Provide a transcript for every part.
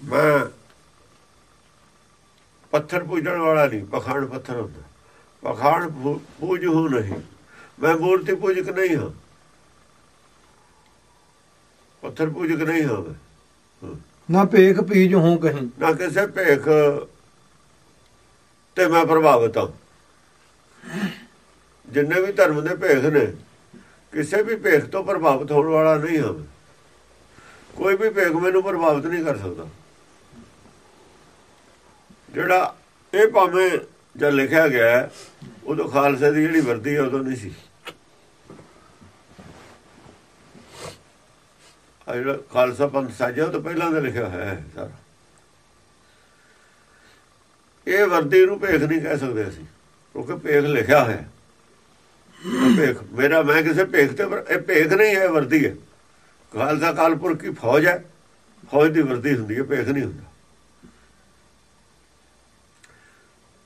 ਮੈਂ ਪੱਥਰ ਪੂਜਣ ਵਾਲਾ ਨਹੀਂ ਪਖਾਣ ਪੱਥਰ ਹੁੰਦਾ। ਪਖਾਣ ਪੂਜ ਹੋ ਨਹੀਂ। ਮੈਂ ਮੂਰਤੀ ਪੂਜਕ ਨਹੀਂ ਹਾਂ। ਪੱਥਰ ਪੂਜਕ ਨਹੀਂ ਹਾਂ ਨਾ ਭੇਖ ਪੀਜ ਹੂੰ ਕਹੀਂ। ਨਾ ਕਿਸੇ ਭੇਖ ਤੇ ਮੈਂ ਪ੍ਰਭਾਵਿਤ ਹਾਂ। ਜਿੰਨੇ ਵੀ ਧਰਮ ਦੇ ਭੇਖ ਨੇ ਕਿਸੇ ਵੀ ਭੇਖ ਤੋਂ ਪ੍ਰਭਾਵਿਤ ਹੋਣ ਵਾਲਾ ਨਹੀਂ ਹਾਂ ਕੋਈ ਵੀ ਭੇਖ ਮੈਨੂੰ ਪ੍ਰਭਾਵਿਤ ਨਹੀਂ ਕਰ ਸਕਦਾ। ਜਿਹੜਾ ਇਹ ਭਾਵੇਂ ਜਦ ਲਿਖਿਆ ਗਿਆ ਉਦੋਂ ਖਾਲਸੇ ਦੀ ਜਿਹੜੀ ਵਰਦੀ ਹੈ ਉਦੋਂ ਨਹੀਂ ਸੀ। ਜਿਹੜਾ ਖਾਲਸਾ ਪੰਥ ਸਾਜਿਆ, ਉਹ ਤੋਂ ਪਹਿਲਾਂ ਦਾ ਲਿਖਿਆ ਹੋਇਆ ਹੈ ਸਾਰਾ। ਇਹ ਵਰਦੀ ਨੂੰ ਭੇਖ ਨਹੀਂ ਕਹਿ ਸਕਦੇ ਅਸੀਂ, ਕਿਉਂਕਿ ਭੇਖ ਲਿਖਿਆ ਹੋਇਆ ਭੇਖ, ਮੇਰਾ, ਮੈਂ ਕਿਸੇ ਭੇਖ ਤੇ ਇਹ ਭੇਖ ਨਹੀਂ ਹੈ ਵਰਦੀ ਹੈ। ਖਾਲਸਾ ਕਾਲਪੁਰ ਕੀ ਫੌਜ ਹੈ? ਫੌਜ ਦੀ ਵਰਦੀ ਹੁੰਦੀ ਹੈ, ਭੇਖ ਨਹੀਂ ਹੁੰਦਾ।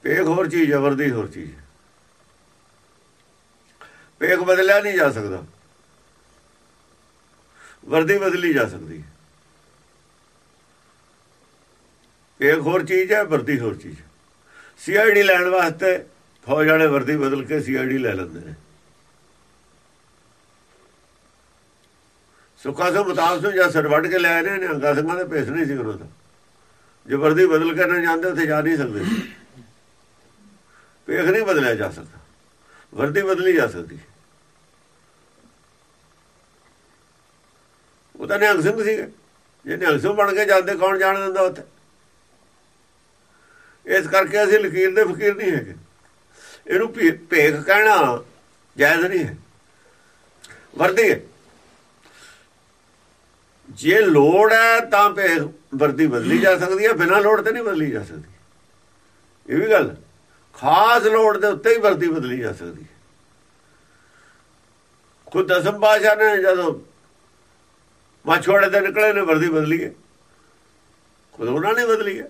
ਭੇਖ ਹੋਰ ਚੀਜ਼ ਹੈ, ਵਰਦੀ ਹੋਰ ਚੀਜ਼ ਹੈ। ਬਦਲਿਆ ਨਹੀਂ ਜਾ ਸਕਦਾ। ਵਰਦੀ ਬਦਲੀ ਜਾ ਸਕਦੀ ਹੈ। ਹੋਰ ਚੀਜ਼ ਹੈ, ਵਰਦੀ ਹੋਰ ਚੀਜ਼ ਸੀਆਈਡੀ ਲੈਣ ਵਾਸਤੇ ਫੌਜ ਵਾਲੇ ਵਰਦੀ ਬਦਲ ਕੇ ਸੀਆਈਡੀ ਲੈ ਲੈਂਦੇ ਨੇ। ਸੁੱਖਾ ਸਿੰਘ ਮੁਤਾਬ ਸਿੰਘ ਜਾਂ ਸਿਰ ਵੱਢ ਕੇ ਲੈ ਆਏ ਨੇ ਅੰਗਾ ਸਿੰਘਾਂ ਦੇ ਭੇਸ ਨਹੀਂ ਸੀ ਉਹਨਾਂ ਦਾ ਜੇ ਵਰਦੀ ਬਦਲ ਕੇ ਨਾ ਜਾਂਦੇ, ਉੱਥੇ ਜਾ ਨਹੀਂ ਸਕਦੇ। ਭੇਖ ਨਹੀਂ ਬਦਲਿਆ ਜਾ ਸਕਦਾ। ਵਰਦੀ ਬਦਲੀ ਜਾ ਸਕਦੀ। ਉਹ ਤਾਂ ਨਿਹੰਗ ਸਿੰਘ ਸੀਗੇ। ਜੇ ਨਿਹੰਗ ਸਿੰਘ ਬਣ ਕੇ ਜਾਂਦੇ, ਕੌਣ ਜਾਣ ਦਿੰਦਾ ਉੱਥੇ? ਇਸ ਕਰਕੇ ਅਸੀਂ ਲਕੀਰ ਦੇ ਫਕੀਰ ਨਹੀਂ ਹੈਗੇ। ਇਹਨੂੰ ਭੇਖ ਕਹਿਣਾ ਜਾਇਜ਼ ਨਹੀਂ ਹੈ। ਵਰਦੀ ਹੈ। ਜੇ ਲੋੜ ਹੈ ਤਾਂ ਭੇਖ ਵਰਦੀ ਬਦਲੀ ਜਾ ਸਕਦੀ ਹੈ, ਬਿਨਾਂ ਲੋੜ ਤੇ ਨਹੀਂ ਬਦਲੀ ਜਾ ਸਕਦੀ। ਇਹ ਵੀ ਗੱਲ ਖਾਸ ਲੋੜ ਦੇ ਉੱਤੇ ਹੀ ਵਰਦੀ ਬਦਲੀ ਜਾ ਸਕਦੀ। ਹੈ ਖੁਦ ਦਸਮ ਬਾਸ਼ਾ ਨੇ ਜਦੋਂ ਮਾਛੋੜੇ ਦੇ ਨਿਕਲੇ ਨੇ, ਵਰਦੀ ਬਦਲੀ ਹੈ। ਖੁਦ ਉਹਨਾਂ ਨੇ ਬਦਲੀ ਹੈ।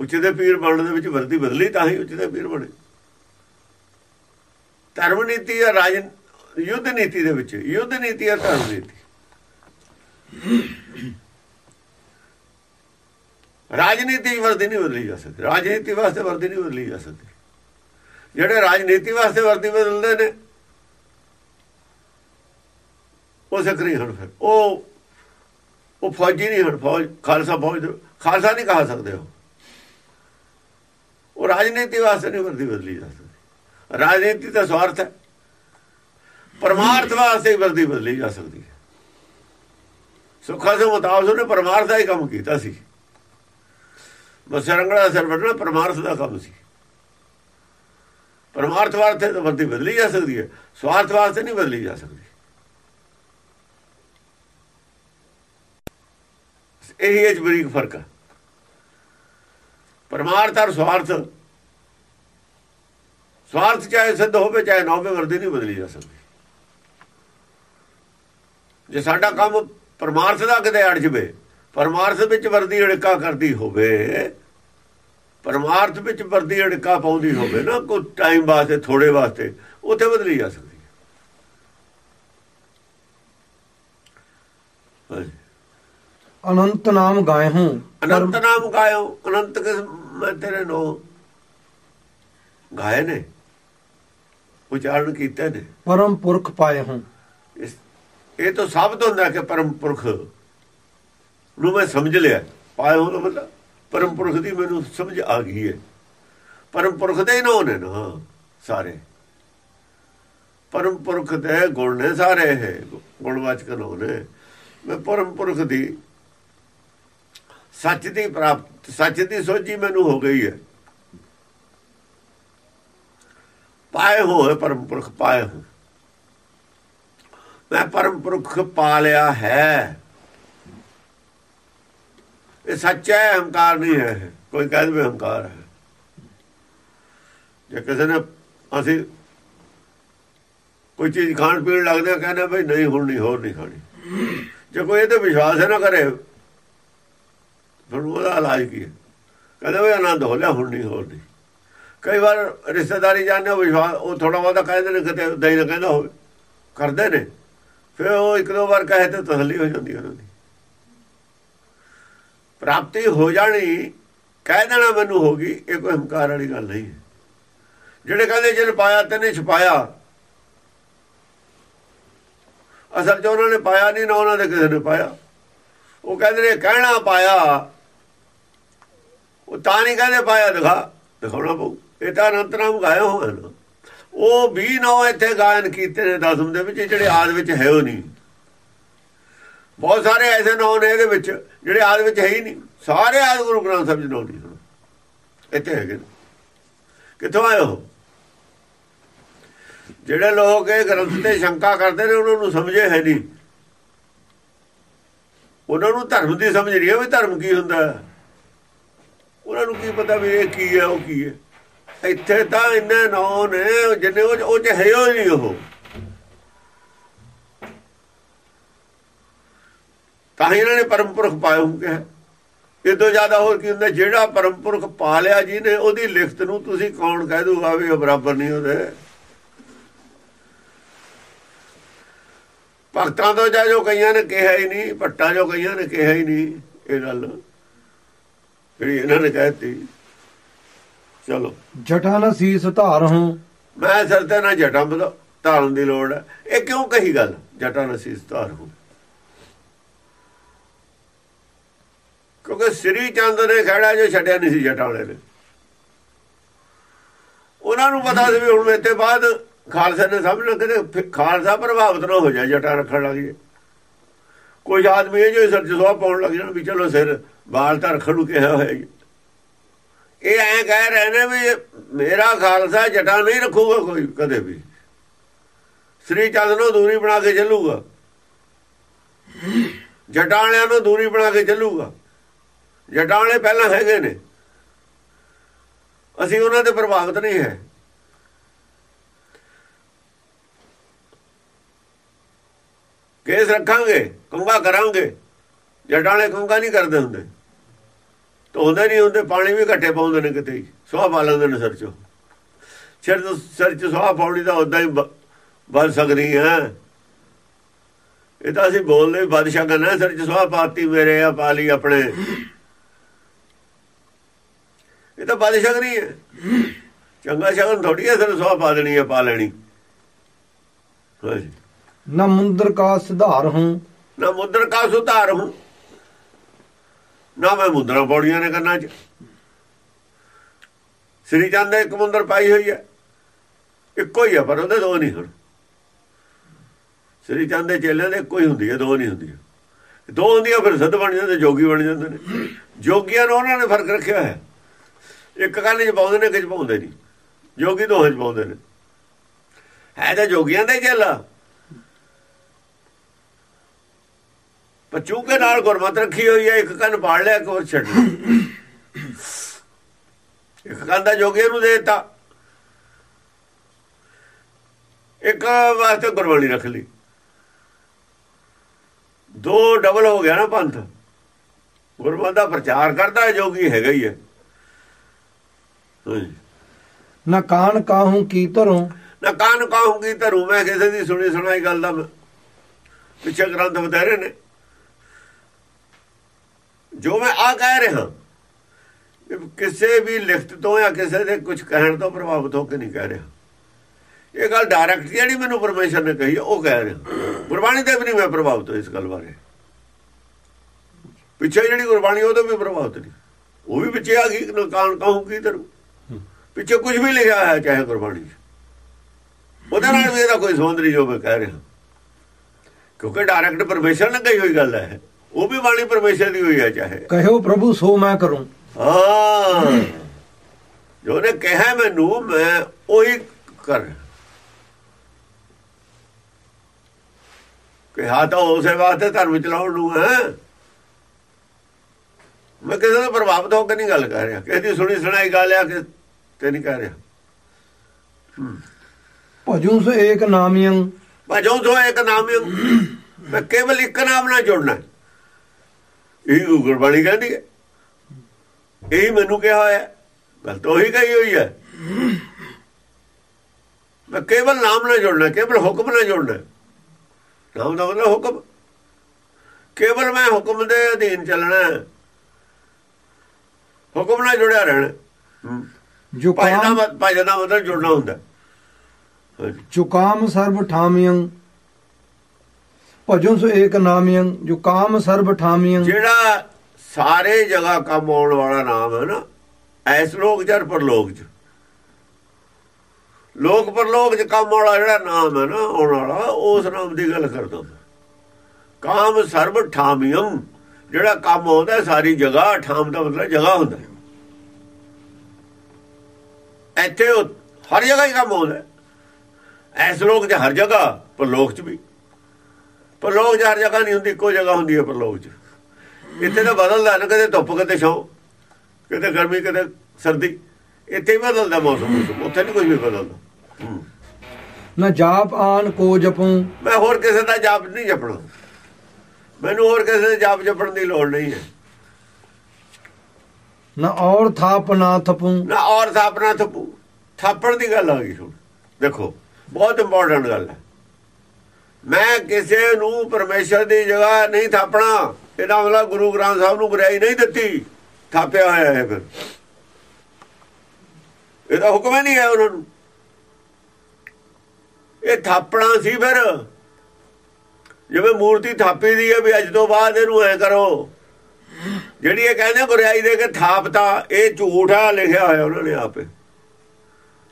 ਉੱਚੇ ਦੇ ਪੀਰ ਬਣਨ ਦੇ ਵਿੱਚ ਵਰਦੀ ਬਦਲੀ ਤਾਂ ਹੀ ਉੱਚੇ ਦੇ ਪੀਰ ਬਣੇ। ਧਰਮ ਨੀਤੀ ਹੈ ਰਾਜ, ਯੁੱਧ ਨੀਤੀ ਦੇ ਵਿੱਚ, ਯੁੱਧ ਨੀਤੀ ਹੈ ਧਰਮ ਨੀਤੀ। ਰਾਜਨੀਤੀ ਵਰਦੀ ਨਹੀਂ ਬਦਲੀ ਜਾ ਸਕਦੀ। ਰਾਜਨੀਤੀ ਵਾਸਤੇ ਵਰਦੀ ਨਹੀਂ ਬਦਲੀ ਜਾ ਸਕਦੀ। ਜਿਹੜੇ ਰਾਜਨੀਤੀ ਵਾਸਤੇ ਵਰਦੀ ਬਦਲਦੇ ਨੇ, ਉਹ ਸਕਰੀ ਹਨ ਫਿਰ। ਉਹ ਉਹ ਫੌਜੀ ਨਹੀਂ ਹਨ। ਫੌਜ, ਖਾਲਸਾ ਫੌਜ, ਖਾਲਸਾ ਨਹੀਂ ਕਹਾ ਸਕਦੇ ਹੋ ਉਹ ਰਾਜਨੀਤੀ ਵਾਸਤੇ ਨਹੀਂ ਵਰਦੀ ਬਦਲੀ ਜਾ ਸਕਦੀ। ਰਾਜਨੀਤੀ ਦਾ ਸਵਾਰਥ ਹੈ। ਪਰਮਾਰਥ ਵਾਸਤੇ ਵਰਦੀ ਬਦਲੀ ਜਾ ਸਕਦੀ ਹੈ। ਸੁੱਖਾ ਦੇ ਮੁਤਾਬਕ ਉਹਨੇ ਪਰਮਾਰਥ ਦਾ ਹੀ ਕੰਮ ਕੀਤਾ ਸੀ। ਬਸ ਰੰਗੜਾ ਸਰ ਵੱਢਣਾ, ਪਰਮਾਰਥ ਦਾ ਕੰਮ ਸੀ। ਪਰਮਾਰਥ ਵਾਸਤੇ ਤਾਂ ਵਰਦੀ ਬਦਲੀ ਜਾ ਸਕਦੀ ਹੈ, ਸਵਾਰਥ ਵਾਸਤੇ ਨਹੀਂ ਬਦਲੀ ਜਾ ਸਕਦੀ। ਇਹ ਹੀ ਬਰੀਕ ਫ਼ਰਕ। ਹੈ ਪਰਮਾਰਥ ਔਰ ਸਵਾਰਥ ਸਵਾਰਥ ਚਾਹੇ ਸਿੱਧ ਹੋਵੇ, ਚਾਹੇ ਨਾ ਹੋਵੇ, ਵਰਦੀ ਨਹੀਂ ਬਦਲੀ ਜਾ ਸਕਦੀ। ਜੇ ਸਾਡਾ ਕੰਮ ਪਰਮਾਰਥ ਦਾ ਕਿਤੇ ਅੜ ਜਵੇ ਪਰਮਾਰਥ ਵਿੱਚ ਵਰਦੀ ਅੜਕਾ ਕਰਦੀ ਹੋਵੇ ਪਰਮਾਰਥ ਵਿੱਚ ਵਰਦੀ ਅੜਕਾ ਪਾਉਂਦੀ ਹੋਵੇ ਨਾ ਕੋਈ ਟਾਈਮ ਵਾਸਤੇ ਥੋੜੇ ਵਾਸਤੇ ਉੱਥੇ ਬਦਲੀ ਜਾ ਸਕਦੀ ਹੈ। ਅਨੰਤ ਨਾਮ ਗਾਏ ਹੂੰ। ਅਨੰਤ ਨਾਮ ਗਾਇਓ ਅਨੰਤ ਕਿਸ ਮੈਂ ਤੇਰੇ ਨੋ ਗਾਏ ਨੇ। ਉਚਾਰਨ ਕੀਤੇ ਨੇ। ਪਰਮ ਪੁਰਖ ਪਾਏ ਹੂੰ। ਇਹ ਤਾਂ ਸ਼ਬਦ ਹੁੰਦਾ ਕਿ ਪਰਮ ਪੁਰਖ ਨੂੰ ਮੈਂ ਸਮਝ ਲਿਆ। ਪਾਏ ਹੋ ਮਤਲਬ ਪਰਮ ਪੁਰਖ ਦੀ ਮੈਨੂੰ ਸਮਝ ਆ ਗਈ ਹੈ। ਪਰਮ ਪੁਰਖ ਦੇ ਹੀ ਨਾਮ ਨੇ ਨਾ, ਸਾਰੇ। ਪਰਮ ਪੁਰਖ ਦੇ ਗੁਣ ਨੇ ਸਾਰੇ ਹੈ ਗੁਣਵਾਚਕ ਨਾਮ ਨੇ ਮੈਂ ਪਰਮ ਪੁਰਖ ਦੀ ਸੱਚ ਦੀ ਪ੍ਰਾਪਤ, ਸੱਚ ਦੀ ਸੋਝੀ ਮੈਨੂੰ ਹੋ ਗਈ ਹੈ। ਪਾਏ ਹੋਏ ਪਰਮ ਪੁਰਖ, ਪਾਏ ਹੋ ਮੈਂ ਪਰਮ ਪੁਰਖ ਪਾ ਲਿਆ ਹੈ। ਇਹ ਸੱਚ ਹੈ ਹੰਕਾਰ ਨਹੀਂ ਹੈ ਕੋਈ ਕਹਿ ਦੇਵੇ ਹੰਕਾਰ ਹੈ। ਜੇ ਕਿਸੇ ਨੇ ਅਸੀਂ ਕੋਈ ਚੀਜ਼ ਖਾਣ ਪੀਣ ਲੱਗਦੇ ਕਹਿੰਦੇ ਬਈ ਨਹੀਂ, ਹੁਣ ਨਹੀਂ, ਹੋਰ ਨਹੀਂ ਖਾਣੀ। ਜੇ ਕੋਈ ਇਹ ਤੇ ਵਿਸ਼ਵਾਸ ਨਾ ਕਰੇ, ਫਿਰ ਉਹਦਾ ਇਲਾਜ ਕੀ ਹੈ? ਕਹਿੰਦੇ ਵੀ ਆਨੰਦ ਹੋ ਲਿਆ, ਹੁਣ ਨਹੀਂ, ਹੋਰ ਨਹੀਂ। ਕਈ ਵਾਰ ਰਿਸ਼ਤੇਦਾਰੀ ਜਾਣਦੇ ਵਿਸ਼ਵਾਸ ਉਹ ਥੋੜਾ ਬਹੁਤਾ ਕਹਿੰਦੇ ਨੇ, ਕਿਤੇ ਦਈ ਨਾ ਕਹਿੰਦਾ ਹੋਵੇ। ਕਰਦੇ ਨੇ। ਫਿਰ ਉਹ ਇੱਕ ਦੋ ਵਾਰ ਕਹੇ ਤੇ ਤਸੱਲੀ ਹੋ ਜਾਂਦੀ ਉਹਨਾਂ ਦੀ। ਪ੍ਰਾਪਤੀ ਹੋ ਜਾਣੀ, ਕਹਿ ਦੇਣਾ ਮੈਨੂੰ ਹੋ ਗਈ, ਇਹ ਕੋਈ ਹੰਕਾਰ ਵਾਲੀ ਗੱਲ ਨਹੀਂ ਹੈ। ਜਿਹੜੇ ਕਹਿੰਦੇ ਜਿਹਨੇ ਪਾਇਆ, ਤੈਨੇ ਛਪਾਇਆ ਅਸਲ 'ਚ ਉਹਨਾਂ ਨੇ ਪਾਇਆ ਨਹੀਂ, ਨਾ ਉਹਨਾਂ ਦੇ ਕਿਸੇ ਨੇ ਪਾਇਆ। ਉਹ ਕਹਿੰਦੇ ਨੇ, ਕਹਿਣਾ ਪਾਇਆ। ਉਹ ਤਾਂ ਨਹੀਂ ਕਹਿੰਦੇ ਪਾਇਆ, ਦਿਖਾ, ਦਿਖਾਉਣਾ ਪਊ। ਇਹ ਤਾਂ ਅਨੰਤਰਾਮ ਗਾਇਆ ਹੋਇਆ ਨਾ। ਉਹ ਵੀ ਨੌ ਇੱਥੇ ਗਾਇਨ ਕੀਤੇ ਨੇ ਦਸਮ ਦੇ ਵਿੱਚ, ਜਿਹੜੇ ਆਦ ਵਿੱਚ ਹੈ ਉਹ ਨਹੀਂ। ਬਹੁਤ ਸਾਰੇ ਐਸੇ ਨੌ ਨੇ ਇਹਦੇ ਵਿੱਚ ਜਿਹੜੇ ਆਦ ਵਿੱਚ ਹੈ ਹੀ ਨਹੀਂ। ਸਾਰੇ ਆਦ ਗੁਰੂ ਗ੍ਰੰਥ ਸਾਹਿਬ ਜੀ ਨੌ ਨਹੀਂ ਇੱਥੇ ਹੈਗੇ ਕਿੱਥੋਂ ਆਏ ਹੋ ਜਿਹੜੇ ਲੋਕ ਇਹ ਗ੍ਰੰਥ ਤੇ ਸ਼ੰਕਾ ਕਰਦੇ ਨੇ, ਉਹਨਾਂ ਨੂੰ ਸਮਝੇ ਹੈ ਨਹੀਂ। ਉਹਨਾਂ ਨੂੰ ਧਰਮ ਦੀ ਸਮਝ ਨਹੀਂ ਹੈ ਵੀ ਧਰਮ ਕੀ ਹੁੰਦਾ। ਉਹਨਾਂ ਨੂੰ ਕੀ ਪਤਾ ਵੀ ਇਹ ਕੀ ਹੈ, ਉਹ ਕੀ ਹੈ। ਇੱਥੇ ਤਾਂ ਇੰਨੇ ਨੌ ਨੇ, ਜਿੰਨੇ ਉਹ ਉਹ ਚ ਹੈ ਹੀ ਨਹੀਂ ਉਹ। ਤਾਂ ਇਹਨਾਂ ਨੇ ਪਰਮਪੁਰਖ ਪਾਏ ਹੁੰਦੇ ਇਹ ਤੋਂ ਜ਼ਿਆਦਾ ਹੋਰ ਕੀ ਹੁੰਦਾ ਜਿਹੜਾ ਪਰਮਪੁਰਖ ਪਾ ਲਿਆ ਜੀ ਨੇ ਉਹਦੀ ਲਿਖਤ ਨੂੰ ਤੁਸੀਂ ਕੌਣ ਕਹਿ ਦੂਗਾ ਵੀ ਉਹ ਬਰਾਬਰ ਨਹੀਂ ਉਹਦੇ। ਭਗਤਾਂ ਤੋਂ ਜਾ ਜੋ ਕਈਆਂ ਨੇ ਕਿਹਾ ਹੀ ਨਹੀਂ ਪੱਟਾ ਜੋ ਕਈਆਂ ਨੇ ਕਿਹਾ ਹੀ ਨਹੀਂ ਇਹ ਗੱਲ ਜਿਹੜੀ ਇਹਨਾਂ ਨੇ ਕਹਿਤੀ ਚਲੋ। ਜਟਾ ਨਾ ਸੀਸ ਧਾਰ ਹੂੰ ਮੈਂ ਸਿਰ ਤੇ ਨਾ ਜਟਾਂ ਧਾਰਨ ਦੀ ਲੋੜ ਹੈ। ਇਹ ਕਿਉਂ ਕਹੀ ਗੱਲ? ਜਟਾਂ ਨਸੀਸ ਧਾਰ ਹੋ ਕਿਉਂਕਿ ਸ੍ਰੀ ਚੰਦ ਨੇ ਖੜਾ ਜੋ ਛੱਡਿਆ ਨਹੀਂ ਸੀ ਜਟਾਂ ਵਾਲੇ ਨੇ। ਉਹਨਾਂ ਨੂੰ ਪਤਾ ਸੀ ਵੀ ਹੁਣ ਮੇਤੇ ਬਾਅਦ ਖਾਲਸਾ ਨੇ ਸਮਝਣਾ ਕਿਤੇ ਖਾਲਸਾ ਪ੍ਰਭਾਵਿਤ ਨਾ ਹੋ ਜਾ ਜਟਾ ਰੱਖਣ ਲੱਗ ਲੱਗੇ ਕੋਈ ਆਦਮੀ ਹੈ ਜੋ ਸਿਰ 'ਚ ਸਵਾਹ ਪਾਉਣ ਲੱਗ ਜਾਣ ਵੀ ਚਲੋ ਸਿਰ ਬਾਲ ਤਾਂ ਰੱਖਣ ਨੂੰ ਕਿਹਾ ਹੋਇਆ ਜੀ ਇਹ ਐਂ ਕਹਿ ਰਹੇ ਨੇ ਵੀ ਮੇਰਾ ਖਾਲਸਾ ਜਟਾ ਨਹੀਂ ਰੱਖੂਗਾ ਕੋਈ ਕਦੇ ਵੀ। ਸ੍ਰੀ ਚੰਦ ਨੂੰ ਦੂਰੀ ਬਣਾ ਕੇ ਚੱਲੂਗਾ। ਜਟਾਲਿਆਂ ਨੂੰ ਦੂਰੀ ਬਣਾ ਕੇ ਚੱਲੂਗਾ। ਜੱਟਾਂ ਵਾਲੇ ਪਹਿਲਾਂ ਹੈਗੇ ਨੇ। ਅਸੀਂ ਉਹਨਾਂ ਦੇ ਪ੍ਰਭਾਵਿਤ ਨਹੀਂ ਹੈ। ਕੇਸ ਰੱਖਾਂਗੇ ਕੰਗਾ ਕਰਾਂਗੇ। ਜਟਾਂ ਵਾਲੇ ਕੰਗਾ ਨਹੀਂ ਕਰਦੇ ਹੁੰਦੇ। ਧੋਂਦੇ ਨਹੀਂ ਹੁੰਦੇ, ਪਾਣੀ ਵੀ ਘੱਟੇ ਪਾਉਂਦੇ ਨੇ ਕਿਤੇ। ਹੀ ਸੁਆਹ ਪਾ ਲੈਂਦੇ ਨੇ ਸਿਰ ਚੋਂ। ਸਿਰ ਤੋਂ ਸਿਰ ਚ ਸੁਆਹ ਪਾਉਣੀ ਤਾਂ ਉਦਾਂ ਹੀ ਬਲ ਸਕਦੀ ਹੈ। ਇਹ ਤਾਂ ਅਸੀਂ ਬੋਲਦੇ ਬਾਦਸ਼ਾਹ ਕਹਿੰਦਾ, ਸਿਰ ਚ ਸੁਆਹ ਪਾਤੀ ਮੇਰੇ, ਆ ਪਾ ਲਈ ਆਪਣੇ। ਇਹ ਤਾਂ ਬਾਦਸ਼ਾਹ ਨਹੀਂ ਹੈ। ਚੰਗਾ ਸ਼ਗਨ ਥੋੜੀ ਹੈ ਸਿਰ ਸੁਆਹ ਪਾ ਦੇਣੀ ਹੈ ਪਾ ਲੈਣੀ। ਨਾ ਮੁੰਦਰ ਕਾ ਸੁਧਾਰ ਹੂੰ। ਨਾ ਮੁੰਦਰ ਕਾ ਸੁਧਾਰ ਹੂੰ। ਨਾ ਮੈਂ ਮੁੰਦਰਾ ਪੌੜੀਆਂ ਨੇ ਕੰਨਾਂ 'ਚ। ਸ੍ਰੀ ਚੰਦ ਦੇ ਇੱਕ ਮੁੰਦਰ ਪਾਈ ਹੋਈ ਹੈ। ਇੱਕੋ ਹੀ ਹੈ ਪਰ ਉਹਦੇ ਦੋ ਨਹੀਂ ਹਨ ਸ੍ਰੀ ਚੰਦ ਦੇ ਚੇਲਿਆਂ ਦੇ ਇੱਕੋ ਹੀ ਹੁੰਦੀ ਹੈ ਦੋ ਨਹੀਂ ਹੁੰਦੀਆਂ। ਦੋ ਹੁੰਦੀਆਂ ਫਿਰ ਸਿੱਧ ਬਣ ਜਾਂਦੇ ਜੋਗੀ ਬਣ ਜਾਂਦੇ ਨੇ। ਜੋਗੀਆਂ ਨੂੰ ਉਹਨਾਂ ਨੇ ਫ਼ਰਕ ਰੱਖਿਆ ਹੈ ਇੱਕ ਕੰਨ 'ਚ ਪਾਉਂਦੇ ਨੇ ਕਿਚ ਪਾਉਂਦੇ ਨਹੀਂ। ਜੋਗੀ ਦੋਹਾਂ 'ਚ ਪਾਉਂਦੇ ਨੇ। ਹੈ ਤਾਂ ਜੋਗੀਆਂ ਦਾ ਹੀ ਚੇਲਾ ਪਚੂ ਕੇ ਨਾਲ ਗੁਰਮਤ ਰੱਖੀ ਹੋਈ ਹੈ ਇੱਕ ਕੰਨ ਪਾੜ ਲਿਆ, ਇੱਕ ਹੋਰ ਛੱਡ ਇੱਕ ਕੰਨ ਦਾ ਜੋਗੀ ਨੂੰ ਦੇ ਦਿੱਤਾ। ਇੱਕ ਵਾਸਤੇ ਗੁਰਬਾਣੀ ਰੱਖ ਲਈ। ਦੋ ਡਬਲ ਹੋ ਗਿਆ ਨਾ ਪੰਥ। ਗੁਰਮਤ ਦਾ ਪ੍ਰਚਾਰ ਕਰਦਾ, ਜੋਗੀ ਹੈਗਾ ਹੀ ਹੈ ਨਾ ਕਾਨ ਕਾਹੂ ਕੀ ਧਰੋਂ? ਨਾ ਕਾਨ ਕਾਹੂੰਗੀ ਧਰੂ? ਮੈਂ ਕਿਸੇ ਦੀ ਸੁਣੀ ਸੁਣਾਈ ਗੱਲ ਦਾ ਪਿੱਛੇ ਗ੍ਰੰਥ ਬਤਾਰੇ ਨੇ। ਜੋ ਮੈਂ ਆ ਕਹਿ ਰਿਹਾ ਕਿਸੇ ਵੀ ਲਿਖਤ ਤੋਂ ਜਾਂ ਕਿਸੇ ਦੇ ਕੁਝ ਕਹਿਣ ਤੋਂ ਪ੍ਰਭਾਵਿਤ ਹੋ ਕੇ ਨਹੀਂ ਕਹਿ ਰਿਹਾ। ਇਹ ਗੱਲ ਡਾਇਰੈਕਟ ਜਿਹੜੀ ਮੈਨੂੰ ਪਰਮੇਸ਼ਰ ਨੇ ਕਹੀ ਉਹ ਕਹਿ ਰਿਹਾ। ਗੁਰਬਾਣੀ ਤੇ ਵੀ ਨਹੀਂ ਮੈਂ ਪ੍ਰਭਾਵਿਤ ਹੋਇਆ ਇਸ ਗੱਲ ਬਾਰੇ। ਪਿੱਛੇ ਜਿਹੜੀ ਗੁਰਬਾਣੀ ਉਹ ਤੋਂ ਵੀ ਪ੍ਰਭਾਵਿਤ ਨਹੀਂ। ਉਹ ਵੀ ਪਿੱਛੇ ਆ ਗਈ ਕਾਨ ਕਹੂੰ ਕੀ ਤਰੂ ਪਿੱਛੇ ਕੁਝ ਵੀ ਲਿਖਿਆ ਹੈ ਚਾਹੇ ਗੁਰਬਾਣੀ ਉਹਦੇ ਨਾਲ ਵੀ ਇਹਦਾ ਕੋਈ ਸੰਬੰਧ ਨਹੀਂ ਜੋ ਮੈਂ ਕਹਿ ਰਿਹਾ। ਕਿਉਂਕਿ ਡਾਇਰੈਕਟ ਪਰਮੇਸ਼ਰ ਨੇ ਕਹੀ ਹੋਈ ਗੱਲ ਹੈ। ਉਹ ਵੀ ਬਾਣੀ ਪਰਮੇਸ਼ਰ ਦੀ ਹੋਈ ਹੈ ਚਾਹੇ। ਕਹਿਓ ਪ੍ਰਭੂ ਸੋ ਮੈਂ ਕਰੂੰ। ਹਾਂ। ਜੋ ਨੇ ਕਿਹਾ ਮੈਨੂੰ ਮੈਂ ਉਹੀ ਕਰ ਕਿਹਾ ਤਾਂ ਉਸੇ ਵਾਸਤੇ ਧਰਮ ਚਲਾਉਣ ਨੂੰ ਹੈ। ਮੈਂ ਕਿਸੇ ਦਾ ਪ੍ਰਭਾਵਿਤ ਹੋ ਕੇ ਨਹੀਂ ਗੱਲ ਕਰ ਰਿਹਾ। ਕਿਸੇ ਦੀ ਸੁਣੀ ਸੁਣਾਈ ਗੱਲ ਆ ਕਿ ਤੇ ਨਹੀਂ ਕਹਿ ਰਿਹਾ। ਭਜੂ ਸੋ ਏਕ ਨਾਮਿਯੰ। ਭਜੋ ਸੋ ਇੱਕ ਨਾਮ ਮੈਂ ਕੇਵਲ ਇੱਕ ਨਾਮ ਨਾਲ ਜੁੜਨਾ। ਇਹ ਗੁਰਬਾਣੀ ਕਹਿੰਦੀ ਹੈ। ਇਹ ਮੈਨੂੰ ਕਿਹਾ ਹੋਇਆ ਗੱਲ ਤਾਂ ਉਹੀ ਕਹੀ ਹੋਈ ਹੈ। ਮੈਂ ਕੇਵਲ ਨਾਮ ਨਾਲ ਜੁੜਨਾ ਕੇਵਲ ਹੁਕਮ ਨਾਲ ਜੁੜਨਾ। ਨਾਮ ਦਾ ਮਤਲਬ ਹੁਕਮ। ਕੇਵਲ ਮੈਂ ਹੁਕਮ ਦੇ ਅਧੀਨ ਚੱਲਣਾ। ਹੁਕਮ ਨਾਲ ਜੁੜਿਆ ਰਹਿਣਾ। ਜੁਕਾਮ ਭਜਨ ਦਾ ਮਤਲਬ ਜੁੜਨਾ ਹੁੰਦਾ ਹਾਂਜੀ। ਜੁਕਾਮ ਸਰਬ ਠਾਮਿਯੰ ਭਜੁ ਸੋ ਏਕ ਨਾਮਿਯੰ ਜੁਕਾਮ ਸਰਬ ਠਾਮਿਯੰ ਜਿਹੜਾ ਸਾਰੇ ਜਗ੍ਹਾ ਕੰਮ ਆਉਣ ਵਾਲਾ ਨਾਮ ਹੈ ਨਾ ਐਸ ਲੋਕ ਜਰ ਪਰਲੋਕ ਚ ਲੋਕ ਪਰਲੋਕ ਚ ਕੰਮ ਵਾਲਾ ਜਿਹੜਾ ਨਾਮ ਹੈ ਨਾ ਆਉਣ ਵਾਲਾ ਉਸ ਨਾਮ ਦੀ ਗੱਲ ਕਰਦਾ। ਕਾਮ ਸਰਬ ਠਾਮਿਯੰ ਜਿਹੜਾ ਕੰਮ ਆਉਂਦਾ ਸਾਰੀ ਜਗ੍ਹਾ ਠਾਮ ਦਾ ਮਤਲਬ ਜਗ੍ਹਾ ਹੁੰਦਾ। ਇੱਥੇ ਹਰ ਜਗ੍ਹਾ ਹੀ ਕੰਮ ਆਉਂਦਾ। ਹੈ। ਐਸ ਲੋਕ ਚ ਹਰ ਜਗ੍ਹਾ ਪਰਲੋਕ ਚ ਵੀ। ਪਰਲੋਕ ਚ ਹਰ ਜਗ੍ਹਾ ਨਹੀਂ ਹੁੰਦੀ ਇੱਕੋ ਜਗ੍ਹਾ ਹੁੰਦੀ ਹੈ ਪਰਲੋਕ ਚ। ਇੱਥੇ ਤਾਂ ਬਦਲਦਾ ਨਾ ਕਦੇ ਧੁੱਪ ਕਦੇ ਛਾਂ ਕਦੇ ਗਰਮੀ ਕਦੇ ਸਰਦੀ। ਇੱਥੇ ਹੀ ਬਦਲਦਾ ਮੌਸਮ ਉੱਥੇ ਨਹੀਂ ਕੁਝ ਵੀ ਬਦਲਦਾ। ਨ ਜਾਪ ਆਨ ਕੋ ਜਪਉ ਮੈਂ ਹੋਰ ਕਿਸੇ ਦਾ ਜਾਪ ਨਹੀਂ ਜਪਣਾ। ਮੈਨੂੰ ਹੋਰ ਕਿਸੇ ਦਾ ਜਾਪ ਜਪਣ ਦੀ ਲੋੜ ਨਹੀਂ ਹੈ। ਨ ਔਰ ਥਾਪ ਨਾ ਥਪਉ ਨਾ ਔਰ ਥਾਪਣਾ ਥਪੂ। ਥਾਪਣ ਦੀ ਗੱਲ ਆ ਗਈ ਹੁਣ ਦੇਖੋ, ਬਹੁਤ ਇੰਪੋਰਟੈਂਟ ਗੱਲ ਹੈ। ਮੈਂ ਕਿਸੇ ਨੂੰ ਪਰਮੇਸ਼ਰ ਦੀ ਜਗ੍ਹਾ ਨਹੀਂ ਥਾਪਣਾ। ਇਹਦਾ ਮਤਲਬ ਗੁਰੂ ਗ੍ਰੰਥ ਸਾਹਿਬ ਨੂੰ ਬੁਰਾਈ ਨਹੀਂ ਦਿੱਤੀ। ਥਾਪਿਆ ਹੋਇਆ ਹੈ ਫਿਰ। ਇਹਦਾ ਹੁਕਮ ਹੀ ਨਹੀਂ ਹੈ ਉਹਨਾਂ ਨੂੰ। ਇਹ ਥਾਪਣਾ ਸੀ ਫਿਰ। ਜਿਵੇਂ ਮੂਰਤੀ ਥਾਪੀ ਦੀ ਹੈ ਵੀ ਅੱਜ ਤੋਂ ਬਾਅਦ ਇਹਨੂੰ ਐ ਕਰੋ। ਜਿਹੜੀ ਇਹ ਕਹਿੰਦੇ ਬੁਰਾਈ ਦੇ ਕੇ ਥਾਪਤਾ ਇਹ ਝੂਠ ਆ, ਲਿਖਿਆ ਹੋਇਆ ਉਹਨਾਂ ਨੇ ਆਪੇ।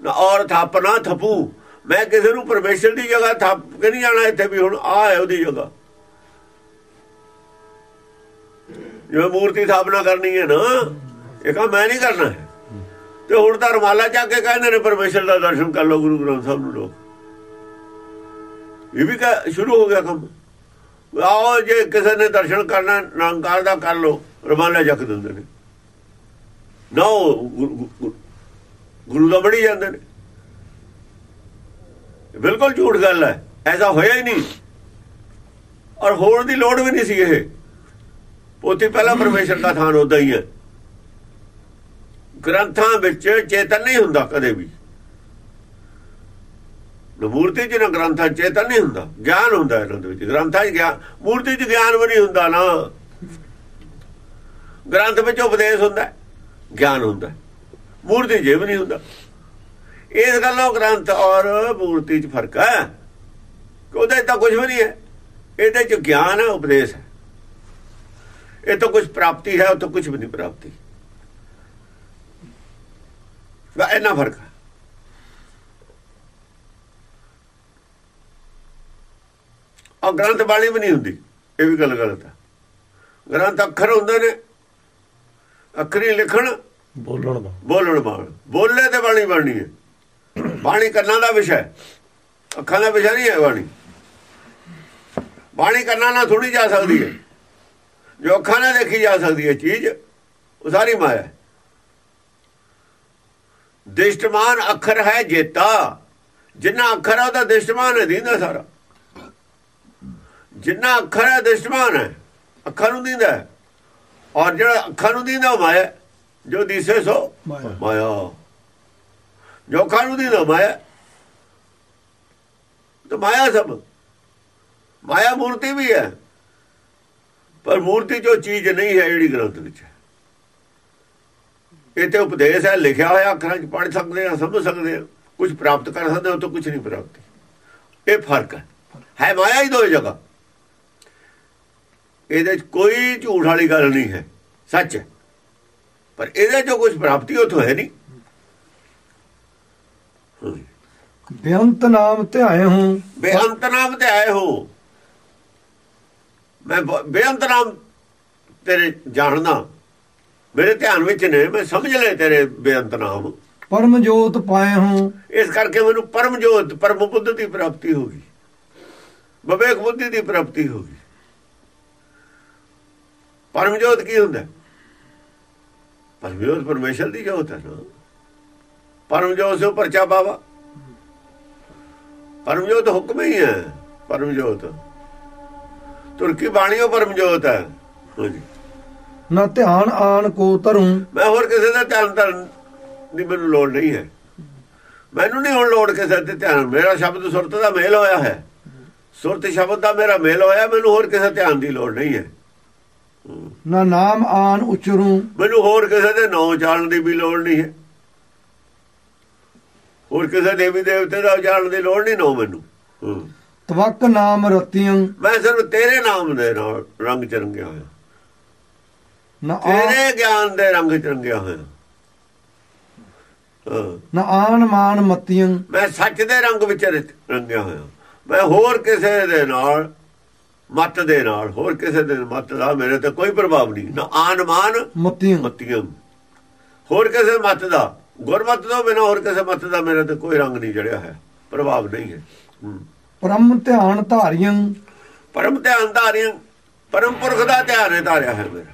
ਨਾ ਔਰ ਥਾਪਣਾ ਥਪੂ। ਮੈਂ ਕਿਸੇ ਨੂੰ ਪਰਮੇਸ਼ਰ ਦੀ ਜਗ੍ਹਾ ਥਾਪ ਕੇ ਨਹੀਂ ਜਾਣਾ ਇੱਥੇ ਵੀ ਹੁਣ ਆ ਹੈ ਉਹਦੀ ਜਗ੍ਹਾ। ਜਿਵੇਂ ਮੂਰਤੀ ਥਾਪਨਾ ਕਰਨੀ ਹੈ ਨਾ, ਇਹ ਕਹਾਂ ਮੈਂ ਨਹੀਂ ਕਰਨਾ। ਤੇ ਹੁਣ ਤਾਂ ਰਮਾਲਾ ਚੱਕ ਕੇ ਕਹਿੰਦੇ ਨੇ ਪਰਮੇਸ਼ਰ ਦਾ ਦਰਸ਼ਨ ਕਰ ਲਓ ਗੁਰੂ ਗ੍ਰੰਥ ਸਾਹਿਬ ਨੂੰ ਲੋਕ। ਇਹ ਵੀ ਕਹ ਸ਼ੁਰੂ ਹੋ ਗਿਆ ਕੰਮ। ਆਓ ਜੇ ਕਿਸੇ ਨੇ ਦਰਸ਼ਨ ਕਰਨਾ ਨਿਰੰਕਾਰ ਦਾ ਕਰ ਲਓ, ਰਮਾਲਾ ਚੱਕ ਦਿੰਦੇ ਨੇ। ਨਾ ਉਹ ਗੁਰੂ- ਗੁਰੂ- ਦਾ ਬੜੀ ਜਾਂਦੇ ਨੇ। ਬਿਲਕੁਲ ਝੂਠ ਗੱਲ ਹੈ, ਐਸਾ ਹੋਇਆ ਹੀ ਨਹੀਂ। ਔਰ ਹੋਣ ਦੀ ਲੋੜ ਵੀ ਨਹੀਂ ਸੀ ਇਹ। ਪੋਤੀ ਪਹਿਲਾਂ ਪਰਮੇਸ਼ਰ ਦਾ ਥਾਨ ਉਦਾਂ ਹੀ ਹੈ। ਗ੍ਰੰਥਾਂ ਵਿੱਚ ਚੇਤਨ ਨਹੀਂ ਹੁੰਦਾ ਕਦੇ ਵੀ। ਮੂਰਤੀ ਚ ਨਾ ਗ੍ਰੰਥਾਂ 'ਚ ਚੇਤਨ ਨਹੀਂ ਹੁੰਦਾ। ਗਿਆਨ ਹੁੰਦਾ ਇਹਨਾਂ ਦੇ ਵਿੱਚ। ਗ੍ਰੰਥਾਂ 'ਚ ਗਿਆਨ ਮੂਰਤੀ 'ਚ ਗਿਆਨ ਵੀ ਨਹੀਂ ਹੁੰਦਾ ਨਾ। ਗ੍ਰੰਥ ਵਿੱਚ ਉਪਦੇਸ਼ ਹੁੰਦਾ, ਗਿਆਨ ਹੁੰਦਾ। ਮੂਰਤੀ 'ਚ ਇਹ ਵੀ ਨਹੀਂ ਹੁੰਦਾ। ਇਸ ਗੱਲੋਂ ਗ੍ਰੰਥ ਔਰ ਮੂਰਤੀ 'ਚ ਫ਼ਰਕ ਹੈ। ਉਹਦੇ 'ਚ ਤਾਂ ਕੁਝ ਵੀ ਨਹੀਂ ਹੈ। ਇਹਦੇ 'ਚ ਗਿਆਨ ਹੈ, ਉਪਦੇਸ਼ ਹੈ। ਇਹ ਤਾਂ ਕੁਝ ਪ੍ਰਾਪਤੀ ਹੈ, ਉਹ ਤਾਂ ਕੁਝ ਵੀ ਨਹੀਂ ਪ੍ਰਾਪਤੀ। ਵਾ, ਇੰਨਾ ਫ਼ਰਕ ਹੈ। ਔਰ ਗ੍ਰੰਥ ਬਾਣੀ ਵੀ ਨਹੀਂ ਹੁੰਦੀ ਇਹ ਵੀ ਗੱਲ ਗਲਤ ਹੈ ਗ੍ਰੰਥ ਅੱਖਰ ਹੁੰਦੇ ਨੇ ਅੱਖਰੀ ਲਿਖਣ ਬੋਲਣ ਦਾ ਬੋਲਣ ਬਾਣ ਬੋਲੇ ਤੇ ਬਾਣੀ ਬਣਨੀ ਹੈ। ਬਾਣੀ ਕੰਨਾਂ ਦਾ ਵਿਸ਼ਾ ਹੈ। ਅੱਖਾਂ ਦਾ ਵਿਸ਼ਾ ਨਹੀਂ ਹੈ ਬਾਣੀ। ਬਾਣੀ ਕੰਨਾਂ ਨਾਲ ਥੋੜੀ ਜਾ ਸਕਦੀ ਹੈ। ਜੋ ਅੱਖਾਂ ਨਾਲ ਦੇਖੀ ਜਾ ਸਕਦੀ ਹੈ ਚੀਜ਼ ਉਹ ਸਾਰੀ ਮਾਇਆ ਦਿਸ਼ਟਮਾਨ ਅੱਖਰ ਹੈ ਜੇਤਾ। ਜਿੰਨਾ ਅੱਖਰ ਹੈ ਉਹਦਾ ਦਿਸ਼ਟਮਾਨ ਹੈ ਦੀਂਦਾ ਸਾਰਾ। ਜਿੰਨਾ ਅੱਖਰ ਹੈ ਦਿਸ਼ਟਮਾਨ ਹੈ ਅੱਖਾਂ ਨੂੰ ਦੀਂਦਾ ਹੈ। ਔਰ ਜਿਹੜਾ ਅੱਖਾਂ ਨੂੰ ਦੀਂਦਾ ਮਾਇਆ। ਜੋ ਦਿਸੇ ਸੋ ਮਾਇਆ। ਮਾਇਆ। ਜੋ ਅੱਖਾਂ ਨੂੰ ਦੀਂਦਾ ਮਾਇਆ ਤਾਂ ਮਾਇਆ ਸਭ। ਮਾਇਆ ਮੂਰਤੀ ਵੀ ਹੈ। ਪਰ ਮੂਰਤੀ ਜੋ ਚੀਜ਼ ਨਹੀਂ ਹੈ ਜਿਹੜੀ ਗ੍ਰੰਥ ਵਿੱਚ ਹੈ। ਇਹ ਤੇ ਉਪਦੇਸ਼ ਹੈ ਲਿਖਿਆ ਹੋਇਆ ਅੱਖਰਾਂ 'ਚ ਪੜ੍ਹ ਸਕਦੇ ਆ ਸਮਝ ਸਕਦੇ ਆ ਕੁਝ ਪ੍ਰਾਪਤ ਕਰ ਸਕਦੇ ਹੋ ਤਾਂ ਕੁਝ ਨਹੀਂ ਪ੍ਰਾਪਤੀ। ਇਹ ਫ਼ਰਕ ਹੈ। ਹੈ ਮਾਇਆ ਹੀ ਦੋ ਜਗ੍ਹਾ। ਇਹਦੇ 'ਚ ਕੋਈ ਝੂਠ ਵਾਲੀ ਗੱਲ ਨਹੀਂ ਹੈ ਸੱਚ ਹੈ। ਪਰ ਇਹਦੇ 'ਚੋਂ ਕੁਝ ਪ੍ਰਾਪਤੀ ਉਥੋਂ ਹੈ ਨਹੀਂ। ਬੇਅੰਤ ਨਾਮ ਧਿਆਏ ਹੂੰ। ਬੇਅੰਤ ਨਾਮ ਤੇ ਆਏ ਹੋ। ਮੈਂ ਬੇਅੰਤ ਨਾਮ ਤੇਰੇ ਜਾਣਦਾ। ਮੇਰੇ ਧਿਆਨ ਵਿੱਚ ਨੇ ਮੈਂ ਸਮਝ ਲੈ ਤੇਰੇ ਬੇਅੰਤ ਨਾਮ। ਪਰਮ ਜੋਤ ਪਾਏ ਹੂੰ। ਇਸ ਕਰਕੇ ਮੈਨੂੰ ਪਰਮ ਜੋਤ ਪਰਮ ਬੁੱਧ ਦੀ ਪ੍ਰਾਪਤੀ ਹੋ ਗਈ। ਵਿਵੇਕ ਬੁੱਧੀ ਦੀ ਪ੍ਰਾਪਤੀ ਹੋ ਗਈ। ਪਰਮ ਜੋਤ ਕੀ ਹੁੰਦਾ? ਪਰਮ ਜੋਤ ਪਰਮੇਸ਼ਰ ਦੀ ਜੋਤ ਹੈ ਨਾ? ਪਰਮ ਜੋਤ ਸੇ ਪਰਚਾ ਬਾਵਾ। ਪਰਮ ਜੋਤ ਹੁਕਮ ਹੀ ਹੈ ਪਰਮ ਜੋਤ ਤੁਰਕੀ ਬਾਣੀਓ ਪਰਮ ਜੋਤ ਹੈ? ਹਾਂਜੀ। ਨਾ ਧਿਆਨ ਆਨ ਕੋ ਧਰੂੰ ਮੈਂ ਹੋਰ ਕਿਸੇ ਦਾ ਧਿਆਨ ਧਰਨ ਦੀ ਮੈਨੂੰ ਲੋੜ ਨਹੀਂ ਹੈ। ਮੈਨੂੰ ਨਹੀਂ ਹੁਣ ਲੋੜ ਕਿਸੇ ਤੇ ਧਿਆਨ। ਮੇਰਾ ਸ਼ਬਦ ਸੁਰਤ ਦਾ ਮੇਲ ਹੋਇਆ ਹੈ। ਸੁਰਤ ਸ਼ਬਦ ਦਾ ਮੇਰਾ ਮੇਲ ਹੋਇਆ ਮੈਨੂੰ ਹੋਰ ਕਿਸੇ ਧਿਆਨ ਦੀ ਲੋੜ ਨਹੀਂ ਹੈ। ਨਾ ਨਾਮ ਆਨ ਉਚਰੂ। ਮੈਨੂੰ ਹੋਰ ਕਿਸੇ ਦੇ ਨਾਂ ਜਾਣਨ ਦੀ ਵੀ ਲੋੜ ਨਹੀਂ ਹੈ। ਹੋਰ ਕਿਸੇ ਦੇਵੀ ਦੇਵਤੇ ਦਾ ਜਾਣਨ ਦੀ ਲੋੜ ਨਹੀਂ ਨੋ ਮੈਨੂੰ। ਤਵਕ ਨਾਮ ਰਤੀਆਂ ਮੈਂ ਸਿਰਫ ਤੇਰੇ ਨਾਮ ਦੇ ਨਾਲ ਰੰਗ ਚ ਰੰਗਿਆ ਹੋਇਆ। ਨਾ ਤੇਰੇ ਗਿਆਨ ਦੇ ਰੰਗ ਚ ਰੰਗਿਆ ਹੋਇਆ ਨਾ ਆਨ ਮਾਨ ਮਤੀਆਂ ਮੈਂ ਸੱਚ ਦੇ ਰੰਗ ਵਿੱਚ ਰੰਗਿਆ ਹੋਇਆ। ਮੈਂ ਹੋਰ ਕਿਸੇ ਦੇ ਨਾਲ ਮਤ ਦੇ ਨਾਲ ਹੋਰ ਕਿਸੇ ਦੇ ਮਤ ਦਾ ਮੇਰੇ ਤੇ ਕੋਈ ਪ੍ਰਭਾਵ ਨਹੀਂ। ਨਾ ਆਨ ਮਾਨ ਮਤੀਆਂ। ਮਤੀਆਂ। ਹੋਰ ਕਿਸੇ ਮਤ ਦਾ ਗੁਰਮਤ ਤੋਂ ਬਿਨਾਂ ਹੋਰ ਕਿਸੇ ਮਤ ਦਾ ਮੇਰੇ ਤੇ ਕੋਈ ਰੰਗ ਨਹੀਂ ਜੜਿਆ ਹੈ। ਪ੍ਰਭਾਵ ਨਹੀਂ ਹੈ। ਪਰਮ ਧਿਆਨ ਧਾਰੀਆਂ। ਪਰਮ ਧਿਆਨ ਧਾਰਿਆ ਪਰਮ ਪੁਰਖ ਦਾ ਧਿਆਨ ਹੈ ਧਾਰਿਆ ਹੈ ਮੇਰਾ।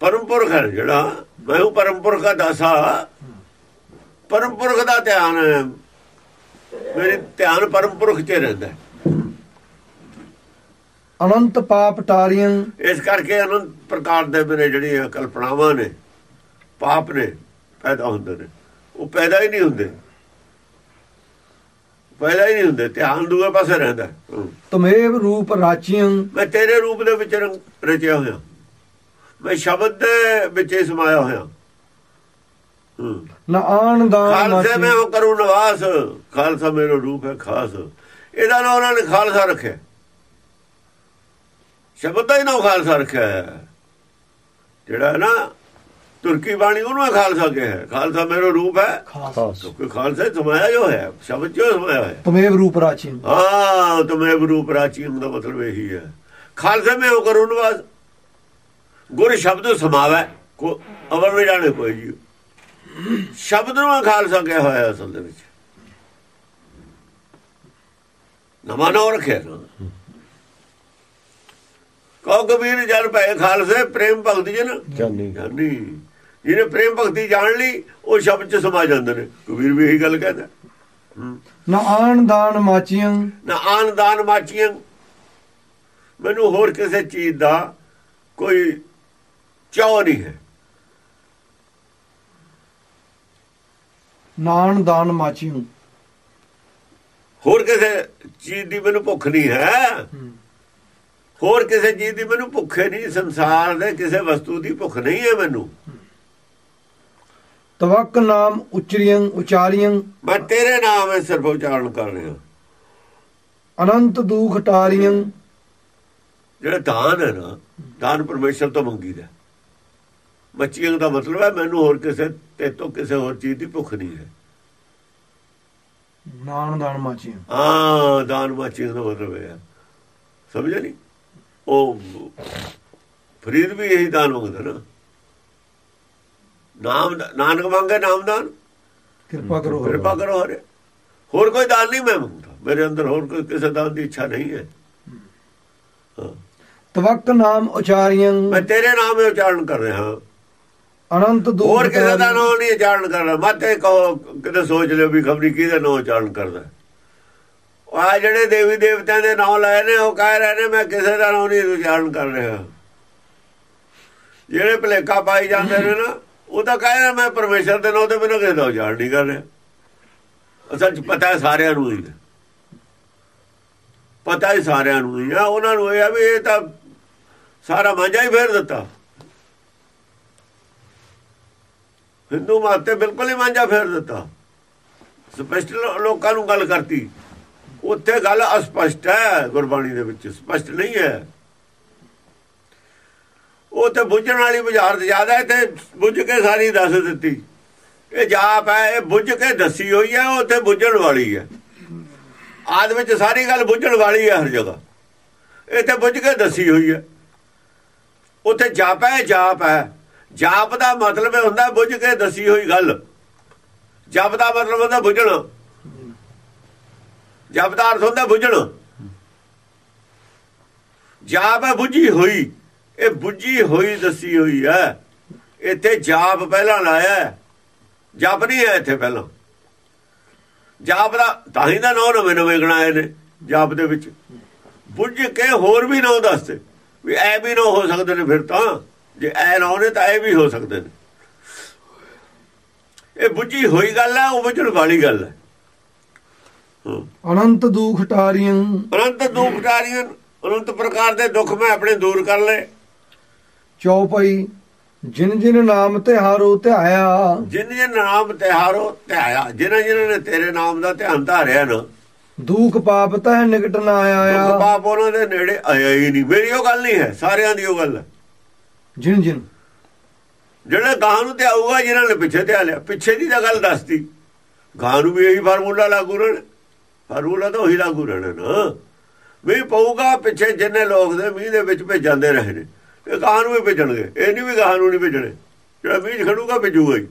ਪਰਮ ਪੁਰਖ ਹੈ ਜਿਹੜਾ ਮੈਂ ਉਹ ਪਰਮ ਪੁਰਖ ਦਾ ਦਾਸਾ। ਪਰਮ ਪੁਰਖ ਦਾ ਧਿਆਨ ਮੇਰੇ ਧਿਆਨ ਪਰਮ ਪੁਰਖ 'ਚ ਰਹਿੰਦਾ ਹੈ। ਅਨੰਤ ਪਾਪ ਟਾਰੀਆਂ ਇਸ ਕਰਕੇ ਅਨੰਤ ਪ੍ਰਕਾਰ ਦੇ ਮੇਰੇ ਜਿਹੜੀਆਂ ਕਲਪਨਾਵਾਂ ਨੇ ਪਾਪ ਨੇ ਪੈਦਾ ਹੁੰਦੇ ਨੇ। ਉਹ ਪੈਦਾ ਹੀ ਨਹੀਂ ਹੁੰਦੇ। ਪੈਦਾ ਹੀ ਨਹੀਂ ਹੁੰਦੇ ਧਿਆਨ ਦੂਏ ਪਾਸੇ ਰਹਿੰਦਾ। ਤਮੇਵ ਰੂਪ ਰਾਚੀਆਂ। ਮੈਂ ਤੇਰੇ ਰੂਪ ਦੇ ਵਿੱਚ ਰਚਿਆ ਹੋਇਆ। ਮੈਂ ਸ਼ਬਦ ਦੇ ਵਿੱਚ ਸਮਾਇਆ ਹੋਇਆ। ਨਾ ਖਾਲਸੇ ਮਾਚੀਆਂ ਮੈਂ ਉਹ ਕਰੂ ਨਿਵਾਸ। ਖਾਲਸਾ ਮੇਰਾ ਰੂਪ ਹੈ ਖਾਸ। ਇਹਦਾ ਨਾਮ ਉਹਨਾਂ ਨੇ ਖਾਲਸਾ ਰੱਖਿਆ। ਸ਼ਬਦ ਦਾ ਹੀ ਨਾਮ ਖਾਲਸਾ ਰੱਖਿਆ ਹੈ ਜਿਹੜਾ ਹੈ ਨਾ ਤੁਰਕੀ ਬਾਣੀ ਉਹਨੂੰ ਹੀ ਖਾਲਸਾ ਕਿਹਾ ਹੈ ਖਾਲਸਾ ਮੇਰਾ ਰੂਪ ਹੈ। ਕਿਉਂਕਿ ਖਾਲਸਾ ਹੀ ਸਮਾਇਆ ਜੋ ਹੈ ਸ਼ਬਦ ਜੋ ਸਮਾਇਆ ਹੈ ਤਮੇਵ ਰੂਪ ਰਾਚੀਆਂ ਹਾਂ ਤੁਮੇ ਰੂਪ ਰਾਚੀਨ ਦਾ ਮਤਲਬ ਇਹੀ ਹੈ। ਖਾਲਸੇ ਮੈਂ ਉਹ ਕਰੂ ਨਿਵਾਸ। ਗੁਰ ਸ਼ਬਦ ਸਮਾਵੈ। ਕੋ ਅਵਰ ਨਹੀਂ ਜਾਣੇ ਕੋਈ ਜੀ। ਸ਼ਬਦ ਨੂੰ ਖਾਲਸਾ ਕਿਹਾ ਹੋਇਆ ਅਸਲ ਦੇ ਵਿੱਚ। ਨਵਾਂ ਨਾਮ ਰੱਖਿਆ ਕਹੋ ਕਬੀਰ ਜਨ ਪਏ ਖਾਲਸੇ ਪ੍ਰੇਮ ਭਗਤੀ ਜਨ ਜਾਨੀ। ਜਾਨੀ। ਜਿਹਨੇ ਪ੍ਰੇਮ ਭਗਤੀ ਜਾਣ ਲਈ ਉਹ ਸ਼ਬਦ ਚ ਸਮਾ ਜਾਂਦੇ ਨੇ। ਕਬੀਰ ਵੀ ਇਹੀ ਗੱਲ ਕਹਿੰਦਾ। ਨਾ ਆਨ ਦਾਨ ਮਾਚੀਆਂ। ਨਾ ਆਨ ਦਾਨ ਮਾਚੀਆਂ। ਮੈਨੂੰ ਹੋਰ ਕਿਸੇ ਚੀਜ਼ ਦਾ ਕੋਈ ਚਾਹ ਨਹੀਂ ਹੈ। ਨਾਨ ਦਾਨ ਮਾਚੀਆਂ। ਹੋਰ ਕਿਸੇ ਚੀਜ਼ ਦੀ ਮੈਨੂੰ ਭੁੱਖ ਨਹੀਂ ਹੈ। ਹੋਰ ਕਿਸੇ ਚੀਜ਼ ਦੀ ਮੈਨੂੰ ਭੁੱਖ ਨਹੀਂ ਸੰਸਾਰ ਦੇ ਕਿਸੇ ਵਸਤੂ ਦੀ ਭੁੱਖ ਨਹੀਂ ਹੈ ਮੈਨੂੰ। ਤਵਕ ਨਾਮ ਉਚਰੀਆਂ ਉਚਾਰੀਆਂ ਮੈਂ ਤੇਰੇ ਨਾਮ ਹੈ ਸਿਰਫ ਉਚਾਰਨ ਕਰ ਰਿਹਾ। ਅਨੰਤ ਦੁਖ ਟਾਰੀਆਂ ਜਿਹੜਾ ਦਾਨ ਹੈ ਨਾ ਦਾਨ ਪਰਮੇਸ਼ਰ ਤੋਂ ਮੰਗੀਦਾ। ਬੱਚਿਆਂ ਦਾ ਮਤਲਬ ਹੈ ਮੈਨੂੰ ਹੋਰ ਕਿਸੇ ਤੇ ਤੋਂ ਕਿਸੇ ਹੋਰ ਚੀਜ਼ ਦੀ ਭੁੱਖ ਨਹੀਂ ਹੈ। ਨਾਨ ਦਾਨ ਮਾਚੀਆਂ। ਹਾਂ ਦਾਨ ਮਾਚੀ ਦਾ ਮਤਲਬ ਹੈ। ਸਮਝਿਆ ਨਹੀਂ ਉਹ ਫਰੀਦ ਵੀ ਇਹੀ ਦਾਨ ਮੰਗਦਾ ਨਾ। ਨਾਮ ਨਾਨਕ ਮੰਗੇ ਨਾਮਦਾਨ ਕਿਰਪਾ ਕਰੋ ਕਿਰਪਾ ਕਰੋ ਹਰੇ। ਹੋਰ ਕੋਈ ਦਾਨ ਨਹੀਂ ਮੈਂ ਮੰਗਦਾ। ਮੇਰੇ ਅੰਦਰ ਹੋਰ ਕੋਈ ਕਿਸੇ ਦਾਨ ਦੀ ਇੱਛਾ ਨਹੀਂ ਹੈ। ਤਵਕ ਨਾਮ ਉਚਾਰੀਆਂ ਮੈਂ ਤੇਰੇ ਨਾਮ ਹੀ ਉਚਾਰਨ ਕਰ ਰਿਹਾ ਅਨੰਤ ਦੁਖ ਹੋਰ ਕਿਸੇ ਦਾ। ਨਾਮ ਨਹੀਂ ਉਚਾਰਨ ਕਰਦਾ ਮਾਤੇ ਕਹੋ ਕਿਤੇ ਸੋਚ ਲਿਓ ਵੀ ਖਬਰੀ ਕਿਹਦਾ ਨਾਮ ਉਚਾਰਨ ਕਰਦਾ। ਆ ਜਿਹੜੇ ਦੇਵੀ ਦੇਵਤਿਆਂ ਦੇ ਨਾਮ ਲਾਏ ਨੇ ਉਹ ਕਹਿ ਰਹੇ ਨੇ, ਮੈਂ ਕਿਸੇ ਦਾ ਨਾਮ ਨਹੀਂ ਉਚਾਰਨ ਕਰ ਰਿਹਾ। ਜਿਹੜੇ ਭਲੇਖਾ ਪਾਈ ਜਾਂਦੇ ਨੇ ਨਾ, ਉਹ ਤਾਂ ਕਹਿ ਰਿਹਾ, ਮੈਂ ਪਰਮੇਸ਼ਰ ਦੇ ਨਾਮ ਤੇ ਬਿਨਾਂ ਕਿਸੇ ਦਾ ਉਚਾਰਨ ਨਹੀਂ ਕਰ ਰਿਹਾ। ਅਸਲ ਚ ਪਤਾ ਹੈ ਸਾਰਿਆਂ ਨੂੰ ਹੀ। ਪਤਾ ਹੀ ਸਾਰਿਆਂ ਨੂੰ ਹੀ। ਆ ਉਹਨਾਂ ਨੂੰ ਇਹ ਆ ਵੀ ਇਹ ਤਾਂ ਸਾਰਾ ਮਾਂਜਾ ਹੀ ਫੇਰ ਦਿੱਤਾ। ਹਿੰਦੂ ਮਤ ਤੇ ਬਿਲਕੁਲ ਹੀ ਮਾਂਜਾ ਫੇਰ ਦਿੱਤਾ। ਸਪੈਸ਼ਲ ਲੋਕਾਂ ਨੂੰ ਗੱਲ ਕਰਤੀ। ਉੱਥੇ ਗੱਲ ਅਸਪਸ਼ਟ ਹੈ, ਗੁਰਬਾਣੀ ਦੇ ਵਿੱਚ। ਸਪਸ਼ਟ ਨਹੀਂ ਹੈ। ਉਹ ਤੇ ਬੁੱਝਣ ਵਾਲੀ ਬੁਝਾਰਤ ਜ਼ਿਆਦਾ ਹੈ, ਤੇ ਬੁੱਝ ਕੇ ਸਾਰੀ ਦੱਸ ਦਿੱਤੀ। ਇਹ ਜਾਪ ਹੈ, ਇਹ ਬੁੱਝ ਕੇ ਦੱਸੀ ਹੋਈ ਹੈ, ਉਹ ਉੱਥੇ ਬੁੱਝਣ ਵਾਲੀ ਹੈ। ਆਦ ਵਿੱਚ ਸਾਰੀ ਗੱਲ ਬੁੱਝਣ ਵਾਲੀ ਹੈ ਹਰ ਜਗ੍ਹਾ। ਇਹ ਤੇ ਬੁੱਝ ਕੇ ਦੱਸੀ ਹੋਈ ਹੈ। ਉੱਥੇ ਜਾਪ ਹੈ ਜਾਪ ਹੈ। ਜਾਪ ਦਾ ਮਤਲਬ ਇਹ ਹੁੰਦਾ ਬੁੱਝ ਕੇ ਦੱਸੀ ਹੋਈ ਗੱਲ। ਜਾਪ ਦਾ ਮਤਲਬ ਹੁੰਦਾ ਬੁੱਝਣਾ। ਜਪ ਦਾ ਅਰਥ ਹੁੰਦਾ ਬੁੱਝਣਾ। ਜਾਪ ਹੈ ਬੁੱਝੀ ਹੋਈ। ਇਹ ਬੁੱਝੀ ਹੋਈ ਦੱਸੀ ਹੋਈ ਹੈ। ਇੱਥੇ ਜਾਪ ਪਹਿਲਾਂ ਲਾਇਆ ਹੈ। ਜਪ ਨਹੀਂ ਹੈ ਇੱਥੇ ਪਹਿਲਾਂ। ਜਾਪ ਦਾ ਤਾਂ ਹੀ ਦਾ ਨਾਂ ਨਵੇਂ ਨਵੇਂ ਗਣਾਏ ਨੇ ਜਾਪ ਦੇ ਵਿੱਚ। ਬੁੱਝ ਕੇ ਹੋਰ ਵੀ ਨਾਂ ਦੱਸਦੇ ਵੀ ਐ ਵੀ ਨਾ ਹੋ ਸਕਦੇ ਨੇ ਫਿਰ ਤਾਂ। ਜੇ ਐ ਨਾ ਨੇ ਤਾਂ ਐ ਵੀ ਹੋ ਸਕਦੇ ਨੇ। ਇਹ ਬੁੱਝੀ ਹੋਈ ਗੱਲ ਹੈ, ਉਹ ਬੁੱਝਣ ਵਾਲੀ ਗੱਲ ਹੈ। ਅਨੰਤ ਦੁਖ ਟਾਰੀਆਂ। ਅਨੰਤ ਦੁੱਖ ਟਾਰੀਆਂ ਅਨੰਤ ਪ੍ਰਕਾਰ ਦੇ ਦੁੱਖ ਮੈਂ ਆਪਣੇ ਦੂਰ ਕਰ ਲਏ। ਚੌਪਈ ਜਿਨ ਜਿਨ ਨਾਮ ਤੇ ਹਾਰੋ ਧਿਆਇਆ। ਜਿਨ ਜਿਨ ਨਾਮ ਤਿਹਾਰੋ ਧਿਆਇਆ ਜਿਨ੍ਹਾਂ ਜਿਨ੍ਹਾਂ ਨੇ ਤੇਰੇ ਨਾਮ ਦਾ ਧਿਆਨ ਧਾਰਿਆ ਨਾ। ਦੁਖ ਪਾਪ ਤਹਿ ਨਿਕਟ ਨਾ ਦੁੱਖ ਆਇਆ ਪਾਪ ਉਹਨਾਂ ਦੇ ਨੇੜੇ ਆਇਆ ਹੀ ਨਹੀਂ। ਮੇਰੀ ਉਹ ਗੱਲ ਨਹੀਂ ਹੈ ਸਾਰਿਆਂ ਦੀ ਉਹ ਗੱਲ ਹੈ। ਜਿਨ ਜਿਨ। ਜਿਹੜਾ ਗਾਂ ਨੂੰ ਤੇ ਆਊਗਾ ਜਿਨ੍ਹਾਂ ਨੇ ਪਿੱਛੇ ਤੇ ਆ ਲਿਆ। ਪਿੱਛੇ ਦੀ ਤਾਂ ਗੱਲ ਦੱਸਤੀ। ਗਾਂ ਨੂੰ ਵੀ ਇਹੀ ਫਾਰਮੂਲਾ ਲਾਗੂ ਰਹਿਣਾ। ਫਾਰਮੂਲਾ ਤਾਂ ਉਹੀ ਲਾਗੂ ਰਹਿਣਾ ਨਾ। ਵੀ ਪਊਗਾ ਪਿੱਛੇ ਜਿੰਨੇ ਲੋਕ ਦੇ ਮੀਂਹ ਦੇ ਵਿੱਚ ਭੇਜਦੇ ਰਹੇ ਨੇ। ਇਹ ਗਾਂ ਨੂੰ ਵੀ ਭੇਜਣਗੇ। ਇਹ ਨਹੀਂ ਵੀ ਗਾਂ ਨੂੰ ਨਹੀਂ ਭੇਜਣੇ। ਜਿਹੜਾ ਮੀਂਹ ਖੜੂਗਾ ਭੇਜੂਗਾ ਹੀ।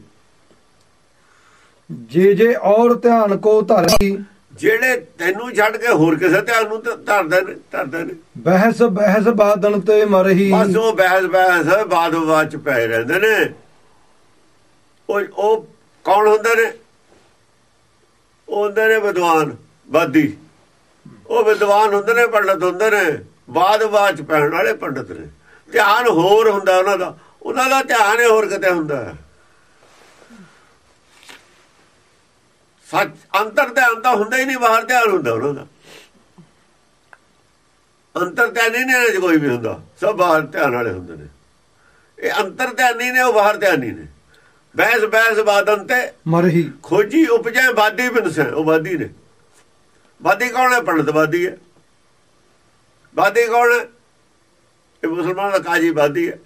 ਜੇ ਜੇ ਔਰ ਧਿਆਨ ਕੋ ਧਰੀ ਜਿਹੜੇ ਤੈਨੂੰ ਛੱਡ ਕੇ ਹੋਰ ਕਿਸੇ ਧਿਆਨ ਨੂੰ ਧਰਦੇ ਨੇ ਧਰਦੇ ਨੇ। ਬਹਿਸ ਬਹਿਸ ਬਾਦਨ ਤੇ ਮਰਹੀ। ਬਸ ਉਹ ਬਹਿਸ ਬਹਿਸ ਬਾਦ ਬਾਦ ਚ ਪੈ ਰਹਿੰਦੇ ਨੇ। ਉਹ ਉਹ ਕੌਣ ਹੁੰਦੇ ਨੇ? ਉਹ ਹੁੰਦੇ ਨੇ ਵਿਦਵਾਨ। ਬਾਦੀ ਉਹ ਵਿਦਵਾਨ ਹੁੰਦੇ ਨੇ ਪੰਡਤ ਹੁੰਦੇ ਨੇ। ਬਾਦ ਬਾਦ ਚ ਪੈਣ ਵਾਲੇ ਪੰਡਤ ਨੇ। ਧਿਆਨ ਹੋਰ ਹੁੰਦਾ ਉਹਨਾਂ ਦਾ। ਉਹਨਾਂ ਦਾ ਧਿਆਨ ਹੀ ਹੋਰ ਕਿਤੇ ਹੁੰਦਾ। ਸੱਚ ਅੰਤਰ ਧਿਆਨ ਤਾਂ ਹੁੰਦਾ ਹੀ ਨਹੀਂ ਬਾਹਰ ਧਿਆਨ ਹੁੰਦਾ ਉਹਨਾਂ ਦਾ। ਅੰਤਰ ਧਿਆਨੀ ਨਹੀਂ ਇਹਨਾਂ 'ਚ ਕੋਈ ਵੀ ਹੁੰਦਾ। ਸਭ ਬਾਹਰ ਧਿਆਨ ਵਾਲੇ ਹੁੰਦੇ ਨੇ। ਇਹ ਅੰਤਰ ਧਿਆਨੀ ਨੇ ਉਹ ਬਾਹਰ ਧਿਆਨੀ ਨੇ। ਬਹਿਸ ਬਹਿਸ ਬਾਦਨ ਤੇ ਮਰਹੀ। ਖੋਜੀ ਉਪਜੈ ਬਾਦੀ ਬਿਨਸੈ ਉਹ ਬਾਦੀ ਨੇ। ਬਾਦੀ ਕੌਣ ਹੈ? ਪੰਡਤ ਬਾਦੀ ਹੈ। ਬਾਦੀ ਕੌਣ ਹੈ? ਇਹ ਮੁਸਲਮਾਨ ਦਾ ਕਾਜੀ ਬਾਦੀ ਹੈ।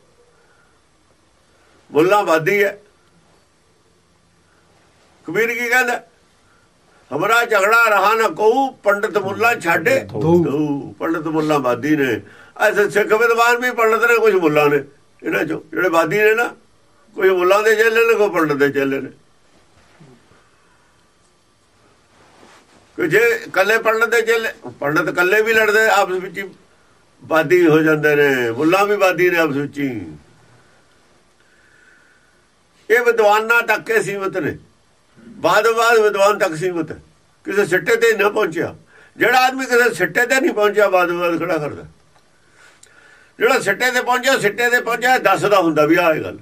ਮੁੱਲਾ ਬਾਦੀ ਹੈ। ਕਬੀਰ ਕੀ ਕਹਿੰਦਾ? ਹਮਰਾ ਝਗੜਾ ਰਹਾ ਨਾ ਕਹੂ ਪੰਡਤ ਮੁੱਲਾ ਛਾੜੇ ਪੰਡਤ ਮੁੱਲਾ ਬਾਦੀ ਨੇ। ਐਸੇ ਸਿੱਖ ਵਿਦਵਾਨ ਵੀ ਪੰਡਤ ਨੇ ਕੁਝ ਮੁੱਲਾ ਨੇ। ਇਹਨਾਂ ਚੋਂ ਜਿਹੜੇ ਬਾਦੀ ਨੇ ਨਾ ਕੋਈ ਮੁੱਲਾ ਦੇ ਚੇਲੇ ਨੇ ਕੋਈ ਪੰਡਤ ਦੇ ਚੇਲੇ ਨੇ। ਜੇ ਇਕੱਲੇ ਪੰਡਤ ਦੇ ਜੇ ਪੰਡਤ ਇਕੱਲੇ ਵੀ ਲੜਦੇ, ਆਪਸ ਵਿੱਚ ਹੀ ਬਾਦੀ ਹੋ ਜਾਂਦੇ ਨੇ, ਮੁੱਲਾ ਵੀ ਬਾਦੀ ਨੇ ਆਪਸ ਵਿੱਚ ਹੀ। ਇਹ ਵਿਦਵਾਨਾਂ ਤੱਕ ਕੇ ਸੀਮਤ ਨੇ। ਬਾਅਦ ਬਾਅਦ ਵਿਦਵਾਨ ਤੱਕ ਸੀਮਤ। ਕਿਸੇ ਸਿੱਟੇ ਤੇ ਨਾ ਪਹੁੰਚਿਆ। ਜਿਹੜਾ ਆਦਮੀ ਕਿਸੇ ਸਿੱਟੇ ਤੇ ਨਹੀਂ ਪਹੁੰਚਿਆ, ਬਾਅਦ ਬਾਦ ਖੜਾ ਕਰਦਾ। ਜਿਹੜਾ ਸਿੱਟੇ ਤੇ ਪਹੁੰਚਿਆ, ਸਿੱਟੇ ਤੇ ਪਹੁੰਚਿਆ ਦੱਸਦਾ ਹੁੰਦਾ ਵੀ ਆਹ ਇਹ ਗੱਲ।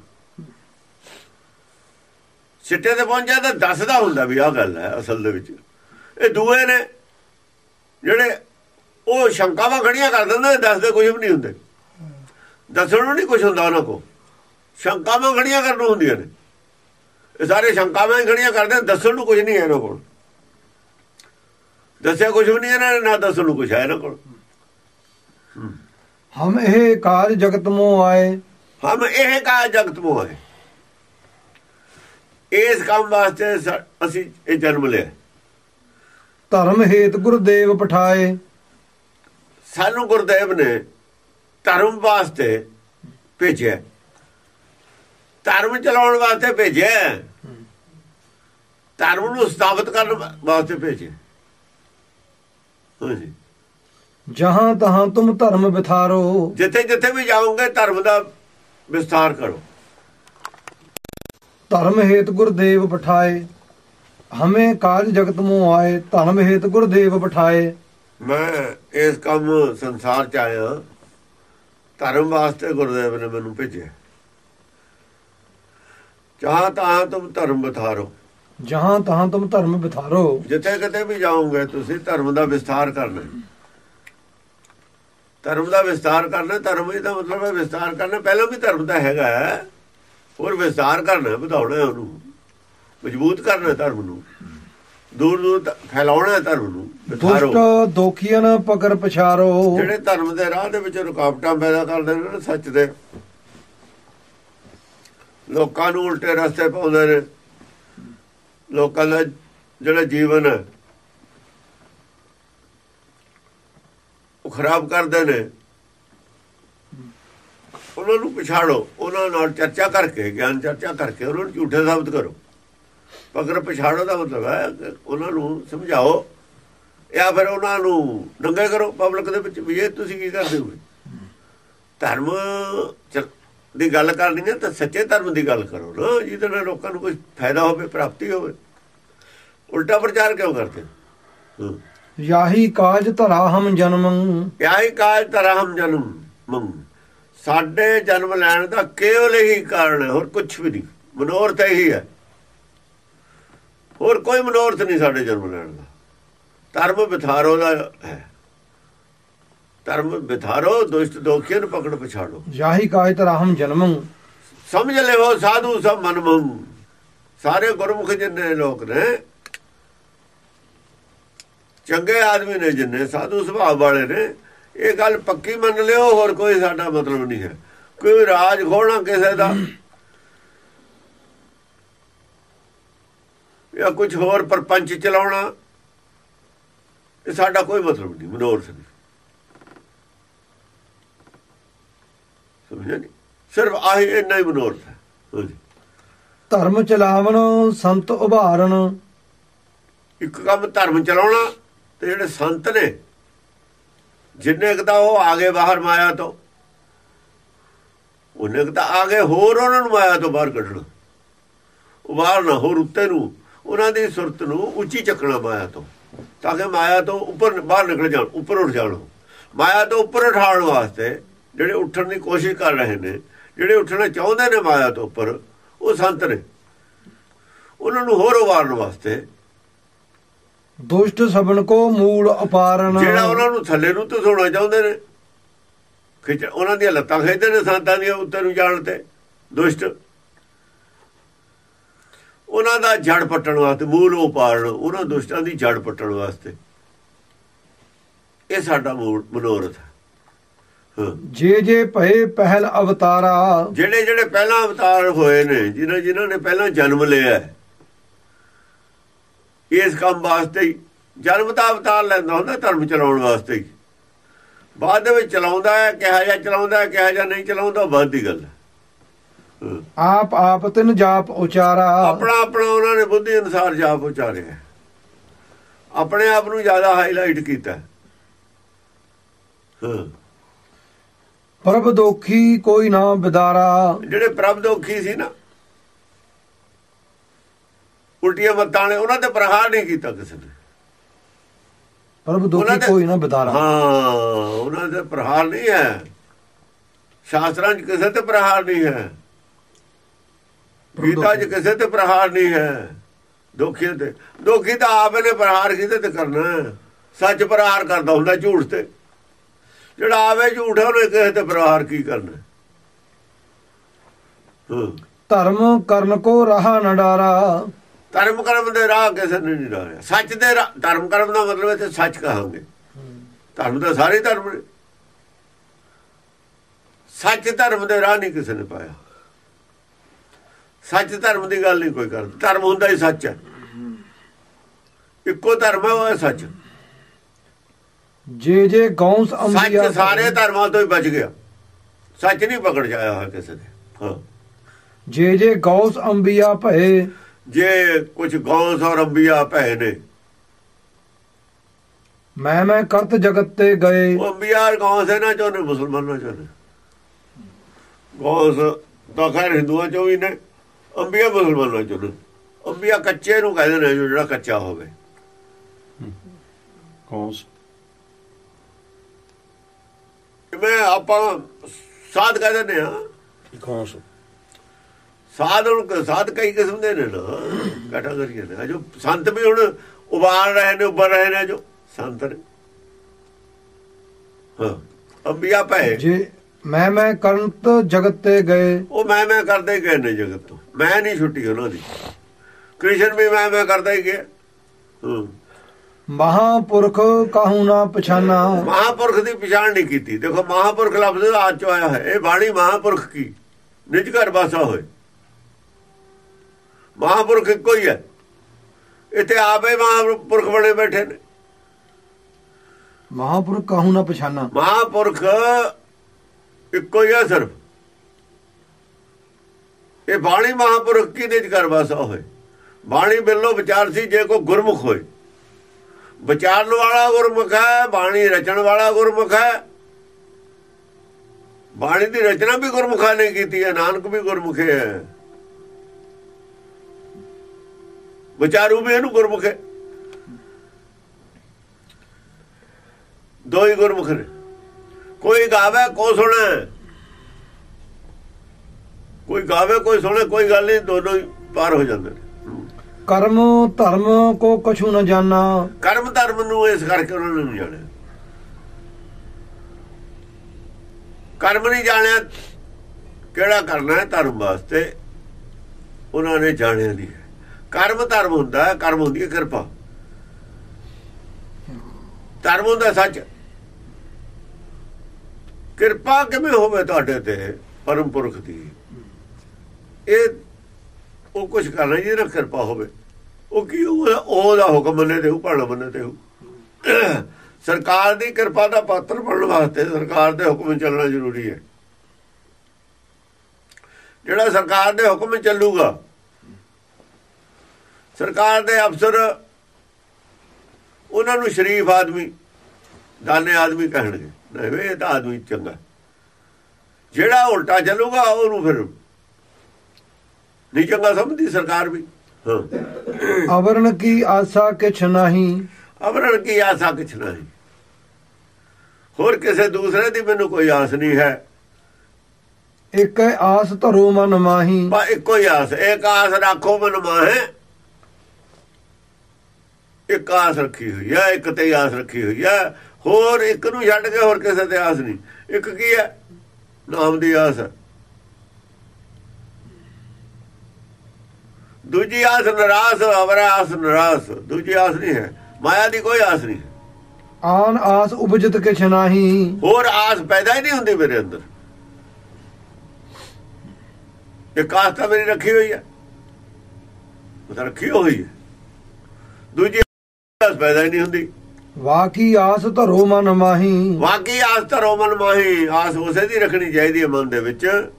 ਸਿੱਟੇ ਤੇ ਪਹੁੰਚਿਆ ਤਾਂ ਦੱਸਦਾ ਹੁੰਦਾ ਵੀ ਆਹ ਗੱਲ ਹੈ ਅਸਲ ਦੇ ਵਿੱਚ। ਇਹ ਦੂਏ ਨੇ ਜਿਹੜੇ ਉਹ ਸ਼ੰਕਾਵਾਂ ਖੜੀਆਂ ਕਰ ਦਿੰਦੇ ਦੱਸਦੇ ਕੁਝ ਵੀ ਨਹੀਂ ਹੁੰਦੇ। ਦੱਸਣ ਨੂੰ ਨਹੀਂ ਕੁਝ ਹੁੰਦਾ ਉਹਨਾਂ ਕੋ ਸ਼ੰਕਾਵਾਂ ਖੜੀਆਂ ਕਰਨ ਨੂੰ ਹੁੰਦੀਆਂ ਨੇ। ਇਹ ਸਾਰੇ ਸ਼ੰਕਾਵਾਂ ਹੀ ਖੜੀਆਂ ਕਰਦੇ ਨੇ ਦੱਸਣ ਨੂੰ ਕੁਝ ਨਹੀਂ ਹੈ ਇਹਨਾਂ ਕੋਲ। ਦੱਸਿਆ ਕੁਝ ਵੀ ਨਹੀਂ ਇਹਨਾਂ ਨੇ ਨਾ ਦੱਸਣ ਨੂੰ ਕੁਝ ਹੈ ਇਹਨਾਂ ਕੋਲ। ਹਮ ਇਹ ਕਾਜ ਜਗਤ ਮੋ ਆਏ। ਹਮ ਇਹ ਕਾ ਜਗਤ ਮੋਹ ਹੈ ਇਸ ਕੰਮ ਵਾਸਤੇ ਅਸੀਂ ਇਹ ਜਨਮ ਲਿਆ। ਧਰਮ ਹੇਤ ਗੁਰਦੇਵ ਪਠਾਏ। ਸਾਨੂੰ ਗੁਰਦੇਵ ਨੇ ਧਰਮ ਵਾਸਤੇ ਭੇਜਿਆ। ਧਰਮ ਚਲਾਉਣ ਵਾਸਤੇ ਭੇਜਿਆ। ਧਰਮ ਨੂੰ ਸਥਾਪਿਤ ਕਰਨ ਵਾਸਤੇ ਭੇਜਿਆ। ਹਾਂਜੀ। ਜਹਾਂ ਤਹਾਂ ਤੁਮ ਧਰਮ ਬਿਥਾਰੋ ਜਿੱਥੇ ਜਿੱਥੇ ਵੀ ਜਾਓਗੇ ਧਰਮ ਦਾ ਵਿਸਥਾਰ ਕਰੋ। ਧਰਮ ਹੇਤ ਗੁਰਦੇਵ ਪਠਾਏ। ਹਮੇ ਕਾਜ ਜਗਤ ਮੋ ਆਏ ਧਰਮ ਹੇਤ ਗੁਰਦੇਵ ਪਠਾਏ ਮੈਂ ਇਸ ਕੰਮ ਸੰਸਾਰ ਚ ਆਇਆ। ਧਰਮ ਵਾਸਤੇ ਗੁਰਦੇਵ ਨੇ ਮੈਨੂੰ ਭੇਜਿਆ। ਚਾਹ ਤਾਂ ਤੁਮ ਧਰਮ ਬਥਾਰੋ ਜਹਾਂ ਤਹਾਂ ਤੁਮ ਧਰਮ ਬਿਥਾਰੋ ਜਿੱਥੇ ਕਿਤੇ ਵੀ ਜਾਓਗੇ ਤੁਸੀਂ ਧਰਮ ਦਾ ਵਿਸਥਾਰ ਕਰਨਾ। ਧਰਮ ਦਾ ਵਿਸਥਾਰ ਕਰਨਾ ਧਰਮ ਇਹਦਾ ਮਤਲਬ ਹੈ ਵਿਸਥਾਰ ਕਰਨਾ। ਪਹਿਲਾਂ ਵੀ ਧਰਮ ਦਾ ਹੈਗਾ। ਹੋਰ ਵਿਸਥਾਰ ਕਰਨਾ ਵਧਾਉਣਾ ਉਹਨੂੰ। ਮਜ਼ਬੂਤ ਕਰਨਾ ਧਰਮ ਨੂੰ। ਦੂਰ ਦੂਰ ਫੈਲਾਉਣਾ ਹੈ ਧਰਮ ਨੂੰ ਦੁਸ਼ਟ ਦੋਖੀਆਂ ਪਕਰ ਪਛਾਰੋ। ਜਿਹੜੇ ਧਰਮ ਦੇ ਰਾਹ ਦੇ ਵਿੱਚ ਰੁਕਾਵਟਾਂ ਪੈਦਾ ਕਰਦੇ ਨੇ ਨਾ ਸੱਚ ਦੇ। ਲੋਕਾਂ ਨੂੰ ਉਲਟੇ ਰਸਤੇ ਪਾਉਂਦੇ ਨੇ। ਲੋਕਾਂ ਦਾ ਜਿਹੜਾ ਜੀਵਨ ਹੈ ਉਹ ਖਰਾਬ ਕਰਦੇ ਨੇ। ਉਹਨਾਂ ਨੂੰ ਪਛਾੜੋ ਉਹਨਾਂ ਨਾਲ ਚਰਚਾ ਕਰਕੇ ਗਿਆਨ ਚਰਚਾ ਕਰਕੇ ਉਹਨਾਂ ਨੂੰ ਝੂਠੇ ਸਾਬਤ ਕਰੋ। ਪਕੜ ਪਛਾੜੋ ਦਾ ਮਤਲਬ ਹੈ ਉਹਨਾਂ ਨੂੰ ਸਮਝਾਓ। ਜਾਂ ਫਿਰ ਉਹਨਾਂ ਨੂੰ ਨੰਗੇ ਕਰੋ ਪਬਲਿਕ ਦੇ ਵਿੱਚ ਵੀ ਇਹ ਤੁਸੀਂ ਕੀ ਕਰਦੇ ਹੋ? ਧਰਮ ਦੀ ਗੱਲ ਕਰਨੀ ਹੈ ਤਾਂ ਸੱਚੇ ਧਰਮ ਦੀ ਗੱਲ ਕਰੋ ਨਾ ਜਿਹਦੇ ਨਾਲ ਲੋਕਾਂ ਨੂੰ ਕੋਈ ਫਾਇਦਾ ਹੋਵੇ ਪ੍ਰਾਪਤੀ ਹੋਵੇ। ਉਲਟਾ ਪ੍ਰਚਾਰ ਕਿਉਂ ਕਰਦੇ? ਹੂੰ। ਯਾਹੀ ਕਾਜ ਧਰਾ ਹਮ ਜਨਮੰ। ਯਾਹੀ ਕਾਜ ਤਰਹਮ ਜਨਮ। ਮੰਗ ਸਾਡੇ ਜਨਮ ਲੈਣ ਦਾ ਕੇਵਲ ਹੀ ਕਾਰਨ ਹੈ? ਹੋਰ ਕੁਝ ਵੀ ਨਹੀਂ। ਮਨੋਰਥ ਇਹੀ ਹੈ। ਹੋਰ ਕੋਈ ਮਨੋਰਥ ਨਹੀਂ ਸਾਡੇ ਜਨਮ ਲੈਣ ਦਾ। ਧਰਮ ਬਿਥਾਰੋ ਦਾ ਹੈ। ਧਰਮ ਬਿਥਾਰੋ ਦੁਸ਼ਟ ਦੋਖੀਆਂ ਨੂੰ ਪਕੜ ਪਛਾੜੋ। ਜਾਹੀ ਕਾਇ ਰਾਹਮ ਜਨਮੰ। ਸਮਝ ਲਿਓ ਸਾਧੂ ਸਭ ਮਨਮੰ। ਸਾਰੇ ਗੁਰਮੁਖ ਜਿੰਨੇ ਲੋਕ ਨੇ ਚੰਗੇ ਆਦਮੀ ਨੇ ਜਿੰਨੇ ਸਾਧੂ ਸੁਭਾਅ ਵਾਲੇ ਨੇ ਇਹ ਗੱਲ ਪੱਕੀ ਮੰਨ ਲਿਓ ਹੋਰ ਕੋਈ ਸਾਡਾ ਮਤਲਬ ਨਹੀਂ ਹੈ। ਕੋਈ ਰਾਜ ਖੋਣਾ ਕਿਸੇ ਦਾ। ਜਾਂ ਕੁਝ ਹੋਰ ਪਰਪੰਚ ਚਲਾਉਣਾ ਇਹ ਸਾਡਾ ਕੋਈ ਮਤਲਬ ਨਹੀਂ ਮਨੋਰਥ ਨਹੀਂ। ਸਮਝਿਆ ਨਹੀਂ? ਸਿਰਫ ਆਹੀ ਇੰਨਾ ਹੀ ਮਨੋਰਥ ਹੈ। ਹਾਂਜੀ। ਧਰਮ ਚਲਾਵਣ ਸੰਤ ਉਭਾਰਨ ਇੱਕ ਕੰਮ ਧਰਮ ਚਲਾਉਣਾ ਤੇ ਜਿਹੜੇ ਸੰਤ ਨੇ ਜਿੰਨੇ ਕੁ ਤਾਂ ਉਹ ਆਗੇ ਬਾਹਰ ਮਾਇਆ ਤੋਂ ਉਹਨੇ ਕੁ ਤਾਂ ਆਗੇ ਹੋਰ ਉਹਨਾਂ ਨੂੰ ਮਾਇਆ ਤੋਂ ਬਾਹਰ ਕੱਢਣਾ। ਉਹ ਬਾਹਰ ਨਾ ਹੋਰ ਉੱਤੇ ਨੂੰ। ਉਹਨਾਂ ਦੀ ਸੁਰਤ ਨੂੰ ਉੱਚੀ ਚੱਕਣਾ ਮਾਇਆ ਤੋਂ। ਤਾਂ ਕਿ ਮਾਇਆ ਤੋਂ ਉੱਪਰ ਬਾਹਰ ਨਿਕਲ ਜਾਣ ਉੱਪਰ ਉੱਠ ਜਾਣ ਮਾਇਆ ਤੋਂ ਉੱਪਰ ਉਠਾਉਣ ਵਾਸਤੇ ਜਿਹੜੇ ਉੱਠਣ ਦੀ ਕੋਸ਼ਿਸ਼ ਕਰ ਰਹੇ ਨੇ ਜਿਹੜੇ ਉੱਠਣਾ ਚਾਹੁੰਦੇ ਨੇ ਮਾਇਆ ਤੋਂ ਉੱਪਰ ਉਹ ਸੰਤ ਨੇ। ਉਹਨਾਂ ਨੂੰ ਹੋਰ ਉਵਾਰਨ ਵਾਸਤੇ ਦੁਸ਼ਟ ਸਬਨ ਕੋ ਮੂਲ ਅਪਾਰਨ ਜਿਹੜਾ ਉਹਨਾਂ ਨੂੰ ਥੱਲੇ ਨੂੰ ਧਸੋਣਾ ਚਾਹੁੰਦੇ ਨੇ ਖਿੱਚ ਉਹਨਾਂ ਦੀਆਂ ਲੱਤਾਂ ਖਿੱਚਦੇ ਨੇ ਸੰਤਾਂ ਦੀਆਂ ਉੱਤੇ ਨੂੰ ਜਾਣ ਤੇ ਦੁਸ਼ਟ। ਉਹਨਾਂ ਦਾ ਜੜ ਪੱਟਣ ਵਾਸਤੇ ਮੂਲ ਉਪਾਰਨ ਉਹਨਾਂ ਦੁਸ਼ਟਾਂ ਦੀ ਜੜ ਪੱਟਣ ਵਾਸਤੇ ਇਹ ਸਾਡਾ ਮੂਲ ਮਨੋਰਥ। ਜੇ ਜੇ ਭਏ ਪਹਿਲ ਅਵਤਾਰਾ ਜਿਹੜੇ ਜਿਹੜੇ ਪਹਿਲਾਂ ਅਵਤਾਰ ਹੋਏ ਨੇ ਜਿਨ੍ਹਾਂ ਜਿਨ੍ਹਾਂ ਨੇ ਪਹਿਲਾਂ ਜਨਮ ਲਿਆ ਇਸ ਕੰਮ ਵਾਸਤੇ ਹੀ ਜਨਮ ਦਾ ਅਵਤਾਰ ਲੈਂਦਾ ਹੁੰਦਾ ਧਰਮ ਚਲਾਉਣ ਵਾਸਤੇ ਹੀ ਬਾਅਦ ਦੇ ਵਿੱਚ ਚਲਾਉਂਦਾ ਹੈ ਕਿਹਾ ਜਾਂ ਚਲਾਉਂਦਾ ਹੈ ਕਿਹਾ ਜਾਂ ਨਹੀਂ ਚਲਾਉਂਦਾ ਬਾਅਦ ਦੀ ਗੱਲ ਹਾਂ। ਆਪ ਆਪ ਤਿਨ ਜਾਪ ਉਚਾਰਾ। ਆਪਣਾ ਆਪਣਾ ਉਹਨਾਂ ਨੇ ਬੁੱਧੀ ਅਨੁਸਾਰ ਜਾਪ ਉਚਾਰਿਆ। ਆਪਣੇ ਆਪ ਨੂੰ ਜ਼ਿਆਦਾ ਹਾਈਲਾਈਟ ਕੀਤਾ। ਹੈ। ਪ੍ਰਭ ਦੋਖੀ ਕੋਈ ਨਾ ਬਿਦਾਰਾ। ਜਿਹੜੇ ਪ੍ਰਭ ਦੋਖੀ ਸੀ ਨਾ ਉਲਟੀਆਂ ਮੱਤਾਂ ਨੇ ਉਹਨਾਂ ਤੇ ਪ੍ਰਹਾਰ ਨਹੀਂ ਕੀਤਾ ਕਿਸੇ ਨੇ। ਪ੍ਰਭ ਦੋਖੀ ਕੋਈ ਨਾ ਬਿਦਾਰਾ। ਹਾਂ ਉਹਨਾਂ ਤੇ ਪ੍ਰਹਾਰ ਨਹੀਂ ਹੈ। ਸ਼ਾਸਤਰਾਂ 'ਚ ਕਿਸੇ ਤੇ ਪ੍ਰਹਾਰ ਨਹੀਂ ਹੈ। ਗੀਤਾ 'ਚ ਕਿਸੇ ਤੇ ਪ੍ਰਹਾਰ ਨਹੀਂ ਹੈ। ਦੋਖੀ ਤੇ ਦੋਖੀ ਤਾਂ ਆਪੇ ਨੇ ਪ੍ਰਹਾਰ ਕੀਤੇ ਤੇ ਕਰਨਾ। ਸੱਚ ਪ੍ਰਹਾਰ ਕਰਦਾ ਹੁੰਦਾ ਝੂਠ ਤੇ। ਜਿਹੜਾ ਆਵੇ ਝੂਠ ਹੈ ਉਹਨੇ ਕਿਸੇ ਤੇ ਪ੍ਰਹਾਰ ਕੀ ਕਰਨਾ? ਧਰਮ ਕਰਨ ਕੋ ਰਹਾ ਨ ਡਾਰਾ ਧਰਮ ਕਰਮ ਦੇ ਰਾਹ ਕਿਸੇ ਨੇ ਨਹੀਂ ਡਾਰਿਆ ਸੱਚ ਦੇ ਧਰਮ ਕਰਮ ਦਾ ਮਤਲਬ ਹੈ ਤੇ ਸੱਚ ਕਹਾਂਗੇ। ਧਰਮ ਤਾਂ ਸਾਰੇ ਧਰਮ ਨੇ। ਸੱਚ ਧਰਮ ਦੇ ਰਾਹ ਨਹੀਂ ਕਿਸੇ ਨੇ ਪਾਇਆ। ਸੱਚ ਧਰਮ ਦੀ ਗੱਲ ਨਹੀਂ ਕੋਈ ਕਰਦਾ। ਧਰਮ ਹੁੰਦਾ ਹੀ ਸੱਚ ਹੈ। ਇੱਕੋ ਧਰਮ ਹੈ ਉਹ ਸੱਚ। ਜੇ ਜੇ ਗੌਂਸ ਅੰਬੀਆ ਸੱਚ ਸਾਰੇ ਧਰਮਾਂ ਤੋਂ ਹੀ ਬਚ ਗਿਆ। ਸੱਚ ਨਹੀਂ ਪਕੜ ਜਾਇਆ ਹੋਇਆ ਕਿਸੇ ਦੇ ਹਾਂ। ਜੇ ਜੇ ਗੌਸ ਅੰਬੀਆ ਭਏ। ਜੇ ਕੁਝ ਗੌਸ ਔਰ ਅੰਬੀਆ ਭੈ ਨੇ। ਮੈਂ ਮੈਂ ਕਰਤ ਜਗਤ ਤੇ ਗਏ। ਉਹ ਅੰਬੀਆ ਗੌਸ ਇਹਨਾਂ ਚੋਂ ਨੇ ਮੁਸਲਮਾਨਾਂ ਚੋਂ ਨੇ। ਗੌਸ ਤਾਂ ਖੈਰ ਹਿੰਦੂਆਂ ਚੋਂ ਵੀ ਨੇ। ਅੰਬੀਆ ਮੁਸਲਮਾਨਾਂ ਚੋਂ ਅੰਬੀਆ ਕੱਚੇ ਨੂੰ ਕਹਿੰਦੇ ਨੇ ਜੋ ਜਿਹੜਾ ਕੱਚਾ ਹੋਵੇ। ਕੌਂਸ ਜਿਵੇਂ ਆਪਾਂ ਸਾਧ ਕਹਿੰਦੇ ਨੇ ਆ ਕੌਂਸ ਸਾਧ ਨੂੰ ਸਾਧ ਕਈ ਕਿਸਮ ਦੇ ਨੇ ਨਾ। ਕੈਟਾਗਰੀਆਂ ਨੇ। ਜੋ ਸੰਤ ਵੀ ਹੁਣ ਉਬਾਲ ਰਹੇ ਨੇ ਉੱਭਰ ਰਹੇ ਨੇ ਜੋ ਸੰਤ ਨੇ। ਹਾਂ ਅੰਬੀਆ ਭੈ ਜੇ ਮੈਂ ਮੈਂ ਕਰਤ ਜਗਤ ਤੇ ਗਏ। ਉਹ ਮੈਂ ਮੈਂ ਕਰਦੇ ਗਏ ਨੇ ਜਗਤ ਤੋਂ। ਮੈਂ ਨਹੀਂ ਛੁੱਟੀ ਉਹਨਾਂ ਦੀ। ਕ੍ਰਿਸ਼ਨ ਵੀ ਮੈਂ ਮੈਂ ਕਰਦਾ ਹੀ ਗਿਆ। ਮਹਾਪੁਰਖ ਕਾਹੂ ਨਾ ਪਛਾਨਾ। ਮਹਾਪੁਰਖ ਦੀ ਪਛਾਣ ਨਹੀਂ ਕੀਤੀ। ਦੇਖੋ ਮਹਾਪੁਰਖ ਲਫ਼ਜ਼ ਆਜ ਚੋਂ ਆਇਆ ਹੈ ਇਹ ਬਾਣੀ ਮਹਾਪੁਰਖ ਕੀ? ਨਿਜ ਘਰ ਵਾਸਾ ਹੋਏ। ਮਹਾਪੁਰਖ ਇੱਕੋ ਹੀ ਹੈ। ਇੱਥੇ ਆਪੇ ਮਹਾਪੁਰਖ ਬਣੇ ਬੈਠੇ ਨੇ। ਮਹਾਪੁਰਖ ਕਾਹੂ ਨਾ ਪਛਾਨਾ। ਮਹਾਪੁਰਖ ਇੱਕੋ ਹੀ ਹੈ ਸਿਰਫ। ਇਹ ਬਾਣੀ ਮਹਾਪੁਰਖ ਕੀ ਨਿਜ ਘਰ ਵਾਸਾ ਹੋਏ? ਬਾਣੀ ਬਿੱਲੋ ਵਿਚਾਰ ਸੀ ਜੇ ਕੋ ਗੁਰਮੁਖ ਹੋਏ। ਵਿਚਾਰਨ ਵਾਲਾ ਗੁਰਮੁਖ ਹੈ, ਬਾਣੀ ਰਚਣ ਵਾਲਾ ਗੁਰਮੁਖ ਹੈ। ਬਾਣੀ ਦੀ ਰਚਨਾ ਵੀ ਗੁਰਮੁਖਾਂ ਨੇ ਕੀਤੀ ਹੈ, ਨਾਨਕ ਵੀ ਗੁਰਮੁਖ ਹੈ। ਵਿਚਾਰੂ ਵੀ ਇਹਨੂੰ ਗੁਰਮੁਖ। ਹੈ ਦੋ ਹੀ ਗੁਰਮੁਖ ਨੇ। ਕੋਈ ਗਾਵੇ, ਕੋ ਸੁਣੇ। ਕੋਈ ਗਾਵੇ ਕੋਈ ਸੁਣੇ ਕੋਈ ਗੱਲ ਨਹੀਂ ਦੋਨੋਂ ਹੀ ਪਾਰ ਹੋ ਜਾਂਦੇ ਨੇ। ਕਰਮ ਧਰਮ ਕੋ ਕਛੂ ਨ ਜਾਣਾ। ਕਰਮ ਧਰਮ ਨੂੰ ਇਸ ਕਰਕੇ ਉਹਨਾਂ ਨੇ ਨਹੀਂ ਜਾਣਿਆ। ਕਰਮ ਨਹੀਂ ਜਾਣਿਆ ਕਿਹੜਾ ਕਰਨਾ ਹੈ ਧਰਮ ਵਾਸਤੇ? ਉਹਨਾਂ ਨੇ ਜਾਣਿਆ ਨਹੀਂ। ਹੈ। ਕਰਮ ਧਰਮ ਹੁੰਦਾ ਕਰਮ ਹੁੰਦੀ ਹੈ ਕਿਰਪਾ। ਧਰਮ ਹੁੰਦਾ ਸੱਚ। ਕਿਰਪਾ ਕਿਵੇਂ ਹੋਵੇ ਤੁਹਾਡੇ ਤੇ ਪਰਮ ਪੁਰਖ ਦੀ? ਇਹ ਉਹ ਕੁਝ ਕਰਨਾ ਜਿਹਦੇ ਨਾਲ ਕਿਰਪਾ ਹੋਵੇ। ਉਹ ਕੀ ਉਹਦਾ ਉਹਦਾ ਹੁਕਮ ਮੰਨੇ ਤੇ ਉਹ ਭਾਣਾ ਮੰਨੇ ਤੇ ਉਹ ਸਰਕਾਰ ਦੀ ਕਿਰਪਾ ਦਾ ਪਾਤਰ ਬਣਨ ਵਾਸਤੇ ਸਰਕਾਰ ਦੇ ਹੁਕਮ ਚੱਲਣਾ ਜ਼ਰੂਰੀ ਹੈ। ਜਿਹੜਾ ਸਰਕਾਰ ਦੇ ਹੁਕਮ ਚੱਲੂਗਾ, ਸਰਕਾਰ ਦੇ ਅਫਸਰ, ਉਹਨਾਂ ਨੂੰ ਸ਼ਰੀਫ ਆਦਮੀ, ਦਾਨੇ ਆਦਮੀ ਕਹਿਣਗੇ। ਨਹੀਂ ਇਹ ਤਾਂ ਆਦਮੀ ਚੰਗਾ। ਜਿਹੜਾ ਉਲਟਾ ਚੱਲੂਗਾ, ਉਹਨੂੰ ਫਿਰ ਨਹੀਂ ਚੰਗਾ ਸਮਝਦੀ ਸਰਕਾਰ ਵੀ। ਹਾਂ। ਅਵਰਣ ਕੀ ਆਸਾ ਕਿਛ ਨਹੀਂ? ਅਵਰਣ ਕੀ ਆਸਾ ਕਿਛ ਨਹੀਂ? ਹੋਰ ਕਿਸੇ ਦੂਸਰੇ ਦੀ ਮੈਨੂੰ ਕੋਈ ਆਸ ਨਹੀਂ ਹੈ। ਇੱਕ ਆਸ ਧਰੋ ਮਨ ਮਾਹੀ। ਬਾ ਇੱਕੋ ਹੀ ਆਸ ਇੱਕ ਆਸ ਰੱਖੋ ਮਨ ਮਾਹੇ। ਇੱਕ ਆਸ ਰੱਖੀ ਹੋਈ ਹੈ ਇੱਕ ਤੇ ਆਸ ਰੱਖੀ ਹੋਈ ਹੈ। ਹੋਰ ਇੱਕ ਨੂੰ ਛੱਡ ਕੇ ਹੋਰ ਕਿਸੇ ਤੇ ਆਸ ਨਹੀਂ। ਇੱਕ ਕੀ ਹੈ? ਨਾਮ ਦੀ ਆਸ ਹੈ। ਦੂਜੀ ਆਸ ਨਰਾਸ ਅਵਰਾ ਆਸ ਨਰਾਸ। ਦੂਜੀ ਆਸ ਨਹੀਂ ਹੈ। ਮਾਇਆ ਦੀ ਕੋਈ ਆਸ ਨਹੀਂ। ਆਨ ਆਸ ਉਪਜਤ ਕਿਛ ਨਹੀਂ। ਹੋਰ ਆਸ ਪੈਦਾ ਹੀ ਨਹੀਂ ਹੁੰਦੀ ਮੇਰੇ ਅੰਦਰ। ਇਹ ਆਸ ਤਾਂ ਮੇਰੀ ਰੱਖੀ ਹੋਈ ਹੈ। ਉਹ ਤਾਂ ਰੱਖੀ ਹੋਈ ਹੈ। ਦੂਜੀ ਆਸ ਪੈਦਾ ਹੀ ਨਹੀਂ ਹੁੰਦੀ। ਵਾਕੀ ਆਸ ਧਰੋ ਮਨ ਮਾਹੀ। ਵਾਕੀ ਆਸ ਤਾਂ ਰੋਮਨ ਮਾਹੀ। ਆਸ ਉਸੇ ਦੀ ਰੱਖਣੀ ਚਾਹੀਦੀ ਹੈ ਮਨ ਦੇ ਵਿੱਚ।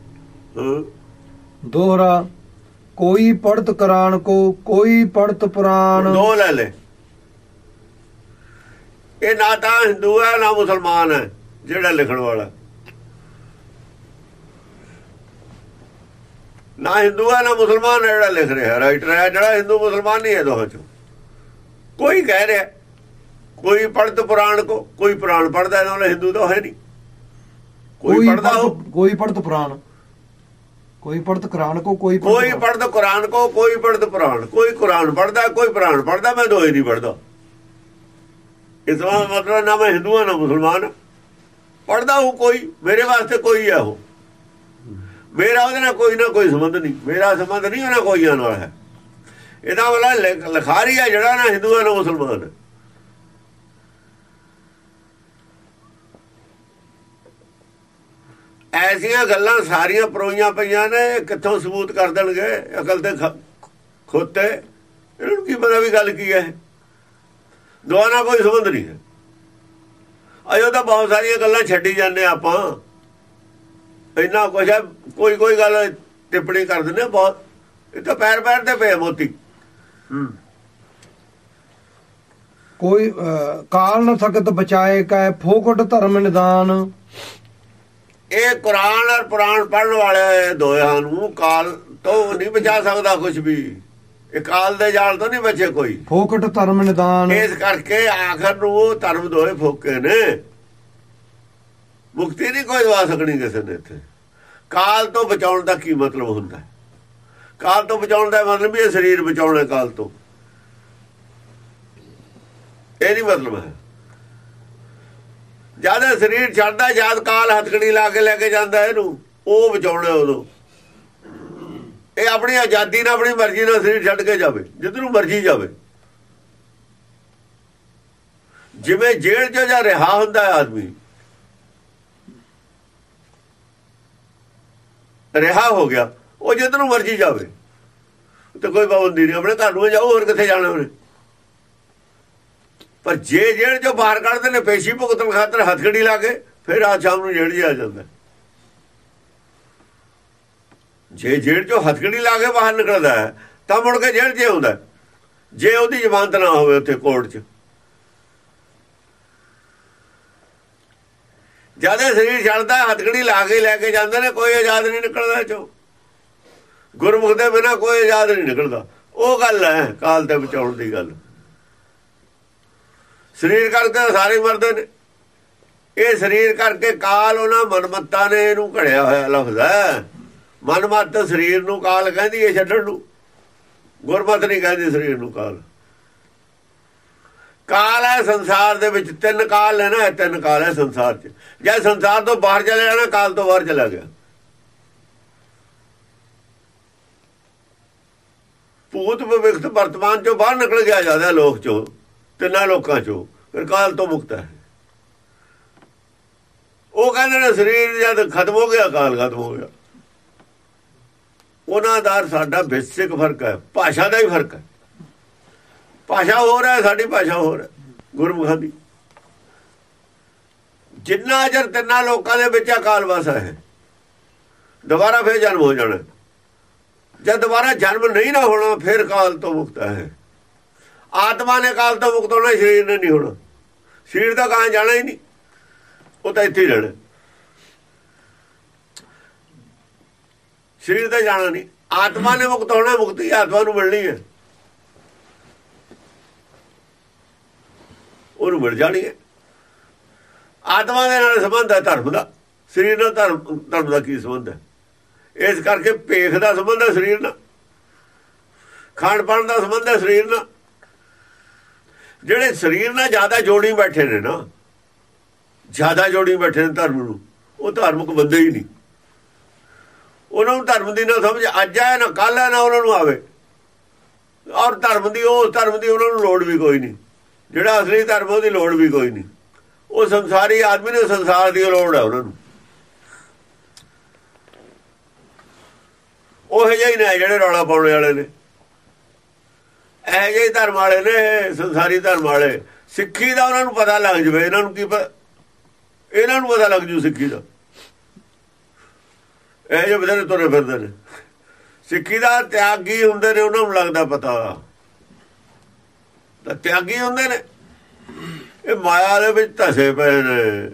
ਦੋਹਰਾ ਕੋਈ ਪੜਤ ਕਰਾਨ ਕੋ ਕੋਈ ਪੜਤ ਪੁਰਾਣ ਦੋ ਲੈ ਲੈ। ਇਹ ਨਾ ਤਾਂ ਹਿੰਦੂ ਹੈ ਨਾ ਮੁਸਲਮਾਨ ਹੈ ਜਿਹੜਾ ਲਿਖਣ ਵਾਲਾ। ਨਾ ਹਿੰਦੂ ਹੈ ਨਾ ਮੁਸਲਮਾਨ ਹੈ ਜਿਹੜਾ ਲਿਖ ਰਿਹਾ। ਰਾਈਟਰ ਹੈ ਜਿਹੜਾ ਹਿੰਦੂ ਮੁਸਲਮਾਨ ਨਹੀਂ ਹੈ ਦੋਹਾਂ ਚੋਂ। ਕੋਈ ਕਹਿ ਰਿਹਾ। ਕੋਈ ਪੜਤ ਪੁਰਾਣ ਕੋ ਕੋਈ ਪੁਰਾਣ ਪੜਦਾ ਇਹਨਾਂ ਨਾਲ ਹਿੰਦੂ ਤਾਂ ਹੈ ਨਹੀਂ। ਕੋਈ ਪੜਦਾ ਕੋਈ ਪੜਤ ਪੁਰਾਣ ਕੋਈ ਪੜਤ ਕਰਾਨ ਕੋ, ਕੋਈ ਕੋਈ ਪੁਰਾਣ। ਕੁਰਾਨ ਕੋ, ਕੋਈ ਪੜਦਾ ਪੁਰਾਣ। ਕੋਈ ਕੁਰਾਨ ਪੜਦਾ ਕੋਈ ਪੁਰਾਣ ਪੜਦਾ ਮੈਂ ਦੋਏ ਨਹੀਂ ਪੜਦਾ ਇਸ ਦਾ ਮਤਲਬ ਨਾ ਮੈਂ ਹਿੰਦੂ ਨਾ ਮੁਸਲਮਾਨ। ਪੜਦਾ ਹੂੰ ਕੋਈ, ਮੇਰੇ ਵਾਸਤੇ ਕੋਈ ਹੈ ਉਹ। ਮੇਰਾ ਉਹਦੇ ਨਾਲ ਕੋਈ ਨਾ ਕੋਈ ਸੰਬੰਧ ਨਹੀਂ। ਮੇਰਾ ਸੰਬੰਧ ਨਹੀਂ, ਉਹਨਾਂ ਕੋਈ ਨਾਲ ਹੈ। ਇਹਦਾ ਮਤਲਬ ਲਖਾਰੀ ਆ ਜਿਹੜਾ ਨਾ ਹਿੰਦੂ ਨਾ ਮੁਸਲਮਾਨ। ਐਸੀਆਂ ਗੱਲਾਂ ਸਾਰੀਆਂ ਪਰੋਈਆਂ ਪਈਆਂ ਨੇ ਕਿੱਥੋਂ ਸਬੂਤ ਕਰ ਦੇਣਗੇ? ਅਕਲ ਤੇ ਖੋਤੇ। ਇਹਨਾਂ ਨੂੰ ਕੀ ਪਤਾ ਵੀ ਗੱਲ ਕੀ ਹੈ? ਨਾਲ ਕੋਈ ਸੰਬੰਧ ਨਹੀਂ ਹੈ। ਅਜੋ ਤਾਂ ਬਹੁਤ ਸਾਰੀਆਂ ਗੱਲਾਂ ਛੱਡੀ ਜਾਂਦੇ ਆਪਾਂ। ਇੰਨਾ ਕੁਛ ਹੈ ਕੋਈ ਕੋਈ ਗੱਲ ਟਿੱਪਣੀ ਕਰ ਦਿੰਦੇ ਬਹੁਤ। ਇਹ ਤਾਂ ਪੈਰ ਪੈਰ ਤੇ ਪਏ ਮੋਤੀ। ਹੂੰ। ਕੋਈ ਕਾਲ ਨ ਸਕਤ ਬਚਾਏ ਕੈ ਫੋਕਟ ਧਰਮ ਨਿਦਾਨ। ਇਹ ਕੁਰਾਨ ਔਰ ਪੁਰਾਣ ਪੜਨ ਵਾਲੇ ਦੋਹਾਂ ਨੂੰ ਕਾਲ ਤੋਂ ਨਹੀਂ ਬਚਾ ਸਕਦਾ ਕੁਝ ਵੀ। ਇਹ ਕਾਲ ਦੇ ਜਾਲ ਤੋਂ ਨਹੀਂ ਬਚੇ ਕੋਈ। ਫੋਕਟ ਧਰਮ ਨਿਦਾਨ। ਇਸ ਕਰਕੇ ਆਖਰ ਨੂੰ ਉਹ ਧਰਮ ਦੋਏ ਫੋਕੇ ਨੇ। ਮੁਕਤੀ ਨਹੀਂ ਕੋਈ ਦਵਾ ਸਕਣੀ ਕਿਸੇ ਨੇ ਇੱਥੇ। ਕਾਲ ਤੋਂ ਬਚਾਉਣ ਦਾ ਕੀ ਮਤਲਬ ਹੁੰਦਾ? ਕਾਲ ਤੋਂ ਬਚਾਉਣ ਦਾ ਮਤਲਬ ਵੀ ਇਹ ਸਰੀਰ ਬਚਾਉਣਾ ਕਾਲ ਤੋਂ। ਇਹ ਨਹੀਂ ਮਤਲਬ ਹੈ। ਜ਼ਿਆਦਾ ਸਰੀਰ ਛੱਡਦਾ, ਜਦ ਕਾਲ ਹੱਥਕੜੀ ਲਾ ਕੇ ਲੈ ਕੇ ਜਾਂਦਾ ਇਹਨੂੰ, ਉਹ ਬਚਾਉਣਾ ਉਦੋਂ ਇਹ ਆਪਣੀ ਆਜ਼ਾਦੀ ਨਾਲ, ਆਪਣੀ ਮਰਜ਼ੀ ਨਾਲ ਸਰੀਰ ਛੱਡ ਕੇ ਜਾਵੇ, ਜਿੱਧਰ ਮਰਜ਼ੀ ਜਾਵੇ। ਜਿਵੇਂ ਜੇਲ੍ਹ 'ਚ ਜਾਂ ਰਿਹਾ ਹੁੰਦਾ ਆਦਮੀ। ਰਿਹਾ ਹੋ ਗਿਆ, ਉਹ ਜਿੱਧਰ ਨੂੰ ਮਰਜ਼ੀ ਜਾਵੇ। ਤੇ ਕੋਈ ਪਾਬੰਦੀ ਨਹੀਂ ਆਪਣੇ ਘਰ ਨੂੰ ਜਾਓ, ਹੋਰ ਕਿੱਥੇ ਜਾਣਾ ਉਹਨੇ? ਪਰ ਜੇ ਜੇਲ੍ਹ 'ਚੋਂ ਬਾਹਰ ਕੱਢਦੇ ਨੇ, ਪੇਸ਼ੀ ਭੁਗਤਣ ਖਾਤਰ ਹੱਥਕੜੀ ਲਾ ਕੇ, ਫਿਰ ਆ ਸ਼ਾਮ ਨੂੰ ਜੇਲ੍ਹ 'ਚ ਆ ਜਾਂਦਾ। ਜੇ ਜੇਲ੍ਹ 'ਚੋਂ ਹੱਥਕੜੀ ਲਾ ਕੇ ਬਾਹਰ ਨਿਕਲਦਾ ਤਾਂ ਮੁੜ ਕੇ ਜੇਲ੍ਹ 'ਚ ਆਉਂਦਾ ਜੇ ਉਹਦੀ ਜ਼ਮਾਨਤ ਨਾ ਹੋਵੇ ਉੱਥੇ ਕੋਰਟ 'ਚ। ਜ਼ਿਆਦਾ ਸਰੀਰ ਛੱਡਦਾ ਹੱਥਕੜੀ ਲਾ ਕੇ ਲੈ ਕੇ ਜਾਂਦੇ ਨੇ, ਕੋਈ ਆਜ਼ਾਦ ਨਹੀਂ ਨਿਕਲਦਾ ਚੋ। ਗੁਰਮੁਖ ਦੇ ਬਿਨਾ ਕੋਈ ਆਜ਼ਾਦ ਨਹੀਂ ਨਿਕਲਦਾ। ਉਹ ਗੱਲ ਹੈ, ਕਾਲ ਤੇ ਬਚਾਉਣ ਦੀ ਗੱਲ। ਸਰੀਰ ਕਰਕੇ ਸਾਰੇ ਮਰਦੇ ਨੇ। ਇਹ ਸਰੀਰ ਕਰਕੇ ਕਾਲ ਉਹਨਾਂ ਮਨਮੱਤਾਂ ਨੇ, ਇਹਨੂੰ ਘੜਿਆ ਹੋਇਆ ਲਫ਼ਜ਼ ਹੈ। ਮਨਮੱਤ ਸਰੀਰ ਨੂੰ ਕਾਲ ਕਹਿੰਦੀ ਹੈ ਛੱਡਣ ਨੂੰ। ਗੁਰਮਤ ਨਹੀਂ ਕਹਿੰਦੀ ਸਰੀਰ ਨੂੰ ਕਾਲ। ਕਾਲ ਹੈ ਸੰਸਾਰ ਦੇ ਵਿੱਚ, ਤਿੰਨ ਕਾਲ ਹੈ ਨਾ ਤਿੰਨ ਕਾਲ ਹੈ ਸੰਸਾਰ 'ਚ। ਜੇ ਸੰਸਾਰ ਤੋਂ ਬਾਹਰ ਚਲੇ ਜਾਣਾ, ਕਾਲ ਤੋਂ ਬਾਹਰ ਚਲਾ ਗਿਆ। ਭੂਤ ਭਵਿੱਖਤ ਵਰਤਮਾਨ ਚੋਂ ਬਾਹਰ ਨਿਕਲ ਗਿਆ ਜਾਂਦਾ ਲੋਕ ਚੋਂ। ਤਿੰਨਾਂ ਲੋਕਾਂ ਚੋਂ, ਫਿਰ ਕਾਲ ਤੋਂ ਮੁਕਤ ਹੈ। ਉਹ ਕਹਿੰਦੇ ਨੇ ਸਰੀਰ ਜਦ ਖਤਮ ਹੋ ਗਿਆ, ਕਾਲ ਖਤਮ ਹੋ ਗਿਆ। ਉਹਨਾਂ ਦਾ ਸਾਡਾ ਬੇਸਿਕ ਫ਼ਰਕ ਹੈ, ਭਾਸ਼ਾ ਦਾ ਹੀ ਫ਼ਰਕ ਹੈ। ਭਾਸ਼ਾ ਹੋਰ ਹੈ, ਸਾਡੀ ਭਾਸ਼ਾ ਹੋਰ ਹੈ, ਗੁਰਮੁਖਾਂ ਦੀ। ਜਿੰਨਾ ਅਜਰ ਤਿੰਨਾਂ ਲੋਕਾਂ ਦੇ ਵਿੱਚ ਅਕਾਲ ਵਾਸਾ ਹੈ, ਦੁਬਾਰਾ ਫੇਰ ਜਨਮ ਹੋ ਜਾਣਾ। ਜਦ ਦੁਬਾਰਾ ਜਨਮ ਨਹੀਂ ਨਾ ਹੋਣਾ, ਫਿਰ ਕਾਲ ਤੋਂ ਮੁਕਤ ਹੈ। ਆਤਮਾ ਨੇ ਕਾਲ ਤੋਂ ਮੁਕਤ ਹੋਣਾ, ਸਰੀਰ ਨੇ ਨਹੀਂ ਹੋਣਾ। ਸਰੀਰ ਦਾ ਕਹਾਂ ਜਾਣਾ ਹੀ ਨਹੀਂ। ਉਹ ਤਾਂ ਇੱਥੇ ਹੀ ਰਹਿਣਾ। ਸਰੀਰ ਦਾ ਜਾਣਾ ਨਹੀਂ। ਆਤਮਾ ਨੇ ਮੁਕਤ ਹੋਣਾ, ਮੁਕਤੀ ਆਤਮਾ ਨੂੰ ਮਿਲਣੀ ਹੈ। ਉਹਨੂੰ ਮਿਲ ਜਾਣੀ ਹੈ। ਆਤਮਾ ਦੇ ਨਾਲ ਸੰਬੰਧ ਹੈ ਧਰਮ ਦਾ। ਸਰੀਰ ਨਾਲ ਧਰਮ ਧਰਮ ਦਾ ਕੀ ਸੰਬੰਧ ਹੈ? ਇਸ ਕਰਕੇ ਭੇਖ ਦਾ ਸੰਬੰਧ ਹੈ ਸਰੀਰ ਨਾਲ। ਖਾਣ ਪਾਣ ਦਾ ਸੰਬੰਧ ਹੈ ਸਰੀਰ ਨਾਲ। ਜਿਹੜੇ ਸਰੀਰ ਨਾਲ ਜ਼ਿਆਦਾ ਜੋੜੀ ਬੈਠੇ ਨੇ ਨਾ, ਜ਼ਿਆਦਾ ਜੋੜੀ ਬੈਠੇ ਨੇ ਧਰਮ ਨੂੰ, ਉਹ ਧਾਰਮਿਕ ਬੰਦੇ ਹੀ ਨਹੀਂ। ਉਹਨਾਂ ਨੂੰ ਧਰਮ ਦੀ ਨਾ ਸਮਝ, ਅੱਜ ਆਇਆ ਨਾ ਕੱਲ ਆ ਨਾ ਉਹਨਾਂ ਨੂੰ ਆਵੇ। ਔਰ ਧਰਮ ਦੀ ਉਹ, ਧਰਮ ਦੀ ਉਹਨਾਂ ਨੂੰ ਲੋੜ ਵੀ ਕੋਈ ਨਹੀਂ। ਜਿਹੜਾ ਅਸਲੀ ਧਰਮ ਉਹਦੀ ਲੋੜ ਵੀ ਕੋਈ ਨਹੀਂ। ਉਹ ਸੰਸਾਰੀ ਆਦਮੀ ਨੇ ਸੰਸਾਰ ਦੀ ਲੋੜ ਹੈ ਉਹਨਾਂ ਨੂੰ। ਉਹ ਹੀ ਨੇ ਜਿਹੜੇ ਰੌਲਾ ਪਾਉਣ ਵਾਲੇ ਨੇ। ਇਹ ਜਿਹੇ ਧਰਮ ਵਾਲੇ ਨੇ, ਸੰਸਾਰੀ ਧਰਮ ਵਾਲੇ। ਸਿੱਖੀ ਦਾ ਉਹਨਾਂ ਨੂੰ ਪਤਾ ਲੱਗ ਜਵੇ, ਇਹਨਾਂ ਨੂੰ ਕੀ ਇਹਨਾਂ ਨੂੰ ਪਤਾ ਲੱਗ ਜੂ ਸਿੱਖੀ ਦਾ। ਇਹ ਜਿਹੇ ਬਦਲੇ ਤੁਰੇ ਫਿਰਦੇ ਨੇ। ਸਿੱਖੀ ਦਾ ਤਿਆਗੀ ਹੁੰਦੇ ਨੇ, ਉਹਨਾਂ ਨੂੰ ਲੱਗਦਾ ਪਤਾ। ਤਾਂ ਤਿਆਗੀ ਹੁੰਦੇ ਨੇ। ਇਹ ਮਾਇਆ ਦੇ ਵਿੱਚ ਧਸੇ ਪਏ ਨੇ।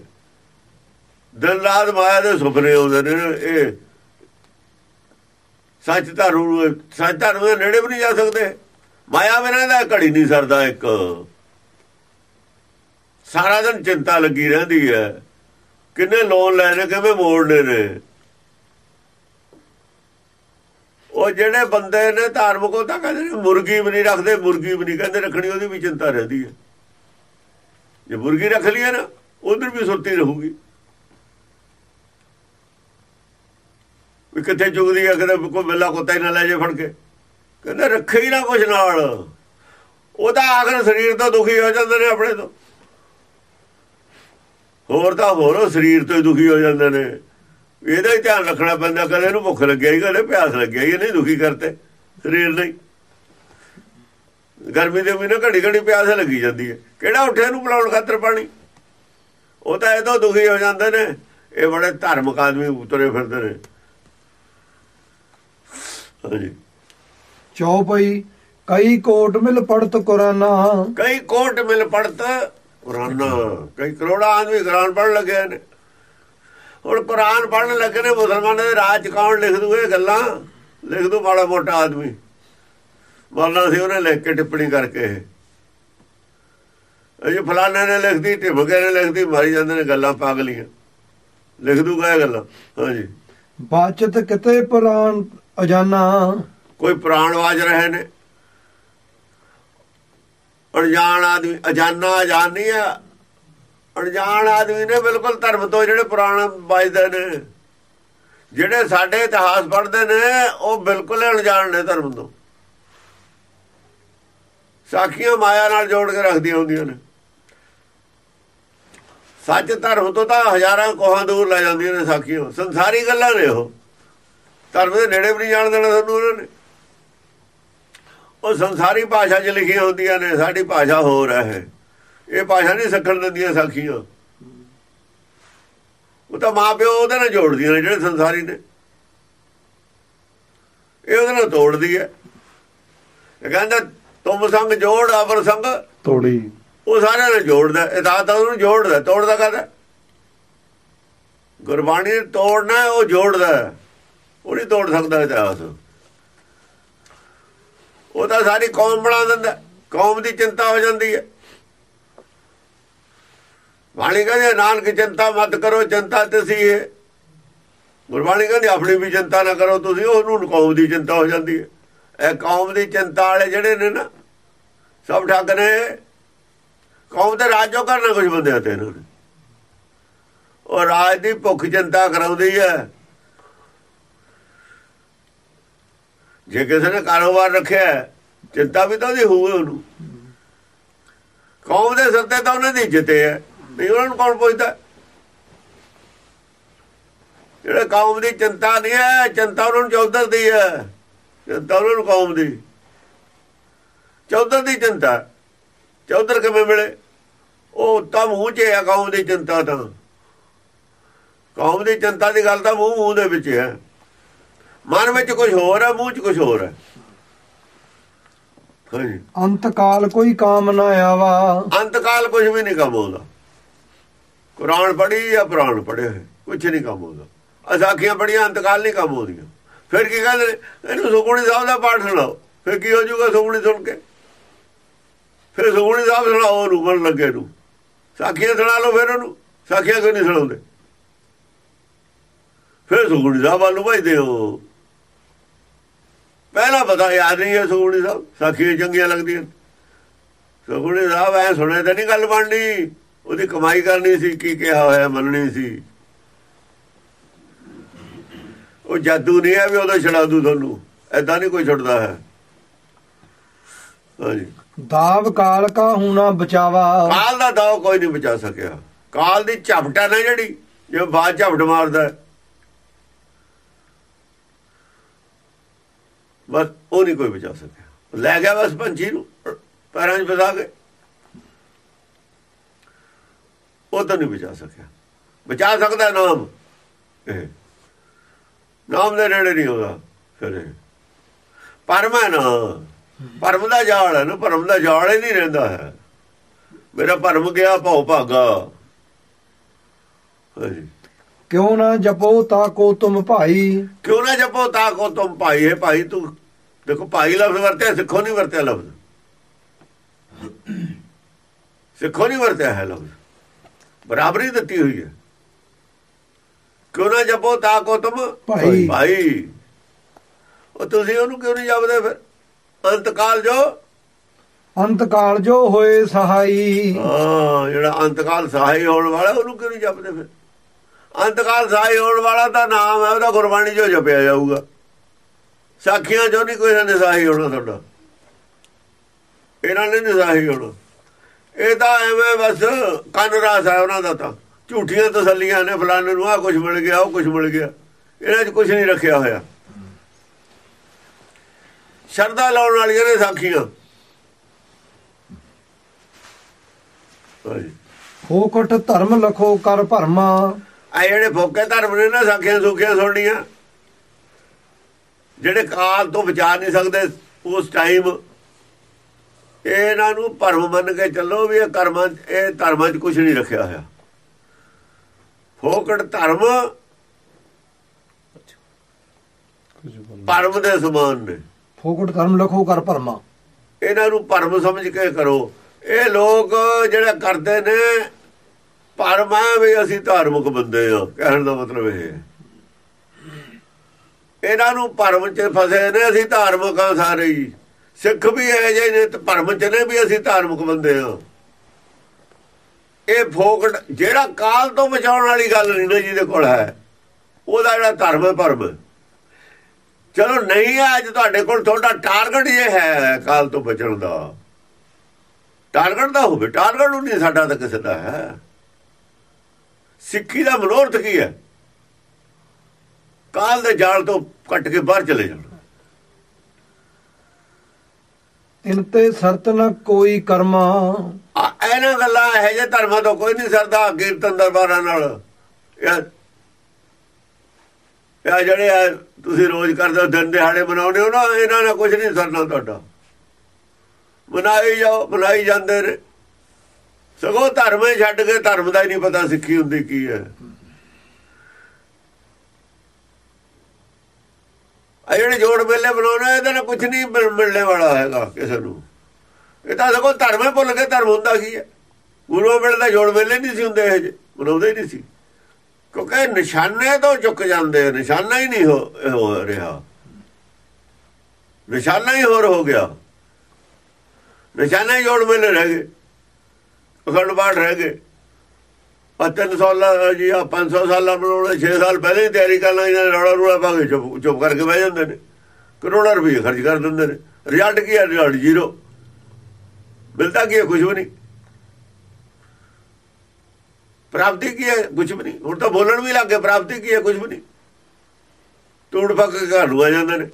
ਦਿਨ ਰਾਤ ਮਾਇਆ ਦੇ ਸੁਪਨੇ ਆਉਂਦੇ ਨੇ, ਇਹ ਸੱਚ ਧਰਮ ਸੱਚ ਧਰਮ ਦੇ ਨੇੜੇ ਵੀ ਨਹੀਂ ਜਾ ਸਕਦੇ। ਮਾਇਆ ਬਿਨਾਂ ਦਾ ਘੜੀ ਨਹੀਂ ਸਰਦਾ ਇੱਕ। ਸਾਰਾ ਦਿਨ ਚਿੰਤਾ ਲੱਗੀ ਰਹਿੰਦੀ ਹੈ। ਕਿੰਨੇ ਲੋਨ ਲੈਣੇ ਕਿਵੇਂ ਮੋੜਨੇ ਨੇ। ਉਹ ਜਿਹੜੇ ਬੰਦੇ ਨੇ ਧਾਰਮਿਕ, ਉਹ ਤਾਂ ਕਹਿੰਦੇ ਨੇ ਮੁਰਗੀ ਵੀ ਨਹੀਂ ਰੱਖਦੇ, ਮੁਰਗੀ ਵੀ ਨਹੀਂ ਕਹਿੰਦੇ, ਰੱਖਣੀ ਉਹਦੀ ਵੀ ਚਿੰਤਾ ਰਹਿੰਦੀ ਹੈ। ਜੇ ਮੁਰਗੀ ਰੱਖ ਲਈਏ ਨਾ, ਉਧਰ ਵੀ ਸੁਰਤੀ ਰਹੂਗੀ। ਵੀ ਕਿੱਥੇ ਚੁਗਦੀ ਹੈ, ਕਿਤੇ ਕੋਈ ਬਿੱਲਾ ਕੁੱਤਾ ਹੀ ਨਾ ਲੈ ਜੇ ਫੜ ਕੇ। ਕਹਿੰਦੇ ਰੱਖੇ ਹੀ ਨਾ ਕੁਝ ਨਾਲ। ਉਹ ਤਾਂ ਆਖਰ ਸਰੀਰ ਤੋਂ ਦੁਖੀ ਹੋ ਜਾਂਦੇ ਨੇ ਆਪਣੇ ਤੋਂ। ਹੋਰ ਤਾਂ ਹੋਰ ਸਰੀਰ ਤੋਂ ਹੀ ਦੁਖੀ ਹੋ ਜਾਂਦੇ ਨੇ। ਇਹਦਾ ਹੀ ਧਿਆਨ ਰੱਖਣਾ ਪੈਂਦਾ ਕਦੇ ਇਹਨੂੰ ਭੁੱਖ ਲੱਗਿਆ ਹੀ ਕਦੇ ਪਿਆਸ ਲੱਗਿਆ ਹੀ ਨਹੀਂ ਦੁਖੀ ਕਰਤੇ, ਸਰੀਰ ਨਹੀਂ ਗਰਮੀ ਦੇ ਮਹੀਨੇ ਘੜੀ ਘੜੀ ਪਿਆਸ ਲੱਗੀ ਜਾਂਦੀ ਹੈ। ਕਿਹੜਾ ਉੱਠੇ ਨੂੰ ਬੁਲਾਉਣ ਖਾਤਰ ਪਾਣੀ? ਉਹ ਤਾਂ ਇਹਦੋਂ ਦੁਖੀ ਹੋ ਜਾਂਦੇ ਨੇ। ਇਹ ਬੜੇ ਧਾਰਮਿਕ ਆਦਮੀ ਉਤਰੇ ਫਿਰਦੇ ਨੇ। ਹਾਂਜੀ। ਚੌਪਈ ਕਈ ਕੋਟ ਮਿਲ ਪੜਤ ਕੁਰਾਨਾ। ਕਈ ਕੋਟ ਮਿਲ ਪੜਤ ਕੁਰਾਨਾ। ਕਈ ਕਰੋੜਾ ਆਦਮੀ ਕੁਰਾਨ ਪੜਨ ਲੱਗੇ ਨੇ। ਹੁਣ ਕੁਰਾਨ ਪੜਨ ਲੱਗੇ ਨੇ ਮੁਸਲਮਾਨਾਂ ਦੇ ਰਾਜ ਕੌਣ ਲਿਖ ਦੂ ਇਹ ਗੱਲਾਂ? ਲਿਖ ਦੂ ਬੜਾ ਮੋਟਾ ਆਦਮੀ। ਮੌਲਾਨਾ ਸੀ ਉਹਨੇ ਲਿਖ ਕੇ ਟਿੱਪਣੀ ਕਰਕੇ ਇਹ। ਫਲਾਣੇ ਨੇ ਲਿਖਦੀ ਢਿਮਕੇ ਨੇ ਲਿਖਦੀ ਮਾਰੀ ਜਾਂਦੇ ਨੇ ਗੱਲਾਂ ਪਾਗਲੀਆਂ। ਲਿਖ ਦੂਗਾ ਇਹ ਗੱਲਾਂ। ਹਾਂਜੀ। ਬਾਚਤ ਕਿਤੇ ਪੁਰਾਣ ਅਜਾਨਾ। ਕੋਈ ਪ੍ਰਾਣ ਵਾਜ ਰਹੇ ਨੇ। ਅਣਜਾਣ ਆਦਮੀ, ਅਜਾਨਾ ਅਜਾਨੀ ਆ। ਅਣਜਾਣ ਆਦਮੀ ਨੇ ਬਿਲਕੁਲ ਧਰਮ ਤੋਂ ਜਿਹੜੇ ਪੁਰਾਣ ਵੱਜਦੇ ਨੇ, ਜਿਹੜੇ ਸਾਡੇ ਇਤਿਹਾਸ ਪੜ੍ਹਦੇ ਨੇ, ਉਹ ਬਿਲਕੁਲ ਅਣਜਾਣ ਨੇ ਧਰਮ ਤੋਂ। ਸਾਖੀਆਂ ਮਾਇਆ ਨਾਲ ਜੋੜ ਕੇ ਰੱਖਦੀਆਂ ਹੁੰਦੀਆਂ ਨੇ। ਸੱਚ ਧਰਮ ਤੋਂ ਤਾਂ ਹਜ਼ਾਰਾਂ ਕੋਹਾਂ ਦੂਰ ਲੈ ਜਾਂਦੀਆਂ ਨੇ ਸਾਖੀਆਂ। ਸੰਸਾਰੀ ਗੱਲਾਂ ਨੇ ਉਹ। ਧਰਮ ਦੇ ਨੇੜੇ ਵੀ ਨਹੀਂ ਜਾਣ ਦੇਣਾ ਤੁਹਾਨੂੰ ਉਹਨਾਂ ਨੇ। ਉਹ ਸੰਸਾਰੀ ਭਾਸ਼ਾ 'ਚ ਲਿਖੀਆਂ ਹੁੰਦੀਆਂ ਨੇ ਸਾਡੀ ਭਾਸ਼ਾ ਹੋਰ ਹੈ ਇਹ। ਭਾਸ਼ਾ ਨਹੀਂ ਸੱਖਣ ਦਿੰਦੀਆਂ ਸਾਖੀਆਂ ਉਹ ਤਾਂ ਮਾਪਿਓ ਉਹਦੇ ਨਾਲ ਜੋੜਦੀਆਂ ਨੇ ਜਿਹੜੇ ਸੰਸਾਰੀ ਨੇ। ਇਹ ਉਹਦੇ ਨਾਲ ਤੋੜਦੀ ਹੈ। ਇਹ ਕਹਿੰਦਾ ਤੁਮ ਸੰਗ ਜੋੜ ਅਵਰ ਸੰਗ ਤੋੜੀ। ਉਹ ਸਾਰਿਆਂ ਨਾਲ ਜੋੜਦਾ ਇਤਾਤ ਉਹਨੂੰ ਜੋੜਦਾ ਤੋੜਦਾ ਕਹਦਾ ਗੁਰਬਾਣੀ ਤੋੜਨਾ ਉਹ ਜੋੜਦਾ ਉਹ ਨਹੀਂ ਤੋੜ ਸਕਦਾ ਇਤਿਹਾਸ। ਉਹ ਤਾਂ ਸਾਰੀ ਕੌਮ ਬਣਾ ਦਿੰਦਾ ਕੌਮ ਦੀ ਚਿੰਤਾ ਹੋ ਜਾਂਦੀ ਹੈ। ਬਾਣੀ ਕਹਿੰਦੇ ਨਾਨਕ ਚਿੰਤਾ ਮਤ ਕਰੋ, ਚਿੰਤਾ ਤੁਸੀਂ ਹੈ ਗੁਰਬਾਣੀ ਕਹਿੰਦੇ, ਆਪਣੀ ਵੀ ਚਿੰਤਾ ਨਾ ਕਰੋ ਤੁਸੀਂ, ਉਹਨੂੰ ਕੌਮ ਦੀ ਚਿੰਤਾ ਹੋ ਜਾਂਦੀ ਹੈ। ਇਹ ਕੌਮ ਦੀ ਚਿੰਤਾ ਵਾਲੇ ਜਿਹੜੇ ਨੇ ਨਾ, ਸਭ ਠੱਗ ਨੇ। ਕੌਮ ਤੇ ਰਾਜ ਜੋ ਕਰਨਾ ਕੁਝ ਬੰਦੇ ਤੇ ਇਹਨਾਂ ਨੇ। ਉਹ ਰਾਜ ਦੀ ਭੁੱਖ ਚਿੰਤਾ ਕਰਾਉਂਦੀ ਹੈ। ਜੇ ਕਿਸੇ ਨੇ ਕਾਰੋਬਾਰ ਰੱਖਿਆ ਚਿੰਤਾ ਵੀ ਤਾਂ ਉਹਦੀ ਹੋਊ ਉਹਨੂੰ। ਕੌਮ ਦੇ ਸਿਰ ਤੇ ਤਾਂ ਉਹਨਾਂ ਦੀ ਜਿੱਤੇ ਹੈ ਨਹੀਂ ਉਹਨਾਂ ਨੂੰ ਕੌਣ ਪੁੱਛਦਾ? ਜਿਹੜੇ ਕੌਮ ਦੀ ਚਿੰਤਾ ਨਹੀਂ ਹੈ, ਚਿੰਤਾ ਉਹਨਾਂ ਨੂੰ ਚੌਧਰ ਦੀ ਹੈ। ਚਿੰਤਾ ਉਹਨਾਂ ਨੂੰ ਕੌਮ ਦੀ। ਚੌਧਰ ਦੀ ਚਿੰਤਾ। ਚੌਧਰ ਕਿਵੇਂ ਮਿਲੇ? ਉਹ ਤਾਂ ਮੂੰਹ 'ਚ ਹੈ ਕੌਮ ਦੀ ਚਿੰਤਾ ਤਾਂ। ਕੌਮ ਦੀ ਚਿੰਤਾ ਦੀ ਗੱਲ ਤਾਂ ਮੂੰਹ ਮੂੰਹ ਦੇ ਵਿੱਚ ਹੈ। ਮਨ ਵਿੱਚ ਕੁਝ ਹੋਰ ਹੈ ਮੂੰਹ 'ਚ ਕੁਝ ਹੋਰ ਹੈ ਹਾਂਜੀ ਅੰਤ ਕਾਲ ਕੋਈ ਕਾਮ ਨਾ ਆਵਾ। ਅੰਤਕਾਲ ਕੁਝ ਵੀ ਨਹੀਂ ਕੰਮ ਆਉਂਦਾ। ਕੁਰਾਨ ਪੜ੍ਹੀ ਜਾਂ ਪੁਰਾਣ ਪੜ੍ਹੇ ਹੋਏ। ਕੁਝ ਨਹੀਂ ਕੰਮ ਆਉਂਦਾ। ਅਸਾਖੀਆਂ ਪੜ੍ਹੀਆਂ ਅੰਤਕਾਲ ਨਹੀਂ ਕੰਮ ਆਉਂਦੀਆਂ। ਫਿਰ ਕੀ ਕਹਿੰਦੇ ਇਹਨੂੰ ਸੁਖਮਨੀ ਸਾਹਿਬ ਦਾ ਪਾਠ ਸੁਣਾਓ। ਫਿਰ ਕੀ ਹੋ ਜਾਊਗਾ ਸੁਖਮਨੀ ਸੁਣ ਕੇ? ਫਿਰ ਸੁਖਮਨੀ ਸਾਹਿਬ ਸੁਣਾਓ ਉਹਨੂੰ ਮਨ ਲੱਗੇ ਨੂੰ। ਸਾਖੀਆਂ ਸੁਣਾ ਲਓ ਫਿਰ ਉਹਨੂੰ। ਸਾਖੀਆਂ ਕਿਉਂ ਨਹੀਂ ਸੁਣਾਉਂਦੇ? ਫਿਰ ਸੁਖਮਨੀ ਸਾਹਿਬ ਵੱਲ ਨੂੰ ਭਜਦੇ ਹੋ। ਪਹਿਲਾਂ ਪਤਾ ਯਾਦ ਨਹੀਂ ਹੈ ਸੁਖਮਨੀ ਸਾਹਿਬ ਸਾਖੀਆਂ ਚੰਗੀਆਂ ਲੱਗਦੀਆਂ। ਸੁਖਮਨੀ ਸਾਹਿਬ ਐ ਸੁਣੇ ਤਾਂ ਨਹੀਂ ਗੱਲ ਬਣਨੀ ਉਹਦੀ ਕਮਾਈ ਕਰਨੀ ਸੀ ਕੀ ਕਿਹਾ ਹੋਇਆ ਮੰਨਣੀ ਸੀ। ਉਹ ਜਾਦੂ ਨਹੀਂ ਹੈ ਵੀ ਉਹਦਾ ਛੜਾ ਦੂ ਤੁਹਾਨੂੰ ਐਦਾਂ ਨਹੀਂ ਕੋਈ ਛੁੱਟਦਾ ਹੈ। ਹਾਂਜੀ। ਦਾਵ ਕਾਲ ਕਾ ਹੁਣਾ ਬਚਾਵਾ। ਕਾਲ ਦਾ ਦਾਅ ਕੋਈ ਨਹੀਂ ਬਚਾ ਸਕਿਆ। ਕਾਲ ਦੀ ਝਪਟਾ ਨਾ ਜਿਹੜੀ ਜੇ ਬਾਅਦ ਝਪਟ ਮਾਰਦਾ ਬਸ ਉਹ ਨਹੀਂ ਕੋਈ ਬਚਾ ਸਕਿਆ। ਲੈ ਗਿਆ ਬਸ ਪੰਛੀ ਨੂੰ ਪੈਰਾਂ 'ਚ ਫਸਾ ਕੇ। ਉਹ ਤਾਂ ਨਹੀਂ ਬਚਾ ਸਕਿਆ। ਬਚਾ ਸਕਦਾ ਨਾਮ? ਨਾਮ ਦੇ ਨੇੜੇ ਨਹੀਂ ਹੋਗਾ ਫਿਰ। ਪਰਮ ਹੈ ਨਾ। ਪਰਮ ਦਾ ਜਾਲ ਹੈ ਨਾ ਪਰਮ ਦਾ ਜਾਲ ਹੀ ਨਹੀਂ ਰਹਿੰਦਾ ਹੈ। ਮੇਰਾ ਭਰਮ ਗਿਆ ਭਉ ਭਾਗਾ। ਕਿਉਂ ਨਾ ਜਪੋ ਤਾ ਕੋ ਤੁਮ ਭਾਈ। ਕਿਉਂ ਨਾ ਜਪੋ ਤਾ ਕੋ ਤੁਮ ਭਾਈ। ਹੈ ਭਾਈ ਤੂੰ ਦੇਖੋ ਭਾਈ ਲਫ਼ਜ਼ ਵਰਤਿਆ ਸਿੱਖੋ ਨਹੀਂ ਵਰਤਿਆ ਲਫ਼ਜ਼। ਸਿੱਖੋ ਨਹੀਂ ਵਰਤਿਆ ਹੈ ਲਫ਼ਜ਼। ਬਰਾਬਰੀ ਦਿੱਤੀ ਹੋਈ ਹੈ। ਕਿਉਂ ਨਾ ਜਪੋ ਤਾ ਕੋ ਤੁਮ ਭਾਈ। ਭਾਈ। ਉਹ ਤੁਸੀਂ ਉਹਨੂੰ ਕਿਉਂ ਨਹੀਂ ਜਪਦੇ ਫਿਰ? ਅੰਤਕਾਲ ਜੋ? ਅੰਤ ਕਾਲ ਜੋ ਹੋਏ ਸਹਾਈ। ਹਾਂ ਜਿਹੜਾ ਅੰਤਕਾਲ ਸਹਾਈ ਹੋਣ ਵਾਲਾ ਉਹਨੂੰ ਕਿਉਂ ਨਹੀਂ ਜਪਦੇ ਫਿਰ? ਅੰਤਕਾਲ ਸਹਾਈ ਹੋਣ ਵਾਲਾ ਤਾਂ ਨਾਮ ਹੈ ਉਹਦਾ ਗੁਰਬਾਣੀ ਜੋ ਜਪਿਆ ਜਾਊਗਾ। ਸਾਖੀਆਂ ਜੋ ਨਹੀਂ ਕੋਈ ਨੇ ਸਹਾਈ ਹੋਣਾ ਤੁਹਾਡਾ। ਇਹਨਾਂ ਨੇ ਨਹੀਂ ਸਹਾਈ ਹੋਣਾ। ਇਹ ਤਾਂ ਐਵੇਂ ਬਸ ਕੰਨ ਰਾਸ ਹੈ ਉਹਨਾਂ ਦਾ ਤਾਂ। ਝੂਠੀਆਂ ਤਸੱਲੀਆਂ ਨੇ ਫਲਾਣੇ ਨੂੰ ਆ ਕੁਝ ਮਿਲ ਗਿਆ ਉਹ ਕੁਝ ਮਿਲ ਗਿਆ। ਇਹਨਾਂ 'ਚ ਕੁਝ ਨਹੀਂ ਰੱਖਿਆ ਹੋਇਆ। ਸ਼ਰਦਾ ਲਾਉਣ ਵਾਲੀਆਂ ਨੇ ਸਾਖੀਆਂ। ਫੋਕਟ ਧਰਮ ਲਖੋ ਕਰ ਭਰਮਾ। ਆ ਜਿਹੜੇ ਫੋਕੇ ਧਰਮ ਨੇ ਨਾ ਸਾਖੀਆਂ ਸੁਖੀਆਂ ਸੁਣਨੀਆਂ। ਜਿਹੜੇ ਕਾਲ ਤੋਂ ਵਿਚਾਰ ਨਹੀਂ ਸਕਦੇ ਉਸ ਟਾਈਮ ਇਹਨਾਂ ਨੂੰ ਭਰਮ ਮੰਨ ਕੇ ਚੱਲੋ ਵੀ ਇਹ ਕਰਮਾਂ ਇਹ ਧਰਮਾਂ 'ਚ ਕੁਝ ਨਹੀਂ ਰੱਖਿਆ ਹੋਇਆ। ਫੋਕਟ ਧਰਮ ਭਰਮ ਦੇ ਸਮਾਨ ਨੇ। ਫੋਕਟ ਧਰਮ ਲਖੋ ਕਰ ਭਰਮਾ। ਇਹਨਾਂ ਨੂੰ ਭਰਮ ਸਮਝ ਕੇ ਕਰੋ। ਇਹ ਲੋਕ ਜਿਹੜੇ ਕਰਦੇ ਨੇ ਭਰਮ ਹੈ ਵੀ ਅਸੀਂ ਧਾਰਮਿਕ ਬੰਦੇ ਆ ਕਹਿਣ ਦਾ ਮਤਲਬ ਇਹ ਹੈ। ਇਹਨਾਂ ਨੂੰ ਭਰਮ 'ਚ ਫਸੇ ਨੇ, ਅਸੀਂ ਧਾਰਮਿਕ ਆ ਸਾਰੇ ਹੀ। ਸਿੱਖ ਵੀ ਹੈ ਜੇ ਨੇ ਭਰਮ 'ਚ ਨੇ ਵੀ ਅਸੀਂ ਧਾਰਮਿਕ ਬੰਦੇ ਆ। ਇਹ ਫੋਕਟ ਜਿਹੜਾ ਕਾਲ ਤੋਂ ਬਚਾਉਣ ਵਾਲੀ ਗੱਲ ਨਹੀਂ ਨਾ ਜਿਹਦੇ ਕੋਲ ਹੈ, ਉਹਦਾ ਜਿਹੜਾ ਧਰਮ ਹੈ ਭਰਮ। ਚਲੋ ਨਹੀਂ ਹੈ ਅੱਜ ਤੁਹਾਡੇ ਕੋਲ ਤੁਹਾਡਾ ਟਾਰਗੇਟ ਇਹ ਹੈ ਕਾਲ ਤੋਂ ਬਚਣ ਦਾ। ਟਾਰਗੇਟ ਦਾ ਹੋਵੇ ਟਾਰਗੇਟ ਨਹੀਂ ਸਾਡਾ ਤਾਂ ਕਿਸੇ ਦਾ ਹੈ। ਸਿੱਖੀ ਦਾ ਮਨੋਰਥ ਕੀ ਹੈ? ਕਾਲ ਦੇ ਜਾਲ ਤੋਂ ਕੱਟ ਕੇ ਬਾਹਰ ਚਲੇ ਜਾਣਾ। ਇਨ ਤੇ ਸਰਤ ਨ ਕੋਈ ਕਰਮਾ। ਆ ਇਹਨਾਂ ਗੱਲਾਂ ਇਹ ਜੇ ਧਰਮਾਂ ਤੋਂ ਕੋਈ ਨਹੀਂ ਸਰਦਾ ਕੀਰਤਨ ਦਰਬਾਰਾਂ ਨਾਲ। ਇਹ ਜਿਹੜੇ ਤੁਸੀਂ ਰੋਜ਼ ਕਰਦੇ ਹੋ ਦਿਨ ਦਿਹਾੜੇ ਮਨਾਉਂਦੇ ਹੋ ਨਾ ਇਹਨਾਂ ਨਾਲ ਕੁਝ ਨਹੀਂ ਸਰਨਾ ਤੁਹਾਡਾ। ਮਨਾਈ ਜਾਓ ਮਨਾਈ ਜਾਂਦੇ ਨੇ ਸਗੋਂ ਧਰਮੇ ਛੱਡ ਕੇ ਧਰਮ ਦਾ ਹੀ ਨਹੀਂ ਪਤਾ ਸਿੱਖੀ ਹੁੰਦੀ ਕੀ ਹੈ। ਆ ਜਿਹੜੇ ਜੋੜ ਮੇਲੇ ਬਣਾਉਣਾ ਇਹਦੇ ਨਾਲ ਕੁਝ ਨਹੀਂ ਮਿਲ- ਮਿਲਣੇ ਵਾਲਾ ਹੈਗਾ ਕਿਸੇ ਨੂੰ। ਇਹ ਤਾਂ ਸਗੋਂ ਧਰਮ ਹੀ ਭੁੱਲ ਕੇ ਧਰਮ ਹੁੰਦਾ ਕੀ ਹੈ? ਗੁਰੂ ਵੇਲੇ ਦਾ ਜੋੜ ਮੇਲੇ ਨਹੀਂ ਸੀ ਹੁੰਦੇ ਇਹ ਜਿਹੇ, ਬਣਾਉਂਦੇ ਹੀ ਨਹੀਂ ਸੀ। ਕਿਉਂਕਿ ਨਿਸ਼ਾਨੇ ਤੋਂ ਚੁੱਕ ਜਾਂਦੇ ਨਿਸ਼ਾਨਾ ਹੀ ਨਹੀਂ ਹੋ ਹੋ ਰਿਹਾ। ਨਿਸ਼ਾਨਾ ਹੀ ਹੋਰ ਹੋ ਗਿਆ। ਨਿਸ਼ਾਨਾ ਹੀ ਜੋੜ ਮੇਲੇ ਰਹਿ ਗਏ ਅਖੰਡ ਬਾੜ ਰਹਿ ਗਏ। ਆ 300 ਸਾਲਾਂ ਜੀ ਆ 500 ਸਾਲਾਂ ਬਣਾਉਣੇ 6 ਸਾਲ ਪਹਿਲੇ ਹੀ ਤਿਆਰੀ ਕਰਨਾ ਇਹਨਾਂ ਨੇ ਰੌਲਾ ਰੂਲਾ ਪਾ ਕੇ ਚੁੱਪ ਚੁੱਪ ਕਰਕੇ ਬਹਿ ਜਾਂਦੇ ਨੇ। ਕਰੋੜਾਂ ਰੁਪਏ ਖਰਚ ਕਰ ਦਿੰਦੇ ਨੇ। ਰਿਜ਼ਲਟ ਕੀ ਹੈ ਰਿਜ਼ਲਟ ਜ਼ੀਰੋ। ਮਿਲਦਾ ਕੀ ਹੈ ਕੁਝ ਵੀ ਨਹੀਂ। ਪ੍ਰਾਪਤੀ ਕੀ ਹੈ ਕੁਝ ਵੀ ਨਹੀਂ। ਹੁਣ ਤਾਂ ਬੋਲਣ ਵੀ ਲੱਗ ਗਏ, ਪ੍ਰਾਪਤੀ ਕੀ ਹੈ ਕੁਝ ਵੀ ਨਹੀਂ। ਟੂੜ ਫੱਕ ਕੇ ਘਰ ਨੂੰ ਆ ਜਾਂਦੇ ਨੇ।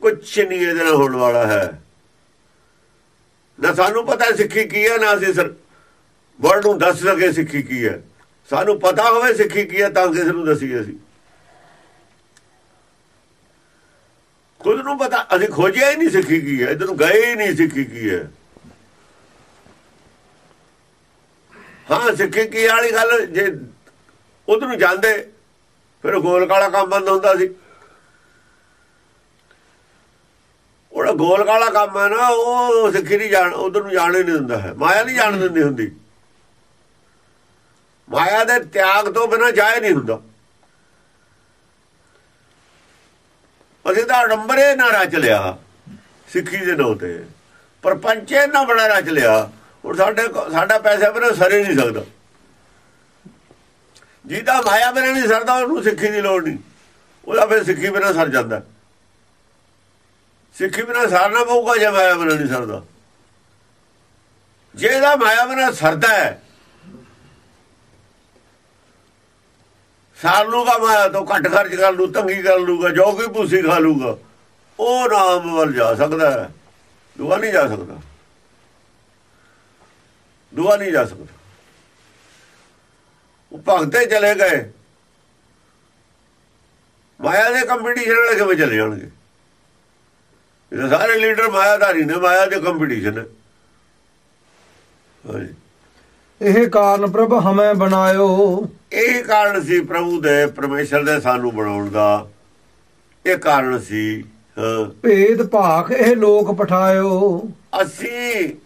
ਕੁਛ ਨਹੀਂ ਇਹਦੇ ਨਾਲ ਹੋਣ ਵਾਲਾ ਹੈ। ਨਾ ਸਾਨੂੰ ਪਤਾ ਸਿੱਖੀ ਕੀ ਹੈ ਨਾ ਅਸੀਂ ਸਰ ਵਰਡ ਨੂੰ ਦੱਸ ਸਕੇ ਸਿੱਖੀ ਕੀ ਹੈ। ਸਾਨੂੰ ਪਤਾ ਹੋਵੇ ਸਿੱਖੀ ਕੀ ਹੈ ਤਾਂ ਕਿਸੇ ਨੂੰ ਦਸੀਏ ਅਸੀਂ। ਖੁਦ ਨੂੰ ਪਤਾ, ਅਸੀਂ ਖੋਜਿਆ ਹੀ ਨਹੀਂ ਸਿੱਖੀ ਕੀ ਹੈ, ਇਧਰ ਨੂੰ ਗਏ ਹੀ ਨਹੀਂ ਸਿੱਖੀ ਕੀ ਹੈ। ਹਾਂ, ਸਿੱਖੀ ਕੀ ਵਾਲੀ ਗੱਲ, ਜੇ ਉਧਰ ਨੂੰ ਜਾਂਦੇ, ਫਿਰ ਗੋਲ ਕਾਲਾ ਕੰਮ ਬੰਦ ਹੁੰਦਾ ਸੀ। ਉਹ ਗੋਲ ਕਾਲਾ ਕੰਮ ਹੈ ਨਾ, ਉਹ ਸਿੱਖੀ ਨਹੀਂ ਜਾਣ, ਉਧਰ ਨੂੰ ਜਾਣ ਹੀ ਨਹੀਂ ਦਿੰਦਾ ਹੈ। ਮਾਇਆ ਨਹੀਂ ਜਾਣ ਦਿੰਦੀ ਹੁੰਦੀ। ਮਾਇਆ ਦੇ ਤਿਆਗ ਤੋਂ ਬਿਨਾ ਜਾਇ ਨਹੀਂ ਹੁੰਦਾ। ਅਸੀਂ ਤਾਂ ਨੰਬਰੇ ਨਾ ਰਚ ਲਿਆ, ਸਿੱਖੀ ਦੇ ਨਾਂ ਤੇ। ਪਰਪੰਚੇ ਨਾ ਬੜਾ ਰਚ ਲਿਆ, ਹੁਣ ਸਾਡੇ ਸਾਡਾ ਪੈਸਾ ਬਿਨਾ ਸਰੇ ਨਹੀਂ ਸਕਦਾ। ਜਿਹਦਾ ਮਾਇਆ ਬਿਨਾ ਨਹੀਂ ਸਰਦਾ, ਉਹਨੂੰ ਸਿੱਖੀ ਦੀ ਲੋੜ ਨਹੀਂ। ਉਹਦਾ ਫਿਰ ਸਿੱਖੀ ਬਿਨਾ ਸਰ ਜਾਂਦਾ। ਸਿੱਖੀ ਬਿਨਾ ਸਰਨਾ ਪਊਗਾ, ਜੇ ਮਾਇਆ ਬਿਨਾ ਨਹੀਂ ਸਰਦਾ। ਜਿਹਦਾ ਮਾਇਆ ਬਿਨਾ ਸਰਦਾ ਹੈ ਸਾਰ ਲੂਗਾ ਮਾਇਆ ਤੋਂ ਘੱਟ ਖਰਚ ਕਰ ਲੂ ਤੰਗੀ ਕਰ ਲੂਗਾ ਜੋ ਕੋਈ ਭੂਸੀ ਖਾ ਲੂਗਾ ਉਹ ਨਾਮ ਵੱਲ ਜਾ ਸਕਦਾ ਹੈ। ਦੁਆ ਨਹੀਂ ਜਾ ਸਕਦਾ। ਦੁਆ ਨਹੀਂ ਜਾ ਸਕਦਾ। ਉਹ ਭਗਤੇ ਚਲੇ ਗਏ। ਮਾਇਆ ਦੇ ਕੰਪੀਟੀਸ਼ਨ ਵਾਲੇ ਕਿਵੇਂ ਚਲੇ ਜਾਣਗੇ। ਇਹ ਸਾਰੇ ਲੀਡਰ ਮਾਇਆਦਾਰੀ ਨੇ, ਮਾਇਆ ਦੇ ਕੰਪੀਟੀਸ਼ਨ ਹੈ ਹਾਂਜੀ। ਇਹ ਕਾਰਨ ਪ੍ਰਭ ਹਮੈ ਬਣਾਇਓ। ਇਹ ਕਾਰਨ ਸੀ ਪ੍ਰਭੂ ਦੇ ਪਰਮੇਸ਼ਰ ਦੇ ਸਾਨੂੰ ਬਣਾਉਣ ਦਾ। ਇਹ ਕਾਰਨ ਸੀ ਭੇਦ ਭਾਖ ਇਹ ਲੋਕ ਪਠਾਇਓ। ਅਸੀਂ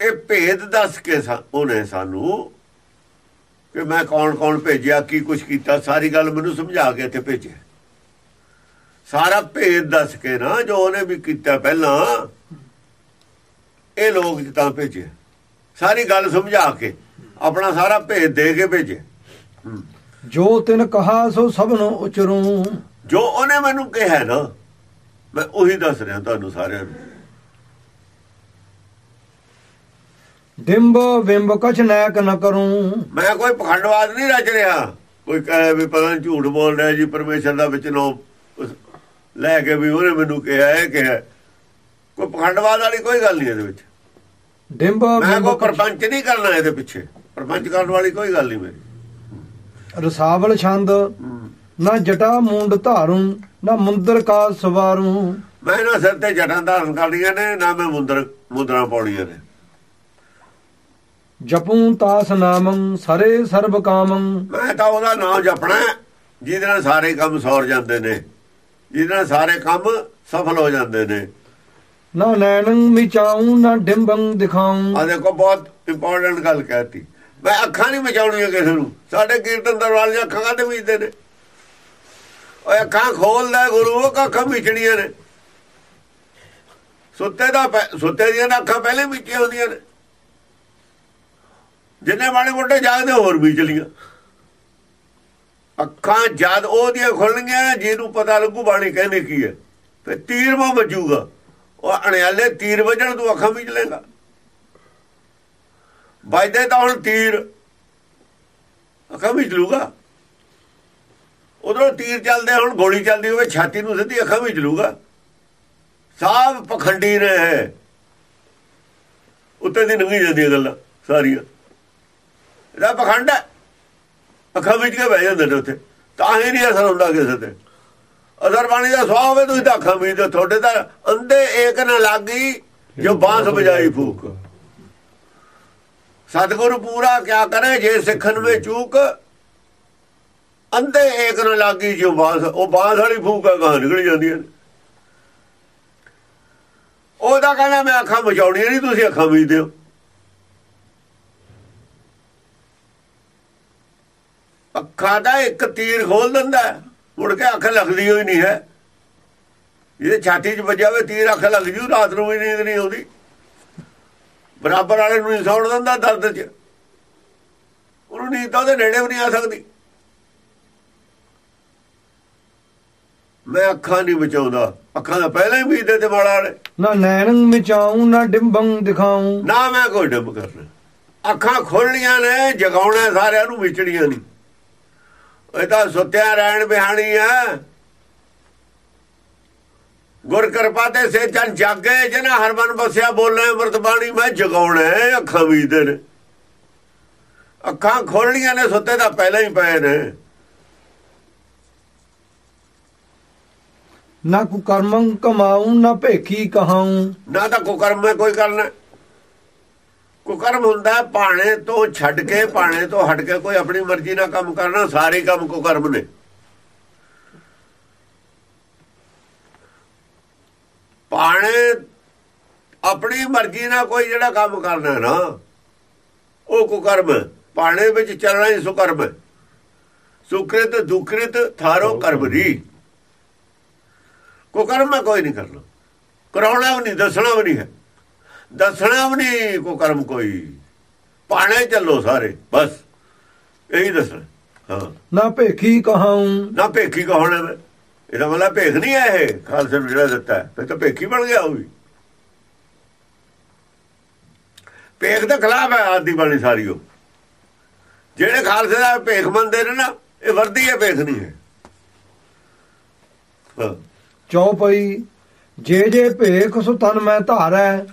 ਇਹ ਭੇਦ ਦੱਸ ਕੇ ਉਹਨੇ ਸਾਨੂੰ ਕਿ ਮੈਂ ਕੌਣ ਕੌਣ ਭੇਜਿਆ ਕੀ ਕੁਝ ਕੀਤਾ ਸਾਰੀ ਗੱਲ ਮੈਨੂੰ ਸਮਝਾ ਕੇ ਇੱਥੇ ਭੇਜਿਆ। ਸਾਰਾ ਭੇਦ ਦੱਸ ਕੇ ਨਾ ਜੋ ਉਹਨੇ ਵੀ ਕੀਤਾ ਪਹਿਲਾਂ ਇਹ ਲੋਕ ਤਾਂ ਭੇਜਿਆ। ਸਾਰੀ ਗੱਲ ਸਮਝਾ ਕੇ ਆਪਣਾ ਸਾਰਾ ਭੇਦ ਦੇ ਕੇ ਭੇਜਿਆ ਜੋ ਤਿਨ ਕਹਾ ਸੋ ਸਭ ਨੂੰ ਉਚਰੂ। ਜੋ ਉਹਨੇ ਮੈਨੂੰ ਕਿਹਾ ਨਾ ਮੈਂ ਉਹੀ ਦੱਸ ਰਿਹਾ ਤੁਹਾਨੂੰ ਸਾਰਿਆਂ ਨੂੰ। ਡਿੰਬ ਬਿੰਬ ਕਛ ਨੈਕ ਨ ਕਰੂੰ। ਮੈਂ ਕੋਈ ਪਖੰਡਵਾਦ ਨਹੀਂ ਰਚ ਰਿਹਾ। ਕੋਈ ਕਹੇ ਵੀ ਪਤਾ ਝੂਠ ਬੋਲ ਰਿਹਾ ਜੀ ਪਰਮੇਸ਼ਰ ਦਾ ਵਿੱਚ ਨੋ ਲੈ ਕੇ ਵੀ ਉਹਨੇ ਮੈਨੂੰ ਕਿਹਾ ਇਹ ਕਿਹਾ। ਕੋਈ ਪਖੰਡਵਾਦ ਵਾਲੀ ਕੋਈ ਗੱਲ ਨਹੀਂ ਇਹਦੇ ਵਿੱਚ। ਡਿੰਬ ਮੈਂ ਕੋਈ ਪਰਪੰਚ ਨਹੀਂ ਕਰਨਾ ਇਹਦੇ ਪਿੱਛੇ। ਪਰਪੰਚ ਕਰਨ ਵਾਲੀ ਕੋਈ ਗੱਲ ਨਹੀਂ ਮੇਰੀ। ਰਸਾਵਲ ਛੰਦ ਨਾ ਜਟਾ ਮੁੰਡ ਧਾਰੂ ਨਾ ਮੁੰਦਰ ਕਾ ਸਵਾਰੂ। ਮੈਂ ਨਾ ਸਿਰ ਤੇ ਜਟਾਂ ਧਾਰਨ ਕਰਨੀਆਂ ਨੇ ਨਾ ਮੈਂ ਮੁੰਦਰ ਮੁੰਦਰਾਂ ਪਾਉਣੀਆਂ ਨੇ। ਜਪੂ ਤਾਸ ਨਾਮੰ ਸਰੇ ਸਰਬ ਕਾਮੰ। ਮੈਂ ਤਾਂ ਉਹਦਾ ਨਾਮ ਜਪਣਾ ਜਿਹਦੇ ਨਾਲ ਸਾਰੇ ਕੰਮ ਸੌਰ ਜਾਂਦੇ ਨੇ। ਜਿਹਦੇ ਨਾਲ ਸਾਰੇ ਕੰਮ ਸਫਲ ਹੋ ਜਾਂਦੇ ਨੇ। ਨਾ ਨੈਣੰ ਮਿਚਾਉ ਨਾ ਡਿੰਬੰ ਦਿਖਾਉ। ਆ ਦੇਖੋ, ਬਹੁਤ ਇੰਪੋਰਟੈਂਟ ਗੱਲ ਕਹਿਤੀ। ਮੈਂ ਅੱਖਾਂ ਨਹੀਂ ਮਚਾਉਣੀਆਂ ਕਿਸੇ ਨੂੰ। ਸਾਡੇ ਕੀਰਤਨ ਦਰਬਾਰ ਦੀਆਂ ਅੱਖਾਂ ਕਾਹਦੇ ਮੀਚਦੇ ਨੇ? ਓਏ, ਅੱਖਾਂ ਖੋਲਦਾ ਗੁਰੂ, ਉਹ ਅੱਖਾਂ ਮੀਚਣੀਆਂ ਨੇ। ਸੁੱਤੇ ਦਾ ਸੁੱਤੇ ਦੀਆਂ ਤਾਂ ਅੱਖਾਂ ਪਹਿਲੇ ਮੀਚੀਆਂ ਹੁੰਦੀਆਂ ਨੇ। ਜਿੰਨੇ ਮਾੜੇ ਮੋਟੇ ਜਾਗਦੇ ਹੋਰ ਮੀਚ ਅੱਖਾਂ ਜਦ ਉਹਦੀਆਂ ਖੁੱਲਣਗੀਆਂ ਜਿਹਨੂੰ ਪਤਾ ਲੱਗੂ ਬਾਣੀ ਕਹਿੰਦੇ ਕੀ ਹੈ। ਤੇ ਤੀਰ ਮੋ ਵੱਜੂਗਾ ਉਹ ਅਣਿਆਲੇ ਤੀਰ ਵੱਜਣ, ਤੂੰ ਅੱਖਾਂ ਮੀਚ ਲੇਗਾ ਵੱਜਦੇ ਤਾਂ ਹੁਣ ਤੀਰ, ਅੱਖਾਂ ਵਿੱਚ ਲੂਗਾ ਉਧਰੋਂ ਤੀਰ ਚੱਲਦੇ, ਹੁਣ ਗੋਲੀ ਚੱਲਦੀ ਹੋਵੇ, ਛਾਤੀ ਨੂੰ ਸਿੱਧੀ ਅੱਖਾਂ ਵਿੱਚ ਲੂਗਾ ਸਭ ਪਖੰਡੀ ਨੇ ਉੱਤੇ ਦੀ ਨੰਗੀ ਜਾਂਦੀਆਂ ਗੱਲਾਂ, ਸਾਰੀਆਂ। ਇਹਦਾ ਪਖੰਡ ਹੈ। ਅੱਖਾਂ ਵਿੱਚ ਕੇ ਬਹਿ ਜਾਂਦੇ ਨੇ ਉੱਥੇ। ਤਾਂ ਹੀ ਨਹੀਂ ਅਸਰ ਹੁੰਦਾ ਕਿਸੇ ਤੇ। ਅਸਰ ਬਾਣੀ ਦਾ ਸਵਾਹ ਹੋਵੇ ਤੁਸੀਂ ਤਾਂ ਅੱਖਾਂ ਵਿੱਚ ਤੁਹਾਡੇ ਤਾਂ ਅੰਦੇ ਏਕ ਨਾ ਲੱਗੀ ਜੋ ਬਾਂਸ ਵਜਾਈ ਫੂਕ। ਸਤਿਗੁਰੂ ਪੂਰਾ ਕਿਆ ਕਰੇ ਜੇ ਸਿੱਖਣ ਵਿੱਚ ਚੂਕ ਅੰਦੇ ਏਕ ਨਾ ਲੱਗੀ ਜੋ ਬਾਂਸ ਉਹ ਬਾਂਸ ਵਾਲੀ ਫੂਕ ਗਾਂ ਨਿਕਲ ਜਾਂਦੀਆਂ ਨੇ। ਉਹਦਾ ਕਹਿੰਦਾ ਮੈਂ ਅੱਖਾਂ ਮਚਾਉਣੀਆਂ ਨਹੀਂ ਤੁਸੀਂ ਅੱਖਾਂ ਮੀਚਦੇ ਹੋ ਅੱਖਾਂ ਦਾ ਇੱਕ ਤੀਰ ਖੋਲ ਦਿੰਦਾ ਮੁੜ ਕੇ ਅੱਖ ਲੱਗਦੀ ਹੋਈ ਨਹੀਂ ਹੈ। ਇਹ ਛਾਤੀ 'ਚ ਵੱਜਿਆ ਹੋਵੇ ਤੀਰ ਅੱਖ ਲੱਗ ਜੂ ਰਾਤ ਨੂੰ ਵੀ ਨੀਂਦ ਨਹੀਂ ਆਉਂਦੀ। ਬਰਾਬਰ ਵਾਲੇ ਨੂੰ ਨਹੀਂ ਸੌਣ ਦਿੰਦਾ ਦਰਦ 'ਚ। ਉਹਨੂੰ ਨੀਂਦ ਤਾਂ ਉਹਦੇ ਨੇੜੇ ਵੀ ਨਹੀਂ ਆ ਸਕਦੀ। ਮੈਂ ਅੱਖਾਂ ਨਹੀਂ ਬਚਾਉਂਦਾ। ਅੱਖਾਂ ਦਾ ਪਹਿਲਾਂ ਹੀ ਮੀਦੇ ਤੇ ਵਾਲੇ ਨਾ ਨੈਣੰ ਮਿਚਾਉ ਨਾ ਡਿੰਬੰ ਦਿਖਾਉ। ਨਾ ਮੈਂ ਕੋਈ ਡਿੱਬ ਕਰਨਾ। ਅੱਖਾਂ ਖੋਲਣੀਆਂ ਨੇ ਜਗਾਉਣਾ ਸਾਰਿਆਂ ਨੂੰ ਵਿਚੜੀਆਂ ਨਹੀਂ। ਇਹ ਤਾਂ ਸੁੱਤਿਆ ਰਹਿਣ ਬਿਹਾਣੀ ਆ। ਗੁਰ ਕਿਰਪਾ ਤੇ ਸੇ ਚੰਨ ਜਾਗੇ ਜਿਨਾ ਹਰ ਮਨ ਬਸਿਆ ਬੋਲੇ ਅੰਮ੍ਰਿਤ ਬਾਣੀ ਮੈਂ ਜਗਾਉਣਾ ਅੱਖਾਂ ਵੀਦੇ ਨੇ। ਅੱਖਾਂ ਖੋਲਣੀਆਂ ਨੇ ਸੁੱਤੇ ਤਾਂ ਪਹਿਲਾਂ ਹੀ ਪਏ ਨੇ। ਨਾ ਕੁ ਕਰਮੰ ਕਮਾਉ ਨਾ ਭੇਖੀ ਕਹਾਉ ਨਾ ਤਾਂ ਕੁਕਰਮ ਮੈਂ ਕੋਈ ਕਰਨਾ ਕੁਕਰਮ ਹੁੰਦਾ ਹੈ ਪਾਣੇ ਤੋਂ ਛੱਡ ਕੇ ਪਾਣੇ ਤੋਂ ਹਟ ਕੇ ਕੋਈ ਆਪਣੀ ਮਰਜ਼ੀ ਨਾਲ ਕੰਮ ਕਰਨਾ, ਸਾਰੇ ਕੰਮ ਕੁਕਰਮ ਨੇ ਪਾਣੇ ਆਪਣੀ ਮਰਜ਼ੀ ਨਾਲ ਕੋਈ ਜਿਹੜਾ ਕੰਮ ਕਰਨਾ ਨਾ, ਉਹ ਕੁਕਰਮ ਹੈ। ਪਾਣੇ ਵਿੱਚ ਚੱਲਣਾ ਹੀ ਸੁਕਰਮ ਹੈ। ਸੁਕ੍ਰਿਤ, ਦੁਕ੍ਰਿਤ, ਥਾਰੋ, ਕਰਮ ਦੀ ਕੁਕਰਮ ਕੋਈ ਨਹੀਂ ਕਰਨਾ ਕਰਾਉਣਾ ਵੀ ਨਹੀਂ, ਦੱਸਣਾ ਵੀ ਨਹੀਂ ਹੈ ਦੱਸਣਾ ਵੀ ਨਹੀਂ ਕੋ ਕਰਮ ਕੋਈ। ਪਾਣੇ ਚੱਲੋ ਸਾਰੇ ਬਸ। ਇਹੀ ਦੱਸਣਾ। ਹਾਂ। ਨਾ ਭੇਖੀ ਕਹਾਉ। ਨਾ ਭੇਖੀ ਕਹੋਣਾ ਮੈਂ। ਇਹਦਾ ਮਤਲਬ ਭੇਖ ਨਹੀਂ ਹੈ ਇਹ। ਖਾਲਸੇ ਨੂੰ ਜਿਹੜਾ ਦਿੱਤਾ ਫਿਰ ਤਾਂ ਭੇਖੀ ਬਣ ਗਿਆ ਉਹ ਵੀ। ਭੇਖ ਦੇ ਖਿਲਾਫ ਹੈ ਆਦੀ ਬਾਣੀ ਸਾਰੀ ਉਹ। ਜਿਹੜੇ ਖਾਲਸੇ ਦਾ ਭੇਖ ਮੰਨਦੇ ਨੇ ਨਾ ਇਹ ਵਰਦੀ ਹੈ ਭੇਖ ਨਹੀਂ ਹੈ। ਹਾਂ। ਚੌਪਈ ਜੇ ਜੇ ਭੇਖ ਸੁ ਤਨ ਮੈਂ ਧਾਰੈ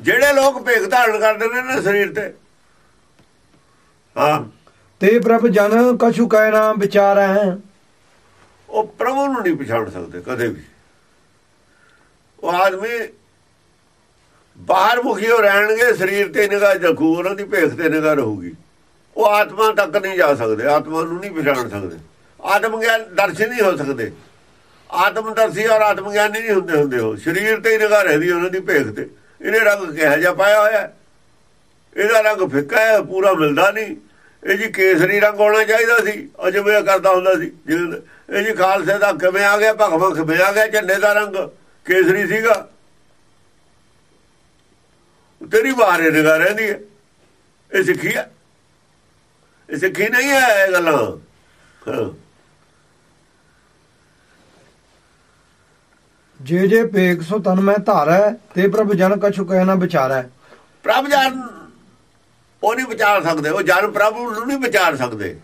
ਜਿਹੜੇ ਲੋਕ ਭੇਖ ਧਾਰਨ ਕਰਦੇ ਨੇ ਨਾ ਸਰੀਰ ਤੇ। ਹਾਂ। ਤੇ ਪ੍ਰਭ ਜਨ ਕਛੂ ਕਹਿ ਨਾ ਵਿਚਾਰੈ ਉਹ ਪ੍ਰਭੂ ਨੂੰ ਨਹੀਂ ਪਛਾਣ ਸਕਦੇ ਕਦੇ ਵੀ। ਉਹ ਆਦਮੀ ਬਾਹਰ ਮੁਖੀ ਹੋ ਰਹਿਣਗੇ ਸਰੀਰ ਤੇ ਨਿਗਾਹ ਰੱਖੂ ਉਹਨਾਂ ਦੀ ਭੇਖ ਤੇ ਨਿਗਾਹ ਰਹੂਗੀ। ਉਹ ਆਤਮਾ ਤੱਕ ਨਹੀਂ ਜਾ ਸਕਦੇ ਆਤਮਾ ਨੂੰ ਨਹੀਂ ਪਛਾਣ ਸਕਦੇ। ਆਤਮ ਗਿਆਨ ਦਰਸ਼ਨ ਨਹੀਂ ਹੋ ਸਕਦੇ। ਆਤਮ ਦਰਸ਼ੀ ਔਰ ਆਤਮ ਗਿਆਨੀ ਨਹੀਂ ਹੁੰਦੇ ਹੁੰਦੇ ਉਹ। ਸਰੀਰ ਤੇ ਹੀ ਨਿਗਾਹ ਰਹਿੰਦੀ ਉਹਨਾਂ ਦੀ ਭੇਖ ਤੇ। ਇਹਨੇ ਰੰਗ ਕਿਹਾ ਜਿਹਾ ਪਾਇਆ ਹੋਇਆ ਇਹਦਾ ਰੰਗ ਫਿੱਕਾ ਹੈ, ਪੂਰਾ ਮਿਲਦਾ ਨਹੀਂ। ਇਹ ਜੀ ਕੇਸਰੀ ਰੰਗ ਹੋਣਾ ਚਾਹੀਦਾ ਸੀ ਉਹ ਕਰਦਾ ਹੁੰਦਾ ਸੀ। ਇਹ ਜੀ ਖਾਲਸੇ ਦਾ ਕਿਵੇਂ ਆ ਗਿਆ ਭਗਵਾਨ ਕਿਵੇਂ ਆ ਗਿਆ, ਝੰਡੇ ਦਾ ਰੰਗ ਕੇਸਰੀ ਸੀਗਾ। ਤੇਰੀ ਬਾਹਰੇ ਨਿਗਾਹ ਰਹਿੰਦੀ ਹੈ। ਇਹ ਸਿੱਖੀ ਹੈ? ਇਹ ਸਿੱਖੀ ਨਹੀਂ ਹੈ ਇਹ ਗੱਲਾਂ? ਜੇ ਜੇ ਭੇਖ ਸੁ ਤਨ ਮੈਂ ਧਾਰੈ ਤੇ ਪ੍ਰਭ ਜਨ ਕਛੂ ਕਹਿ ਨਾ ਵਿਚਾਰੈ। ਪ੍ਰਭ ਜਾਨ ਉਹ ਨਹੀਂ ਵਿਚਾਰ ਸਕਦੇ ਉਹ ਜਨ ਪ੍ਰਭ ਨੂੰ ਨਹੀਂ ਵਿਚਾਰ ਸਕਦੇ।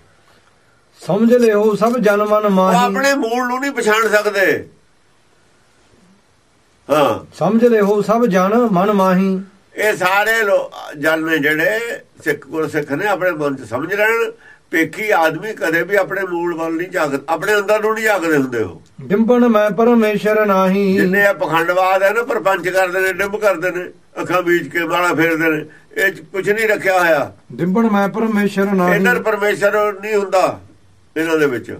ਸਮਝ ਲਿਓ ਸਭ ਜਨ ਮਨ ਉਹ ਮਾਹੀ। ਆਪਣੇ ਮੂਲ ਨੂੰ ਨਹੀਂ ਪਛਾਣ ਸਕਦੇ। ਹਾਂ। ਸਮਝ ਲਿਓ ਸਭ ਜਨ ਮਨ ਮਾਹੀ। ਇਹ ਸਾਰੇ ਜਨ ਨੇ ਜਿਹੜੇ ਸਿੱਖ ਗੁਰਸਿੱਖ ਨੇ ਆਪਣੇ ਮਨ ਚ ਸਮਝ ਲੈਣ ਪੇਖੀ ਆਦਮੀ ਕਦੇ ਵੀ ਆਪਣੇ ਮੂਲ ਵੱਲ ਨਹੀਂ ਝਾਕ ਆਪਣੇ ਅੰਦਰ ਨੂੰ ਨਹੀਂ ਝਾਕਦੇ ਹੁੰਦੇ ਉਹ। ਡਿੰਬਣ ਮੈਂ ਪਰਮੇਸ਼ਰ ਨਾਹੀ। ਜਿੰਨੇ ਆ ਪਖੰਡਵਾਦ ਹੈ ਨਾ ਪਰਪੰਚ ਕਰਦੇ ਨੇ ਡਿੰਬ ਕਰਦੇ ਨੇ ਅੱਖਾਂ ਬੀਜ ਕੇ ਮਾਲਾ ਫੇਰਦੇ ਨੇ ਇਹ ਕੁਝ ਨਹੀਂ ਰੱਖਿਆ ਹੋਇਆ। ਡਿੰਬਣ ਮੈਂ ਪਰਮੇਸ਼ਰ ਨਾਹੀ। ਇਹਨਾਂ ਪਰਮੇਸ਼ਰ ਨਹੀਂ ਹੁੰਦਾ ਇਹਨਾਂ ਦੇ ਵਿੱਚ।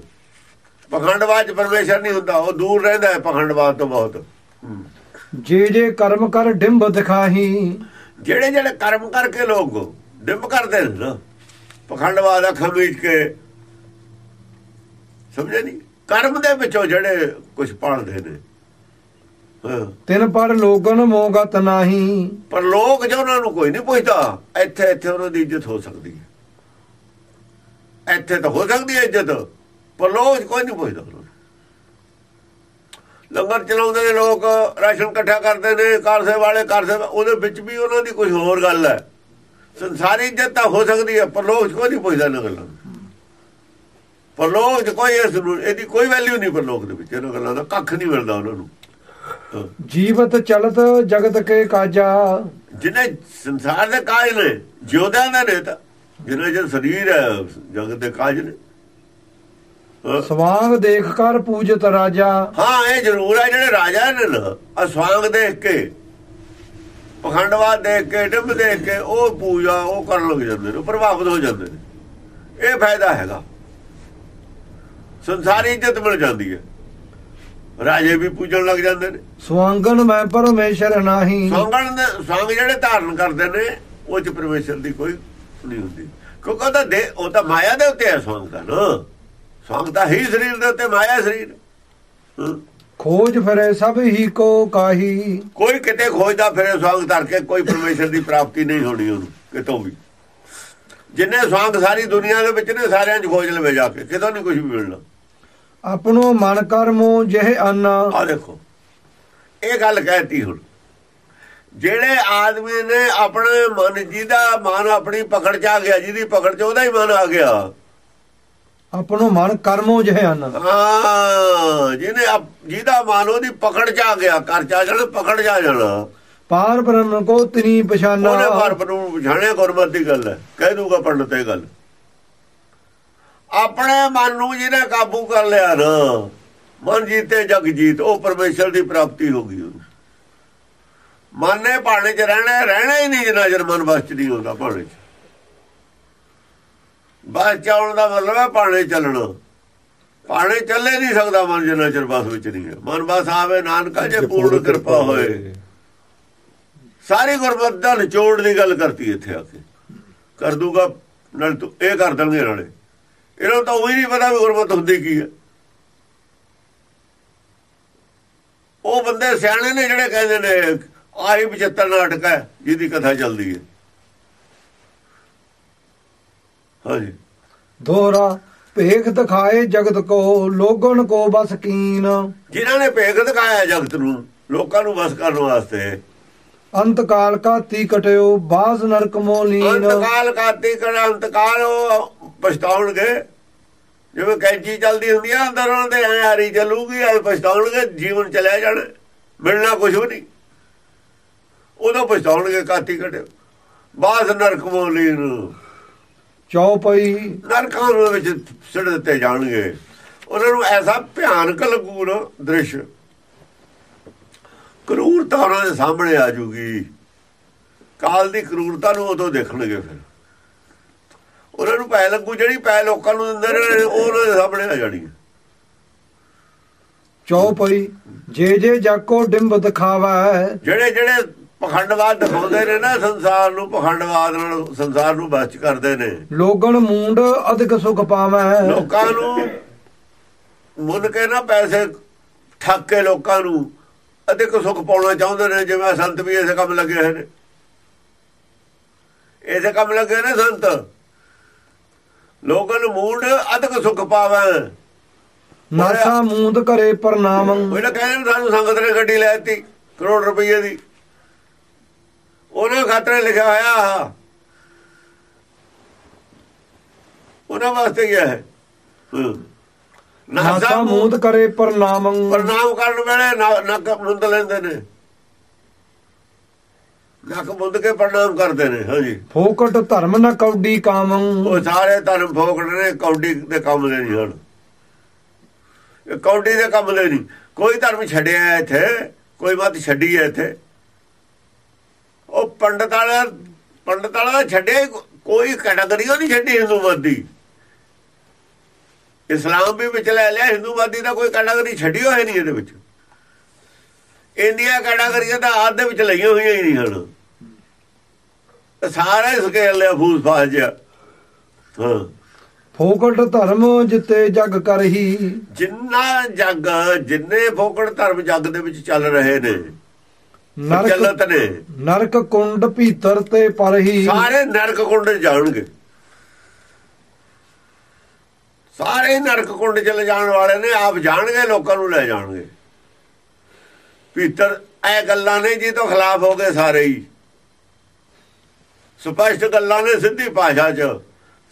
ਪਖੰਡਵਾਦ ਪਰਮੇਸ਼ਰ ਨਹੀਂ ਹੁੰਦਾ ਉਹ ਦੂਰ ਰਹਿੰਦਾ ਹੈ ਪਖੰਡਵਾਦ ਤੋਂ ਬਹੁਤ। ਜੇ ਜੇ ਕਰਮ ਕਰ ਡਿੰਬ ਦਿਖਾਹੀ। ਜਿਹੜੇ ਜਿਹੜੇ ਕਰਮ ਕਰਕੇ ਲੋਕ ਡਿੰਬ ਕਰਦੇ ਨੇ ਨਾ ਪਖੰਡਵਾਦ ਅੱਖਾਂ ਵਿੱਚ ਕੇ। ਸਮਝੇ ਨਹੀਂ ਕਰਮ ਦੇ ਵਿੱਚੋਂ ਜਿਹੜੇ ਕੁਝ ਪਾਲਦੇ ਨੇ। ਤਿਨ ਪਰ ਲੋਗਨ ਮੋਗਤ ਨਾਹੀ। ਪਰ ਲੋਕ ਜੋ ਉਹਨਾਂ ਨੂੰ ਕੋਈ ਨਹੀਂ ਪੁੱਛਦਾ ਇੱਥੇ ਇੱਥੇ ਉਹਨਾਂ ਦੀ ਇੱਜ਼ਤ ਹੋ ਸਕਦੀ ਹੈ। ਇੱਥੇ ਤਾਂ ਹੋ ਸਕਦੀ ਹੈ ਇੱਜ਼ਤ ਪਰ ਲੋਕ ਕੋਈ ਨਹੀਂ ਪੁੱਛਦਾ ਨੂੰ। ਲੰਗਰ ਚਲਾਉਂਦੇ ਨੇ ਲੋਕ ਰਾਸ਼ਨ ਇਕੱਠਾ ਕਰਦੇ ਨੇ ਕਾਰਸੇ ਵਾਲੇ ਕਾਰਸੇ ਉਹਦੇ ਵਿੱਚ ਵੀ ਉਹਨਾਂ ਦੀ ਕੁਝ ਹੋਰ ਗੱਲ ਹੈ। ਸੰਸਾਰੀ ਇੱਜ਼ਤ ਤਾਂ ਹੋ ਸਕਦੀ ਹੈ ਪਰ ਲੋਕ ਕੋਈ ਨਹੀਂ ਪੁੱਛਦਾ ਗੱਲਾਂ ਨੂੰ। ਪਰ ਲੋਕ 'ਚ ਕੋਈ ਇਸ ਨੂੰ ਇਹਦੀ ਕੋਈ ਵੈਲਿਊ ਨਹੀਂ ਪਰ ਲੋਕ ਦੇ ਵਿੱਚ ਇਹਨਾਂ ਗੱਲਾਂ ਦਾ ਕੱਖ ਨਹੀਂ ਮਿਲਦਾ ਉਹਨਾਂ ਨੂੰ। ਜੀਵਤ ਚਲਤ ਜਗਤ ਕੇ ਕਾਜਾ ਜਿਹਨੇ ਸੰਸਾਰ ਦੇ ਕਾਜ ਨੇ ਜਿਉਦਿਆਂ ਦੇ ਨੇ ਤਾਂ ਜਿਹਨੇ ਜਦ ਸਰੀਰ ਹੈ ਜਗਤ ਦੇ ਕਾਜ ਨੇ। ਸਵਾਂਗ ਦੇਖ ਕਰ ਪੂਜਤ ਰਾਜਾ ਹਾਂ ਇਹ ਜ਼ਰੂਰ ਹੈ ਜਿਹੜੇ ਰਾਜਾ ਨੇ ਨਾ ਅਸਵਾਂਗ ਦੇਖ ਕੇ ਪਖੰਡਵਾਦ ਦੇਖ ਕੇ ਡਿੰਬ ਦੇਖ ਕੇ ਉਹ ਪੂਜਾ ਉਹ ਕਰਨ ਲੱਗ ਜਾਂਦੇ ਨੇ ਪ੍ਰਭਾਵਿਤ ਹੋ ਜਾਂਦੇ ਨੇ। ਇਹ ਫਾਇਦਾ ਹੈਗਾ। ਸੰਸਾਰੀ ਇੱਜ਼ਤ ਮਿਲ ਜਾਂਦੀ ਹੈ। ਰਾਜੇ ਵੀ ਪੂਜਣ ਲੱਗ ਜਾਂਦੇ ਨੇ। ਸਵਾਂਗਨ ਮੈਂ ਪਰਮੇਸ਼ਰ ਨਾਹੀ। ਸੰਗਣ ਦੇ ਸੰਗ ਜਿਹੜੇ ਧਾਰਨ ਕਰਦੇ ਨੇ ਉਹ ਚ ਪਰਮੇਸ਼ਰ ਦੀ ਕੋਈ ਨਹੀਂ ਹੁੰਦੀ। ਕਿਉਂਕਿ ਉਹ ਤਾਂ ਦੇ ਉਹ ਤਾਂ ਮਾਇਆ ਦੇ ਉੱਤੇ ਹੈ ਨਾ ਸਵਾਂਗ ਤਾਂ ਹੀ ਸਰੀਰ ਦੇ ਉੱਤੇ ਮਾਇਆ ਸਰੀਰ। ਹਾਂ। ਖੋਜ ਫਿਰੇ ਸਭ ਹੀ ਕੋ ਕਾਹੀ। ਕੋਈ ਕਿਤੇ ਖੋਜਦਾ ਫਿਰੇ ਸਵਾਂਗ ਧਰ ਕੇ ਕੋਈ ਪਰਮੇਸ਼ਰ ਦੀ ਪ੍ਰਾਪਤੀ ਨਹੀਂ ਹੋਣੀ ਉਹਨੂੰ ਕਿਤੋਂ ਵੀ। ਜਿੰਨੇ ਸਵਾਂਗ ਸਾਰੀ ਦੁਨੀਆ ਦੇ ਵਿੱਚ ਨੇ ਸਾਰਿਆਂ 'ਚ ਖੋਜ ਲਵੇ ਜਾ ਕੇ ਕਿਤੋਂ ਨਹੀਂ ਕੁਝ ਵੀ ਮਿਲਣਾ। ਆਪਣੋ ਮਨ ਕਰਮੋ ਜਿਹੇ ਅੰਨ। ਆ ਦੇਖੋ ਇਹ ਗੱਲ ਕਹਿਤੀ ਹੁਣ। ਜਿਹੜੇ ਆਦਮੀ ਨੇ ਆਪਣੇ ਮਨ ਜਿਹਦਾ ਮਨ ਆਪਣੀ ਪਕੜ ਚ ਆ ਗਿਆ ਜਿਹਦੀ ਪਕੜ ਚ ਉਹਦਾ ਹੀ ਮਨ ਆ ਗਿਆ। ਆਪਣੋ ਮਨ ਕਰਮੋ ਜਿਹੇ ਅੰਨ ਹਾਂ ਜਿਹਨੇ ਜਿਹਦਾ ਮਨ ਉਹਦੀ ਪਕੜ ਚ ਆ ਗਿਆ ਕਰ ਚ ਆ ਜਾਣਾ ਪਕੜ ਚ ਆ ਜਾਣਾ। ਪਾਰ ਬ੍ਰਹਮ ਕੋ ਤਨੀ ਪਛਾਨਾ। ਉਹਨੇ ਪਰਪ ਨੂੰ ਪਛਾਣਿਆ ਗੁਰਮਤਿ ਦੀ ਗੱਲ ਹੈ। ਕਹਿ ਦੂਗਾ ਪੰਡਤ ਇਹ ਗੱਲ। ਆਪਣੇ ਮਨ ਨੂੰ ਜਿਹਨੇ ਕਾਬੂ ਕਰ ਲਿਆ ਨਾ ਮਨ ਜੀਤੇ ਜਗ ਜੀਤ ਉਹ ਪਰਮੇਸ਼ਰ ਦੀ ਪ੍ਰਾਪਤੀ ਹੋ ਗਈ ਮਨ ਨੇ ਭਾਣੇ 'ਚ ਰਹਿਣਾ ਰਹਿਣਾ ਹੀ ਨਹੀਂ ਜਿੰਨਾ ਚਿਰ ਮਨ ਬਸ 'ਚ ਨਹੀਂ ਹੁੰਦਾ ਭਾਣੇ 'ਚ। ਬਸ ਚਾਉਣ ਦਾ ਮਤਲਬ ਹੈ ਭਾਣੇ ਚੱਲਣਾ। ਭਾਣੇ ਚੱਲੇ ਨਹੀਂ ਸਕਦਾ ਮਨ ਜਿੰਨਾ ਚਿਰ ਬਸ ਵਿੱਚ ਨਹੀਂ ਹੈ। ਮਨ ਬਸ ਆਵੇ ਨਾਨਕਾ ਜੇ ਪੂਰਨ ਕਿਰਪਾ ਹੋਏ। ਸਾਰੀ ਗੁਰਮਤਿ ਦਾ ਨਿਚੋੜ ਦੀ ਗੱਲ ਕਰਤੀ ਇੱਥੇ ਆ ਕੇ। ਕਰ ਦੂਗਾ ਨਾਲ ਤੂੰ ਇਹ ਕਰ ਦੇਣਗੇ ਨਾਲੇ ਇਹਨਾਂ ਤਾਂ ਉਹੀ ਨਹੀਂ ਪਤਾ ਵੀ ਗੁਰਮਤਿ ਹੁੰਦੀ ਕੀ ਹੈ। ਉਹ ਬੰਦੇ ਸਿਆਣੇ ਨੇ ਜਿਹੜੇ ਕਹਿੰਦੇ ਨੇ ਆਹੀ 75 ਨਾਟਕ ਹੈ ਜਿਹਦੀ ਕਥਾ ਚੱਲਦੀ ਹੈ। ਹਾਂਜੀ। ਦੋਹਰਾ ਭੇਖ ਦਿਖਾਏ ਜਗਤ ਕੋ ਲੋਗਨ ਕੋ ਬਸ ਕੀਨ। ਜਿਨ੍ਹਾਂ ਨੇ ਭੇਗ ਦਿਖਾਇਆ ਜਗਤ ਨੂੰ ਲੋਕਾਂ ਨੂੰ ਵਸ ਕਰਨ ਵਾਸਤੇ। ਅੰਤ ਕਾਲ ਕਾ ਤੀ ਕਟਿਓ ਬਾਜ਼ ਨਰਕ ਮੋ ਲੀਨ ਅੰਤਕਾਲ ਕਾਤੀ ਕਰਾ ਅੰਤਕਾਲ ਉਹ ਪਛਤਾਉਣਗੇ। ਜਿਵੇਂ ਕੈਂਚੀ ਚੱਲਦੀ ਹੁੰਦੀ ਆ ਅੰਦਰ ਉਹਨਾਂ ਦੇ ਐ ਹਾਰੀ ਚੱਲੂਗੀ ਐ ਪਛਤਾਉਣਗੇ ਜੀਵਨ ਚਲਿਆ ਜਾਣਾ ਮਿਲਣਾ ਕੁਝ ਵੀ ਨਹੀਂ। ਉਦੋਂ ਪਛਤਾਉਣਗੇ ਕਾਤੀ ਕਟਿਓ ਬਾਸ ਨਰਕ ਮੋਲੀਨ। ਚੌਪਈ ਨਰਕਾਂ ਦੇ ਵਿੱਚ ਸਿੱਟ ਦਿੱਤੇ ਜਾਣਗੇ। ਉਹਨਾਂ ਨੂੰ ਐਸਾ ਭਿਆਨਕ ਲੱਗੂ ਨਾ ਦ੍ਰਿਸ਼ ਕਰੂਰਤਾ ਉਹਨਾਂ ਦੇ ਸਾਹਮਣੇ ਆ ਜੂਗੀ। ਕਾਲ ਦੀ ਕਰੂਰਤਾ ਨੂੰ ਉਦੋਂ ਦੇਖਣਗੇ ਫਿਰ। ਉਹਨਾਂ ਨੂੰ ਪੈ ਲੱਗੂ ਜਿਹੜੀ ਪੈ ਲੋਕਾਂ ਨੂੰ ਦਿੰਦੇ ਨੇ ਉਹ ਉਹਨਾਂ ਦੇ ਸਾਹਮਣੇ ਆ ਜਾਣੀ। ਚੌਪਈ ਜੇ ਜੇ ਜਾਕੋ ਡਿੰਬ ਦਿਖਾਵਾ। ਜਿਹੜੇ ਜਿਹੜੇ ਪਖੰਡਵਾਦ ਦਿਖਾਉਂਦੇ ਨੇ ਨਾ ਸੰਸਾਰ ਨੂੰ ਪਖੰਡਵਾਦ ਨਾਲ ਸੰਸਾਰ ਨੂੰ ਬਚ ਕਰਦੇ ਨੇ। ਲੋਗਨ ਮੂੰਡ ਅਧਿਕ ਸੁਖ ਪਾਵੈ। ਲੋਕਾਂ ਨੂੰ ਮੁੱਲ ਕੇ ਨਾ ਪੈਸੇ ਠੱਗ ਕੇ ਲੋਕਾਂ ਨੂੰ ਅਧਿਕ ਸੁਖ ਪਾਉਣਾ ਚਾਹੁੰਦੇ ਨੇ ਜਿਵੇਂ ਸੰਤ ਵੀ ਇਸੇ ਕੰਮ ਲੱਗੇ ਹੋਏ ਨੇ। ਇਸੇ ਕੰਮ ਲੱਗੇ ਨੇ ਸੰਤ। ਲੋਕਾਂ ਨੂੰ ਮੂਡ ਅਧਿਕ ਸੁਖ ਪਾਵੇ। ਨਾਸਾ ਮੂੰਦ ਕਰੇ ਪ੍ਰਣਾਮ ਉਹ ਕਹਿੰਦੇ ਸਾਨੂੰ ਸੰਗਤ ਨੇ ਗੱਡੀ ਲੈ ਦਿੱਤੀ ਕਰੋੜ ਰੁਪਏ ਦੀ। ਉਹਨਾਂ ਖਾਤਰ ਲਿਖਿਆ ਹੋਇਆ। ਉਹਨਾਂ ਵਾਸਤੇ ਹੀ ਹੈ। ਨਾਸਾ ਮੂੰਦ ਕਰੇ ਪ੍ਰਣਾਮ ਪ੍ਰਣਾਮ ਕਰਨ ਵੇਲੇ ਨਾ- ਨੱਕ ਮੁੰਦ ਲੈਂਦੇ ਨੇ। ਨੱਕ ਮੁੰਦ ਕੇ ਪ੍ਰਣਾਮ ਕਰਦੇ ਨੇ ਹਾਂਜੀ। ਫੋਕਟ ਧਰਮ ਨ ਕੌਡੀ ਕਾਮ ਉਹ ਸਾਰੇ ਧਰਮ ਫੋਕੜੇ ਨੇ ਕੌਡੀ ਦੇ ਕੰਮ ਦੇ ਨਹੀਂ ਹਨ। ਇਹ ਕੌਡੀ ਦੇ ਕੰਮ ਦੇ ਨਹੀਂ। ਕੋਈ ਧਰਮ ਛੱਡਿਆ ਇੱਥੇ ਕੋਈ ਮਤ ਛੱਡੀ ਹੈ ਇੱਥੇ। ਉਹ ਪੰਡਤ ਵਾਲਾ ਪੰਡਤ ਵਾਲਾ ਕੋ- ਕੋਈ ਕੈਟਾਗਰੀ ਉਹ ਨਹੀਂ ਛੱਡੀ ਹਿੰਦੂ ਮਤ ਦੀ ਇਸਲਾਮ ਵੀ ਵਿੱਚ ਲੈ ਲਿਆ ਹਿੰਦੂ ਮਤ ਦੀ ਕੋਈ ਕੈਟਾਗਰੀ ਛੱਡੀ ਹੋਈ ਨਹੀਂ ਇਹਦੇ ਵਿੱਚ। ਇੰਡੀਆ ਕੈਟਾਗਰੀਆਂ ਦਾ ਆਦ ਦੇ ਵਿੱਚ ਲਈਆਂ ਹੋਈਆਂ ਹੀ ਨਹੀਂ ਹਨ। ਸਾਰਾ ਸਕੇਲ ਲਿਆ ਫੂਸ ਫਾਸ ਜਿਹਾ। ਹਾਂ। ਫੋਕਟ ਧਰਮ ਜਿੱਤੇ ਜਗ ਕਰਹੀ ਜਿੰਨਾ ਜੱਗ ਜਿੰਨੇ ਫੋਕੜ ਧਰਮ ਜੱਗ ਦੇ ਵਿੱਚ ਚੱਲ ਰਹੇ ਨੇ ਨਰਕ ਚੱਲਤ ਨੇ। ਨਰਕ ਕੁੰਡ ਭੀਤਰ ਤੇ ਪਰਹੀ ਸਾਰੇ ਨਰਕ ਕੁੰਡ ਜਾਣਗੇ। ਸਾਰੇ ਨਰਕ ਕੁੰਡ ਚ ਜਾਣ ਵਾਲੇ ਨੇ ਆਪ ਜਾਣਗੇ ਲੋਕਾਂ ਨੂੰ ਲੈ ਜਾਣਗੇ। ਭੀਤਰ ਇਹ ਗੱਲਾਂ ਨੇ ਜੀ ਤੋਂ ਖਿਲਾਫ ਹੋ ਗਏ ਸਾਰੇ ਹੀ। ਸਪਸ਼ਟ ਗੱਲਾਂ ਨੇ ਸਿੱਧੀ ਭਾਸ਼ਾ 'ਚ।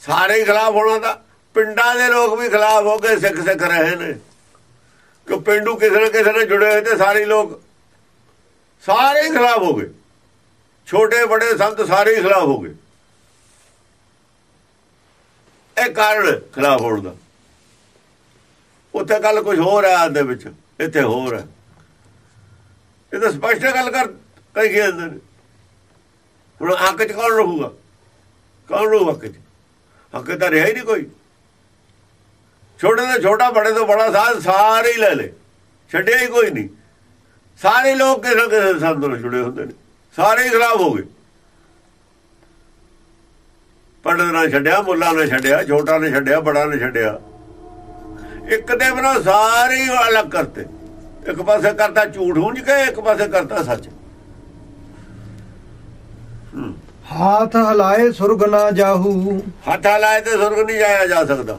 ਸਾਰੇ ਹੀ ਖਿਲਾਫ ਹੋਣਾ ਦਾ ਪਿੰਡਾਂ ਦੇ ਲੋਕ ਵੀ ਖਿਲਾਫ ਹੋ ਗਏ ਸਿੱਖ ਸਿੱਖ ਰਹੇ ਨੇ। ਕਿ ਪਿੰਡੂ ਕਿਸੇ ਨਾ ਕਿਸੇ ਨਾਲ ਜੁੜੇ ਹੋਏ ਤੇ ਸਾਰੇ ਲੋਕ ਸਾਰੇ ਹੀ ਖਿਲਾਫ ਹੋ ਗਏ। ਛੋਟੇ ਬੜੇ ਸੰਤ ਸਾਰੇ ਹੀ ਖਿਲਾਫ ਹੋ ਗਏ। ਇਹ ਕਾਰਨ ਖਿਲਾਫ ਹੋਣ ਦਾ। ਉੱਥੇ ਗੱਲ ਕੁਝ ਹੋਰ ਹੈ ਆਦ ਦੇ ਵਿੱਚ। ਇੱਥੇ ਹੋਰ ਹੈ। ਇਹ ਤਾਂ ਸਪਸ਼ਟ ਗੱਲ ਕਰ ਕਈ ਕਹਿੰਦੇ ਨੇ। ਹੁਣ ਹੱਕ ਚ ਕੌਣ ਰਹੂਗਾ ਕੌਣ ਰਹੂ ਹੱਕ ਚ? ਹੱਕ ਤਾਂ ਰਿਹਾ ਹੀ ਨਹੀਂ ਕੋਈ। ਛੋਟੇ ਤੋਂ ਛੋਟਾ ਬੜੇ ਤੋਂ ਬੜਾ ਸਾਧ ਸਾਰੇ ਹੀ ਲੈ ਲੈ ਛੱਡਿਆ ਹੀ ਕੋਈ ਨਹੀਂ। ਸਾਰੇ ਲੋਕ ਕਿਸੇ ਨਾ ਕਿਸੇ ਸੰਤ ਨਾਲ ਜੁੜੇ ਹੁੰਦੇ ਨੇ। ਸਾਰੇ ਹੀ ਖਰਾਬ ਹੋ ਗਏ। ਪੰਡਤ ਨੇ ਛੱਡਿਆ ਮੁੱਲਾ ਨੇ ਛੱਡਿਆ ਛੋਟਾ ਨੇ ਛੱਡਿਆ ਬੜਾ ਨੇ ਛੱਡਿਆ। ਇੱਕ ਦੇ ਬਿਨਾਂ ਸਾਰੇ ਹੀ ਅਲੱਗ ਕਰਤੇ। ਇੱਕ ਪਾਸੇ ਕਰਤਾ ਝੂਠ ਹੁੰਝ ਕੇ ਇੱਕ ਪਾਸੇ ਕਰਤਾ ਸੱਚ। ਹਾਥ ਹਲਾਏ ਸੁਰਗ ਨਾ ਜਾਹੂ। ਹੱਥ ਲਾਏ ਤੇ ਸੁਰਗ ਨਹੀਂ ਜਾਇਆ ਜਾ ਸਕਦਾ।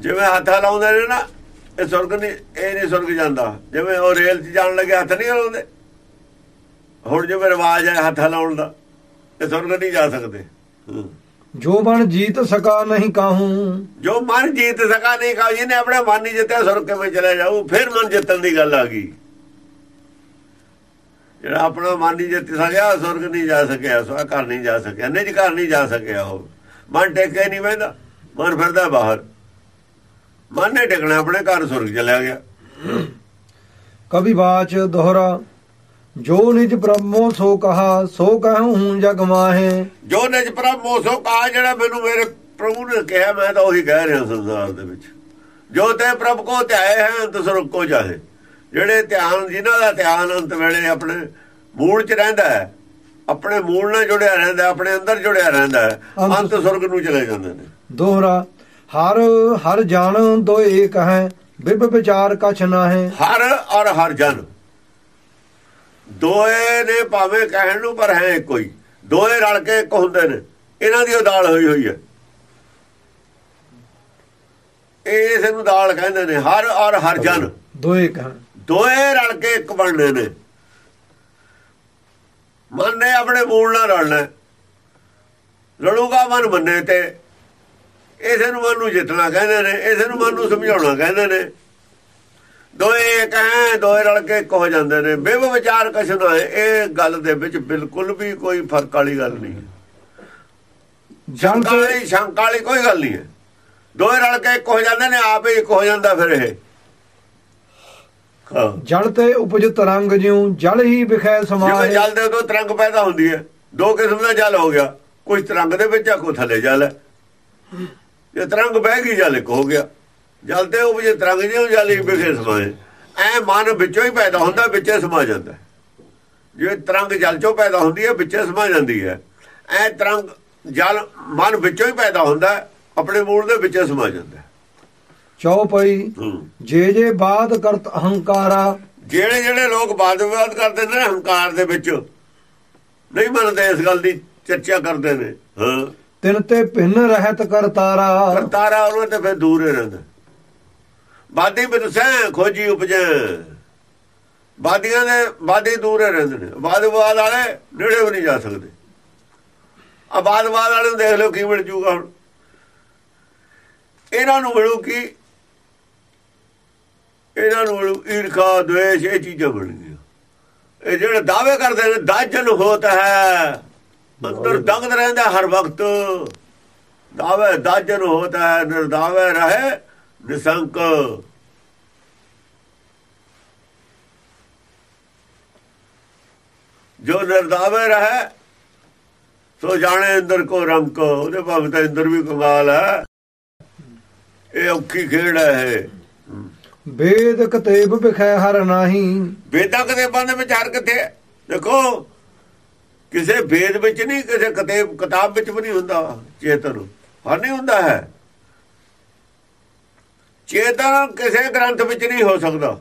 ਜਿਵੇਂ ਹੱਥ ਲਾਉਂਦੇ ਨੇ ਨਾ ਇਹ ਸੁਰਗ ਨਹੀਂ ਇਹ ਨਹੀਂ ਸੁਰਗ ਜਾਂਦਾ। ਜਿਵੇਂ ਉਹ ਰੇਲ 'ਚ ਜਾਣ ਲੱਗੇ ਹੱਥ ਨਹੀਂ ਲਾਉਂਦੇ ਹੁਣ ਜਿਵੇਂ ਰਿਵਾਜ ਹੈ ਹੱਥ ਲਾਉਣ ਦਾ ਇਹ ਸੁਰਗ ਨਹੀਂ ਜਾ ਸਕਦੇ। ਜੋ ਬਣ ਜੀਤ ਸਕਾ ਨਹੀਂ ਕਾਹੂ। ਜੋ ਮਨ ਜੀਤ ਸਕਾ ਨਹੀਂ ਕਾ ਜਿਹਨੇ ਆਪਣਾ ਮਨ ਨਹੀਂ ਜਿੱਤਿਆ ਸੁਰਗ ਕਿਵੇਂ ਚਲੇ ਜਾਊ ਫਿਰ ਮਨ ਜਿੱਤਣ ਦੀ ਗੱਲ ਆ ਗਈ। ਜਿਹੜਾ ਆਪਣਾ ਮਨ ਨਹੀਂ ਜਿੱਤ ਸਕਿਆ ਸੁਰਗ ਨਹੀਂ ਜਾ ਸਕਿਆ ਸਵਾ ਘਰ ਨਹੀਂ ਜਾ ਸਕਿਆ ਨਿਜ ਘਰ ਨਹੀਂ ਜਾ ਸਕਿਆ ਉਹ। ਮਨ ਟੇਕੇ ਨਹੀਂ ਬਹਿੰਦਾ ਮਨ ਫਿਰਦਾ ਬਾਹਰ। ਮਨ ਨੇ ਟਿਕਣਾ ਆਪਣੇ ਘਰ ਸੁਰਗ ਚਲਿਆ ਗਿਆ। ਕਵੀ ਬਾਚ ਦੋਹਰਾ ਜੋ ਨਿਜ ਬ੍ਰਹਮੋ ਸੋ ਕਹਾ ਸੋ ਕਹੂੰ ਹੂੰ ਜਗ ਮਾਹੇ। ਜੋ ਨਿਜ ਪ੍ਰਭ ਮੋਸੋ ਕਾ ਜਿਹੜਾ ਮੈਨੂੰ ਮੇਰੇ ਪ੍ਰਭੂ ਨੇ ਕਿਹਾ ਮੈਂ ਤਾਂ ਉਹੀ ਕਹਿ ਰਿਹਾ ਸੰਸਾਰ ਦੇ ਵਿੱਚ। ਜੋ ਤੇ ਪ੍ਰਭ ਕੋ ਧਿਆਏ ਹੈ ਅੰਤ ਸੁਰਗ ਕੋ ਜਾਏ ਜਿਹੜੇ ਧਿਆਨ ਜਿਨ੍ਹਾਂ ਦਾ ਧਿਆਨ ਅੰਤ ਵੇਲੇ ਆਪਣੇ ਮੂਲ 'ਚ ਰਹਿੰਦਾ ਹੈ ਆਪਣੇ ਮੂਲ ਨਾਲ ਜੁੜਿਆ ਰਹਿੰਦਾ ਆਪਣੇ ਅੰਦਰ ਜੁੜਿਆ ਰਹਿੰਦਾ ਹੈ ਅੰਤ ਸੁਰਗ ਨੂੰ ਚਲੇ ਜਾਂਦੇ ਨੇ। ਦੋਹਰਾ ਹਰ ਹਰ ਜਾਣ ਦੋ ਏਕ ਹੈ ਬਿਬ ਵਿਚਾਰ ਕਛ ਨਾਹੇ। ਹਰ ਔਰ ਹਰ ਜਨ। ਦੋਏ ਨੇ ਭਾਵੇਂ ਕਹਿਣ ਨੂੰ ਪਰ ਹੈ ਹੀ ਦੋਏ ਰਲ ਕੇ ਇੱਕ ਹੁੰਦੇ ਨੇ। ਇਹਨਾਂ ਦੀ ਉਹ ਦਾਲ ਹੋਈ ਹੋਈ ਹੈ। ਇਹ ਇਸ ਨੂੰ ਦਾਲ ਕਹਿੰਦੇ ਨੇ ਹਰ ਔਰ ਹਰ ਜਨ। ਦੋ ਏਕ ਹੈ। ਦੋਏ ਰਲ ਕੇ ਇੱਕ ਬਣਨੇ ਨੇ। ਮਨ ਨੇ ਆਪਣੇ ਮੂਲ ਨਾਲ ਰਲਣਾ ਹੈ। ਰਲੂਗਾ ਮਨ ਮੰਨੇ ਤੇ। ਇਸੇ ਨੂੰ ਮਨ ਨੂੰ ਜਿੱਤਣਾ ਕਹਿੰਦੇ ਨੇ ਇਸੇ ਨੂੰ ਮਨ ਨੂੰ ਸਮਝਾਉਣਾ ਕਹਿੰਦੇ ਨੇ। ਦੋਏ ਇੱਕ ਹੈ ਦੋਏ ਰਲ ਕੇ ਇੱਕ ਹੋ ਜਾਂਦੇ ਨੇ। ਬੇਵ ਵਿਚਾਰ ਕਛ ਨਾ ਹੈ ਇਹ ਗੱਲ ਦੇ ਵਿੱਚ ਬਿਲਕੁਲ ਵੀ ਕੋਈ ਫ਼ਰਕ ਵਾਲੀ ਗੱਲ ਨਹੀਂ ਸ਼ੰਕਾ ਵਾਲੀ ਸ਼ੰਕਾ ਵਾਲੀ ਕੋਈ ਗੱਲ ਨਹੀਂ ਹੈ। ਦੋਏ ਰਲ ਕੇ ਇੱਕ ਹੋ ਜਾਂਦੇ ਨੇ ਆਪ ਹੀ ਇੱਕ ਹੋ ਜਾਂਦਾ ਫਿਰ ਇਹ। ਜਲ ਤੇ ਉਪਜ ਤਰੰਗ ਜਿਉ ਜਲ ਹੀ ਵਿਖੈ ਜਿਵੇਂ ਸਮਾਏ ਜਲ ਦੇ ਤੋਂ ਤਰੰਗ ਪੈਦਾ ਹੁੰਦੀ ਹੈ। ਦੋ ਕਿਸਮ ਦਾ ਜਲ ਹੋ ਗਿਆ। ਕੁਝ ਤਰੰਗ ਦੇ ਵਿੱਚ ਆ ਕੋਈ ਥੱਲੇ ਜਲ ਹੈ। ਜੇ ਤਰੰਗ ਬਹਿ ਗਈ ਜਲ ਇੱਕ ਹੋ ਗਿਆ। ਜਲ ਤੇ ਉਹ ਜੇ ਤਰੰਗ ਜਿਉਂ ਜਲ ਹੀ ਵਿਖੇ ਸਮਾਏ ਐ ਮਨ ਵਿੱਚੋਂ ਹੀ ਪੈਦਾ ਹੁੰਦਾ ਵਿੱਚੇ ਸਮਾ ਜਾਂਦਾ। ਜੇ ਤਰੰਗ ਜਲ ਚੋਂ ਪੈਦਾ ਹੁੰਦੀ ਹੈ ਵਿੱਚੇ ਸਮਾ ਜਾਂਦੀ ਹੈ। ਐ ਤਰੰਗ ਜਲ ਮਨ ਵਿੱਚੋਂ ਹੀ ਪੈਦਾ ਹੁੰਦਾ ਆਪਣੇ ਮੂਲ ਦੇ ਵਿੱਚੇ ਸਮਾ ਜਾਂਦਾ। ਹੈ। ਚੌਪਈ ਜੇ ਜੇ ਬਾਦ ਕਰਤ ਅਹੰਕਾਰਾ। ਜਿਹੜੇ ਜਿਹੜੇ ਲੋਕ ਬਾਦ ਵਿਵਾਦ ਕਰਦੇ ਨੇ ਨਾ ਹੰਕਾਰ ਦੇ ਵਿੱਚ ਨਹੀਂ ਮੰਨਦੇ ਇਸ ਗੱਲ ਦੀ ਚਰਚਾ ਕਰਦੇ ਨੇ। ਹਾਂ। ਤਿੰਨ ਤੇ ਭਿੰਨ ਰਹਿਤ ਕਰਤਾਰਾ ਕਰਤਾਰਾ ਉਹਨਾਂ ਤੇ ਫਿਰ ਦੂਰ ਰਹਿੰਦਾ। ਬਾਦੀ ਬਿਨਸੈ ਖੋਜੀ ਉਪਜੈ। ਬਾਦੀਆਂ ਦੇ ਬਾਦੀ ਦੂਰ ਰਹਿੰਦੇ ਨੇ। ਬਾਦ ਵਾਲੇ ਨੇੜੇ ਵੀ ਨਹੀਂ ਜਾ ਸਕਦੇ। ਆ ਬਾਦ ਵਾਲੇ ਨੂੰ ਦੇਖ ਲਓ ਕੀ ਮਿਲ ਜੂਗਾ ਹੁਣ। ਇਹਨਾਂ ਨੂੰ ਮਿਲੂ ਕੀ? ਇਹਨਾਂ ਨੂੰ ਮਿਲੂ ਈਰਖਾ, ਦੁਵੇਸ਼, ਇਹ ਚੀਜ਼ਾਂ ਮਿਲਣਗੀਆਂ। ਇਹ ਜਿਹੜੇ ਦਾਅਵੇ ਕਰਦੇ ਨੇ ਦਾਜਨ ਹੋਤ ਹੈ। ਅੰਦਰ ਦੰਗਦ ਰਹਿੰਦਾ ਹਰ ਵਕਤ। ਦਾਵੇ ਦਾਜਨ ਹੋਤ ਹੈ ਨਿਰਦਾਵੇ ਰਹੇ ਨਿਸੰਕ। ਜੋ ਨਿਰਦਾਵੇ ਰਹੇ ਸੋ ਜਾਣੇ ਅੰਦਰ ਕੋ ਰੰਗ ਕੋ ਉਹਦੇ ਭਾਵੇਂ ਤਾਂ ਅੰਦਰ ਵੀ ਕੰਗਾਲ ਹੈ। ਇਹ ਔਖੀ ਖੇਡ ਹੈ ਵੇਦ ਕਤੇਬ ਵਿਖੈ ਹਰ ਨਾਹੀ। ਵੇਦਾਂ ਕਦੇ ਬੰਦ ਵਿੱਚ ਹਰ ਕਿੱਥੇ ਹੈ? ਦੇਖੋ ਕਿਸੇ ਵੇਦ ਵਿੱਚ ਨਹੀਂ ਕਿਸੇ ਕਿਤਾਬ ਕਿਤਾਬ ਵਿੱਚ ਵੀ ਨਹੀਂ ਹੁੰਦਾ ਚੇਤਨ। ਹਰ ਨਹੀਂ ਹੁੰਦਾ ਹੈ। ਚੇਤਨ ਕਿਸੇ ਗ੍ਰੰਥ ਵਿੱਚ ਨਹੀਂ ਹੋ ਸਕਦਾ।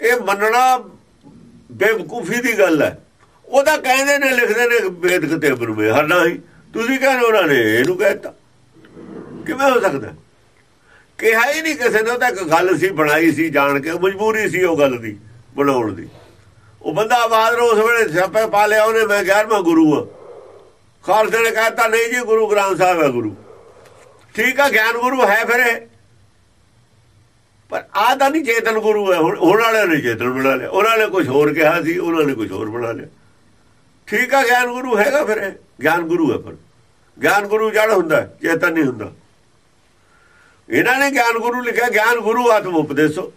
ਇਹ ਮੰਨਣਾ ਬੇਵਕੂਫੀ ਦੀ ਗੱਲ ਹੈ। ਉਹਦਾ ਕਹਿੰਦੇ ਨੇ ਲਿਖਦੇ ਨੇ ਵੇਦ ਕਿਤਾਬ ਨੂੰ ਵੀ, ਹਰ ਨਹੀਂ। ਤੁਸੀਂ ਕਹਿੰਦੇ ਉਹਨਾਂ ਨੇ ਇਹਨੂੰ ਕਹਿਤਾ। ਕਿਵੇਂ ਹੋ ਸਕਦਾ? ਕਿਹਾ ਹੀ ਨਹੀਂ ਕਿਸੇ ਨੇ ਉਹ ਤਾਂ ਇੱਕ ਗੱਲ ਸੀ ਬਣਾਈ ਸੀ ਜਾਣ ਕੇ। ਮਜਬੂਰੀ ਸੀ ਉਹ ਗੱਲ ਦੀ ਬਣਾਉਣ ਦੀ। ਉਹ ਬੰਦਾ ਆਵਾਜ਼ ਰੋ ਉਸ ਵੇਲੇ ਛਾਪੇ ਪਾ ਲਿਆ ਉਹਨੇ, ਮੈਂ 11ਵਾਂ ਗੁਰੂ ਆ ਖਾਲਸੇ ਨੇ ਕਹਿਤਾ ਨਹੀਂ ਜੀ, ਗੁਰੂ ਗ੍ਰੰਥ ਸਾਹਿਬ ਹੈ ਗੁਰੂ। ਠੀਕ ਆ, ਗਿਆਨ ਗੁਰੂ ਹੈ ਫਿਰ ਇਹ। ਪਰ ਆਹ ਤਾਂ ਨਹੀਂ ਚੇਤਨ ਗੁਰੂ ਹੈ, ਹੁਣ ਵਾਲਿਆਂ ਨੇ ਚੇਤਨ ਬਣਾ ਲਿਆ। ਉਹਨਾਂ ਨੇ ਕੁਝ ਹੋਰ ਕਿਹਾ ਸੀ, ਉਹਨਾਂ ਨੇ ਕੁਝ ਹੋਰ ਬਣਾ ਲਿਆ। ਠੀਕ ਆ, ਗਿਆਨ ਗੁਰੂ ਹੈਗਾ ਫਿਰ ਇਹ। ਗਿਆਨ ਗੁਰੂ ਹੈ ਪਰ ਗਿਆਨ ਗੁਰੂ ਜੜ ਹੁੰਦਾ, ਚੇਤਨ ਨਹੀਂ ਹੁੰਦਾ। ਇਹਨਾਂ ਨੇ ਗਿਆਨ ਗੁਰੂ ਲਿਖਿਆ, ਗਿਆਨ ਗੁਰੂ ਆਤਮ ਉਪਦੇਸੋ।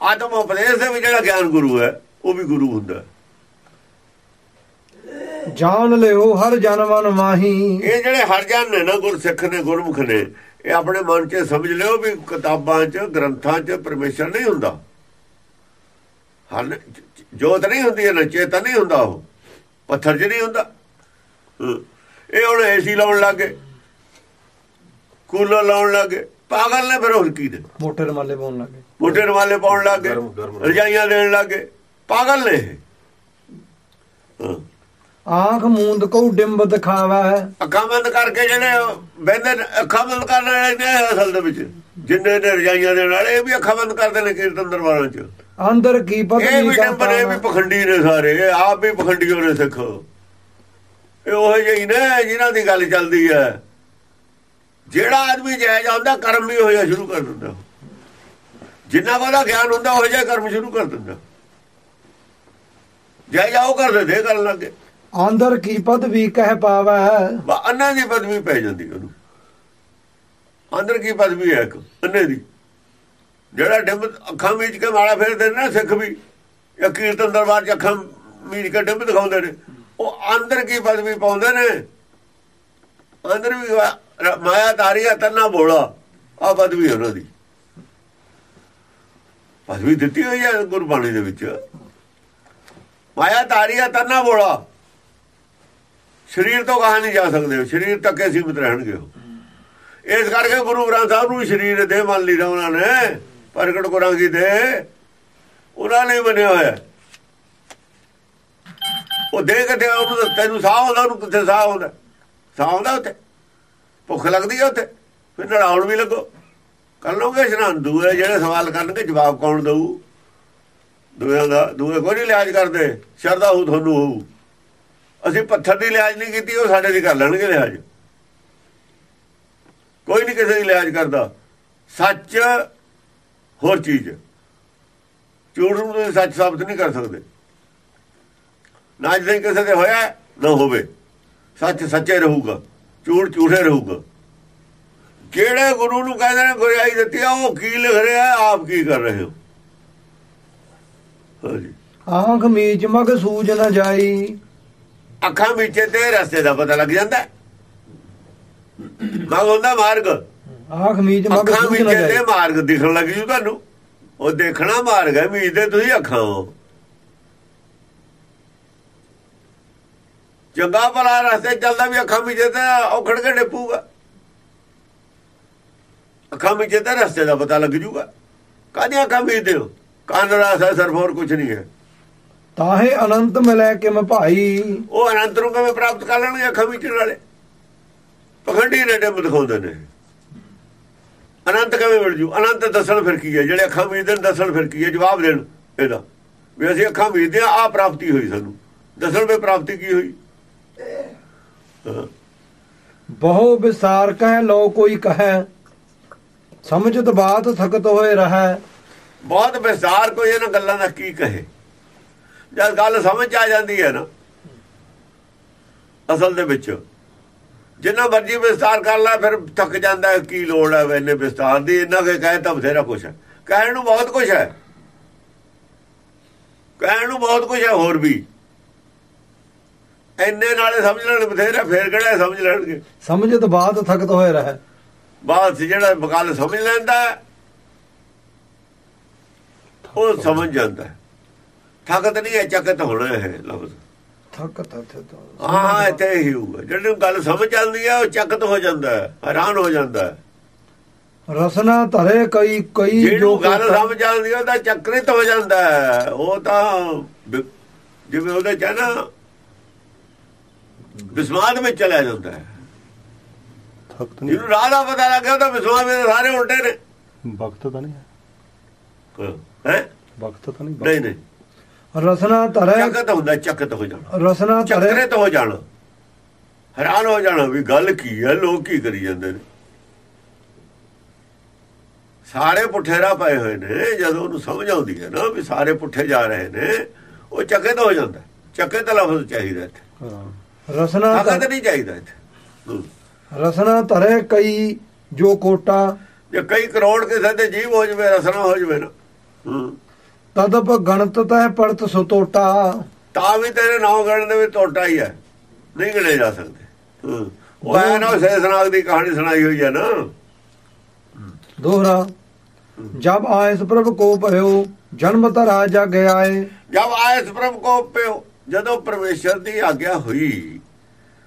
ਆਤਮ ਉਪਦੇਸ਼ ਦੇ ਵਿੱਚ ਜਿਹੜਾ ਗਿਆਨ ਗੁਰੂ ਹੈ ਉਹ ਵੀ ਗੁਰੂ ਹੁੰਦਾ। ਜਾਣ ਲਿਓ ਹਰ ਜਨਮਨ ਮਾਹੀ। ਇਹ ਜਿਹੜੇ ਹਰ ਜਨ ਨੇ ਨਾ ਗੁਰਸਿੱਖ ਨੇ ਗੁਰਮੁਖ ਨੇ ਇਹ ਆਪਣੇ ਮਨ 'ਚ ਸਮਝ ਲਿਓ ਵੀ ਕਿਤਾਬਾਂ 'ਚ ਗ੍ਰੰਥਾਂ 'ਚ ਪਰਮੇਸ਼ਰ ਨਹੀਂ ਹੁੰਦਾ। ਹਰ ਜੋਤ ਨਹੀਂ ਹੁੰਦੀ ਹੈ ਨਾ ਚੇਤਨ ਨਹੀਂ ਹੁੰਦਾ ਉਹ। ਪੱਥਰ 'ਚ ਨਹੀਂ ਹੁੰਦਾ। ਇਹ ਹੁਣ ਏਸੀ ਲਾਉਣ ਲੱਗੇ ਕੂਲਰ ਲਾਉਣ ਲੱਗੇ ਪਾਗਲ ਨੇ ਫਿਰ ਹੋਰ ਕੀ ਨੇ ਮੋਟੇ ਰਮਾਲੇ ਪਾਉਣ ਲੱਗੇ ਮੋਟੇ ਰਵਾਲੇ ਪਾਉਣ ਲੱਗੇ ਰਜਾਈਆਂ ਦੇਣ ਲੱਗੇ ਪਾਗਲ ਨੇ ਆਂਖ ਮੂੰਦ ਕੋ ਡਿੰਬ ਦਿਖਾਵਾ ਅੱਖਾਂ ਬੰਦ ਕਰਕੇ ਜਿਹੜੇ ਬੰਦੇ ਅੱਖਾਂ ਬੰਦ ਕਰਨ ਵਾਲੇ ਨੇ ਅਸਲ ਦੇ ਵਿੱਚ। ਜਿੰਨੇ ਨੇ ਰਜਾਈਆਂ ਦੇਣ ਵਾਲੇ ਇਹ ਵੀ ਅੱਖਾਂ ਬੰਦ ਕਰਦੇ ਨੇ ਕੀਰਤਨ ਦਰਬਾਰਾਂ 'ਚ। ਅੰਦਰ ਕੀ ਇਹ ਪਤਨੀ ਵੀ ਦਾ ਇਹ ਵੀ ਪਾਵਾ। ਪਖੰਡੀ ਨੇ ਸਾਰੇ ਆਪ ਵੀ ਪਖੰਡੀਓ ਨੇ ਸਿੱਖ। ਇਹ ਉਹ ਜਿਹੀ ਨੇ ਜਿਨ੍ਹਾਂ ਦੀ ਗੱਲ ਚੱਲਦੀ ਹੈ। ਜਿਹੜਾ ਆਦਮੀ ਜਾਇਜ਼ ਆਉਂਦਾ ਕਰਮ ਵੀ ਹੋਇਆ ਸ਼ੁਰੂ ਕਰ ਦਿੰਦਾ। ਜਿੰਨਾ ਕੋਲ ਗਿਆਨ ਹੁੰਦਾ ਉਹ ਜਿਹਾ ਕਰਮ ਸ਼ੁਰੂ ਕਰ ਦਿੰਦਾ। ਜਾਇਜ਼ ਆਓ ਕਰਦੇ ਦੇ ਕਰਨ ਲੱਗੇ ਅੰਦਰ ਕੀ ਪਦਵੀ ਕਹਿ ਪਾਵਾ? ਅੰਨਾ ਦੀ ਪਦਵੀ ਪੈ ਜਾਂਦੀ ਉਹਨੂੰ। ਅੰਦਰ ਕੀ ਪਦਵੀ ਹੈ ਇੱਕ ਅੰਨੇ ਦੀ। ਜਿਹੜਾ ਡਿੰਬ ਅੱਖਾਂ ਮੀਚ ਕੇ ਮਾਲਾ ਫੇਰਦੇ ਨੇ ਸਿੱਖ ਵੀ ਜਾਂ ਕੀਰਤਨ ਦਰਬਾਰ 'ਚ ਅੱਖਾਂ ਮੀਚ ਕੇ ਡਿੰਬ ਦਿਖਾਉਂਦੇ ਨੇ ਉਹ ਅੰਦਰ ਕੀ ਪਦਵੀ ਪਾਉਂਦੇ ਨੇ? ਅੰਦਰ ਵੀ ਵਾ- ਮਾਇਆ ਤਾਰੀਆ ਤੰਨਾ ਬੋਲਾ ਆ ਪਦਵੀ ਉਹਨਾਂ ਦੀ। ਪਦਵੀ ਦਿੱਤੀ ਹੋਈ ਹੈ ਗੁਰਬਾਣੀ ਦੇ ਵਿੱਚ। ਮਾਇਆ ਤਾਰੀ ਆ ਤੰਨਾ ਬੋਲਾ। ਸਰੀਰ ਤੋਂ ਕਹਾਂ ਨਹੀਂ ਜਾ ਸਕਦੇ। ਸਰੀਰ ਤੱਕ ਹੀ ਸੀਮਿਤ ਰਹਿਣਗੇ ਉਹ। ਇਸ ਕਰਕੇ ਗੁਰੂ ਗ੍ਰੰਥ ਸਾਹਿਬ ਨੂੰ ਸਰੀਰ ਦੇ ਮੰਨ ਲਈ ਦਾ ਉਹਨਾਂ ਨੇ ਪ੍ਰਗਟ ਕਰਾਂਗੀ ਦੇ ਉਹਨਾਂ ਨੇ ਬਣਿਆ ਹੋਇਆ। ਉਹ ਦੇ ਕਿਤੇ ਉਹਨੂੰ ਤੈਨੂੰ ਸਾਹ ਆਉਂਦਾ, ਉਹਨੂੰ ਕਿੱਥੇ ਸਾਹ ਆਉਂਦਾ? ਸਾਹ ਆਉਂਦਾ ਉੱਥੇ। ਭੁੱਖ ਲੱਗਦੀ ਹੈ ਉੱਥੇ। ਫਿਰ ਨੜਾਉਣ ਵੀ ਲੱਗੋ। ਕਰ ਲਓਗੇ ਇਸ਼ਨਾਨ? ਦੂਏ ਜਿਹੜੇ ਸਵਾਲ ਕਰਨਗੇ, ਜਵਾਬ ਕੌਣ ਦਊ? ਦੂਆਂ ਦਾ ਦੂਏ ਕੋਈ ਨਹੀਂ ਲਿਹਾਜ਼ ਕਰਦੇ। ਸ਼ਰਦਾ ਹੋ ਤੁਹਾਨੂੰ ਹੋਊ। ਅਸੀਂ ਪੱਥਰ ਦੀ ਲਿਹਾਜ਼ ਨਹੀਂ ਕੀਤੀ, ਉਹ ਸਾਡੇ ਦੀ ਕਰ ਲੈਣਗੇ ਲਿਹਾਜ਼ ਕੋਈ ਨਹੀਂ ਕਿਸੇ ਦੀ ਲਿਹਾਜ਼ ਕਰਦਾ। ਸੱਚ, ਹੋਰ ਚੀਜ਼। ਝੂਠ ਨੂੰ ਤੁਸੀਂ ਸੱਚ ਸਾਬਤ ਨਹੀਂ ਕਰ ਸਕਦੇ। ਨਾ ਜੇ ਕਿਸੇ ਦੇ ਹੋਇਆ, ਨਾ ਹੋਵੇ। ਸੱਚ ਸੱਚੇ ਰਹੂਗਾ। ਝੂਠ ਝੂਠੇ ਰਹੂਗਾ। ਕਿਹੜੇ ਗੁਰੂ ਨੂੰ ਕਹਿੰਦੇ ਨੇ, ਗੁਰਿਆਈ ਦਿੱਤੀ ਆ, ਉਹ ਕੀ ਲਿਖ ਰਿਹਾ, ਆਪ ਕੀ ਕਰ ਰਹੇ ਹੋ? ਆਂਖ ਮੀਚ ਮਗ ਸੂਝ ਨਾ ਜਾਈ। ਅੱਖਾਂ ਵਿੱਚ ਤੇ ਰਸਤੇ ਦਾ ਪਤਾ ਲੱਗ ਜਾਂਦਾ। ਮਗ ਹੁੰਦਾ ਮਾਰਗ। ਆਂਖ ਮੀਚ ਮਗ ਅੱਖਾਂ ਵਿੱਚ ਤੇ ਮਾਰਗ ਦਿਖਣ ਲੱਗ ਜੂ ਤੁਹਾਨੂੰ। ਉਹ ਦੇਖਣਾ ਮਾਰਗ ਹੈ ਮੀਚ ਦੇ ਤੁਸੀਂ ਅੱਖਾਂ ਹੋ। ਚੰਗਾ ਭਲਾ ਰਸਤੇ ਚੱਲਦਾ ਵੀ ਅੱਖਾਂ ਵਿੱਚ ਤੇ ਔਖੜ ਕੇ ਡੇਪੂਗਾ ਅੱਖਾਂ ਵਿੱਚ ਤੇ ਰਸਤੇ ਦਾ ਪਤਾ ਲੱਗ ਜੂਗਾ। ਕਾਹਦੀਆਂ ਅੱਖਾਂ ਵਿੱਚ ਹੋ? ਕੰਨ ਰਸ ਹੈ ਸਿਰਫ ਹੋਰ ਕੁਝ ਨਹੀਂ ਹੈ। ਤਾਹੇ ਅਨੰਤ ਮਿਲੈ ਕਿਮ ਭਾਈ। ਉਹ ਅਨੰਤ ਨੂੰ ਕਿਵੇਂ ਪ੍ਰਾਪਤ ਕਰ ਲੈਣਗੇ ਅੱਖਾਂ ਵਿੱਚ ਵਾਲੇ? ਪਖੰਡੀ ਨੇ ਡੰਬ ਦਿਖਾਉਂਦੇ ਨੇ। ਅਨੰਤ ਕਿਵੇਂ ਮਿਲ ਜੂ? ਅਨੰਤ ਦੱਸਣ ਫਿਰ ਕੀ ਹੈ? ਜਿਹੜੇ ਅੱਖਾਂ ਮੀਚਦੇ ਨੇ ਦੱਸਣ ਫਿਰ ਕੀ ਹੈ? ਜਵਾਬ ਦੇਣ ਇਹਦਾ। ਵੀ ਅਸੀਂ ਅੱਖਾਂ ਮੀਚਦੇ ਆ ਆ ਪ੍ਰਾਪਤੀ ਹੋਈ ਸਾਨੂੰ। ਦੱਸਣ ਵੀ ਪ੍ਰਾਪਤੀ ਕੀ ਹੋਈ। ਬਹੁ ਵਿਸਾਰ ਕਹਿ ਲੋ ਕੋਈ ਕਹੈ ਸਮਝਤ ਬਾਤ ਥਕਤ ਹੋਏ ਰਹੈ। ਬਹੁਤ ਵਿਸਤਾਰ ਕੋਈ ਇਹਨਾਂ ਗੱਲਾਂ ਦਾ ਕੀ ਕਹੇ। ਜਦ ਗੱਲ ਸਮਝ ਆ ਜਾਂਦੀ ਹੈ ਨਾ ਅਸਲ ਦੇ ਵਿੱਚ। ਜਿੰਨਾ ਮਰਜ਼ੀ ਵਿਸਤਾਰ ਕਰ ਲੈ ਫਿਰ ਥੱਕ ਜਾਂਦਾ ਕੀ ਲੋੜ ਹੈ ਵੈਨੇ ਵਿਸਤਾਰ ਦੀ ਇਹਨਾਂ ਕੇ ਕਹੇ ਤਾਂ ਬਥੇਰਾ ਕੁਛ ਹੈ। ਕਹਿਣ ਨੂੰ ਬਹੁਤ ਕੁਛ ਹੈ। ਕਹਿਣ ਨੂੰ ਬਹੁਤ ਕੁਛ ਹੈ ਹੋਰ ਵੀ। ਇੰਨੇ ਨਾਲੇ ਸਮਝ ਲੈਣ ਬਥੇਰਾ ਫੇਰ ਕਿਹੜਾ ਸਮਝ ਲੈਣਗੇ? ਸਮਝਤ ਬਾਤ ਥਕਤ ਹੋਏ ਰਹੈ। ਬਾਅਦ ਜਿਹੜਾ ਗੱਲ ਸਮਝ ਲੈਂਦਾ ਉਹ ਸਮਝ ਜਾਂਦਾ। ਥਕਤ ਨਹੀਂ ਹੈ ਚਕਤ ਹੋਣਾ ਹੈ ਲਫ਼ਜ਼ ਥਕਤ ਥਕਤ ਹਾਂ ਇੱਥੇ ਹੀ ਹੋਊਗਾ ਜਿਹੜੀ ਗੱਲ ਸਮਝ ਆਉਂਦੀ ਹੈ ਉਹ ਚਕਤ ਹੋ ਜਾਂਦਾ ਹੈ ਹੈਰਾਨ ਹੋ ਜਾਂਦਾ ਹੈ ਰਸਨਾ ਧਰੇ ਕਈ ਕਈ ਜੋ ਗੱਲ ਸਮਝ ਆਉਂਦੀ ਹੈ ਉਹਦਾ ਚੱਕਰਿਤ ਹੋ ਜਾਂਦਾ ਹੈ ਉਹ ਤਾਂ ਜਿਵੇਂ ਉਹਦੇ ਚ ਹੈ ਨਾ ਵਿਸਮਾਦ ਵਿੱਚ ਚਲਾ ਜਾਂਦਾ ਹੈ ਥਕਤ ਨਹੀਂ ਜਿਹਨੂੰ ਰਾਹ ਦਾ ਪਤਾ ਲੱਗਿਆ ਤਾਂ ਵਿਸਮਾਦ ਵਿੱਚ ਸਾਰੇ ਉਲਟੇ ਨੇ ਵਕਤ ਤਾਂ ਨਹੀਂ ਹੈ ਹੈ? ਵਕਤ ਤਾਂ ਨਹੀਂ ਨਹੀਂ ਨਹੀਂ। ਰਸਨਾ ਧਰੇ। ਚਕਤ ਹੁੰਦਾ ਚਕਤ ਹੋ ਜਾਣਾ। ਰਸਨਾ ਧਰੇ। ਚੱਕਰੇ ਤੋਂ ਹੋ ਜਾਣਾ। ਹੈਰਾਨ ਹੋ ਜਾਣਾ ਵੀ ਗੱਲ ਕੀ ਹੈ ਲੋਕ ਕੀ ਕਰੀ ਜਾਂਦੇ ਨੇ। ਸਾਰੇ ਪੁੱਠੇ ਰਾਹ ਪਏ ਹੋਏ ਨੇ ਜਦੋਂ ਉਹਨੂੰ ਸਮਝ ਆਉਂਦੀ ਹੈ ਨਾ ਵੀ ਸਾਰੇ ਪੁੱਠੇ ਜਾ ਰਹੇ ਨੇ ਉਹ ਚੱਕੇ ਤੋਂ ਹੋ ਜਾਂਦਾ। ਚੱਕੇ ਤਾਂ ਲਫ਼ਜ਼ ਚਾਹੀਦਾ ਇੱਥੇ। ਹਾਂ। ਰਸਨਾ ਧਰੇ- ਨਹੀਂ ਚਾਹੀਦਾ ਇੱਥੇ। ਰਸਨਾ ਧਰੇ ਕਈ ਜੋ ਕੋਟਾ। ਜੇ ਕਈ ਕਰੋੜ ਕਿਸੇ ਦੇ ਜੀਵ ਹੋ ਜਵੇ ਰਸਨਾ ਹੋ ਜਵੇ ਨਾ। ਹੂੰ। ਤਦਪ ਗਣਤ ਤੈ ਪੜਤ ਸੁਤੋਟਾ ਤਾਂ ਵੀ ਤੇਰੇ ਨਾਮ ਗਣਨ ਦੇ ਵਿੱਚ ਟੋਟਾ ਹੀ ਹੈ। ਨਹੀਂ ਗਣੇ ਜਾ ਸਕਦੇ। ਉਹ ਨਾ ਸੇਸਨਾਗ ਦੀ ਕਹਾਣੀ ਸੁਣਾਈ ਹੋਈ ਹੈ ਨਾ। ਦੋਹਰਾ ਜਬ ਆਇਸ ਪ੍ਰਭ ਕੋ ਭਇਓ ਜਨਮ ਧਰਾ ਜਗ ਆਏ ਜਦ ਆਇਸ ਪ੍ਰਭ ਕੋ ਪਿਓ ਜਦੋਂ ਪਰਮੇਸ਼ਰ ਦੀ ਆਗਿਆ ਹੋਈ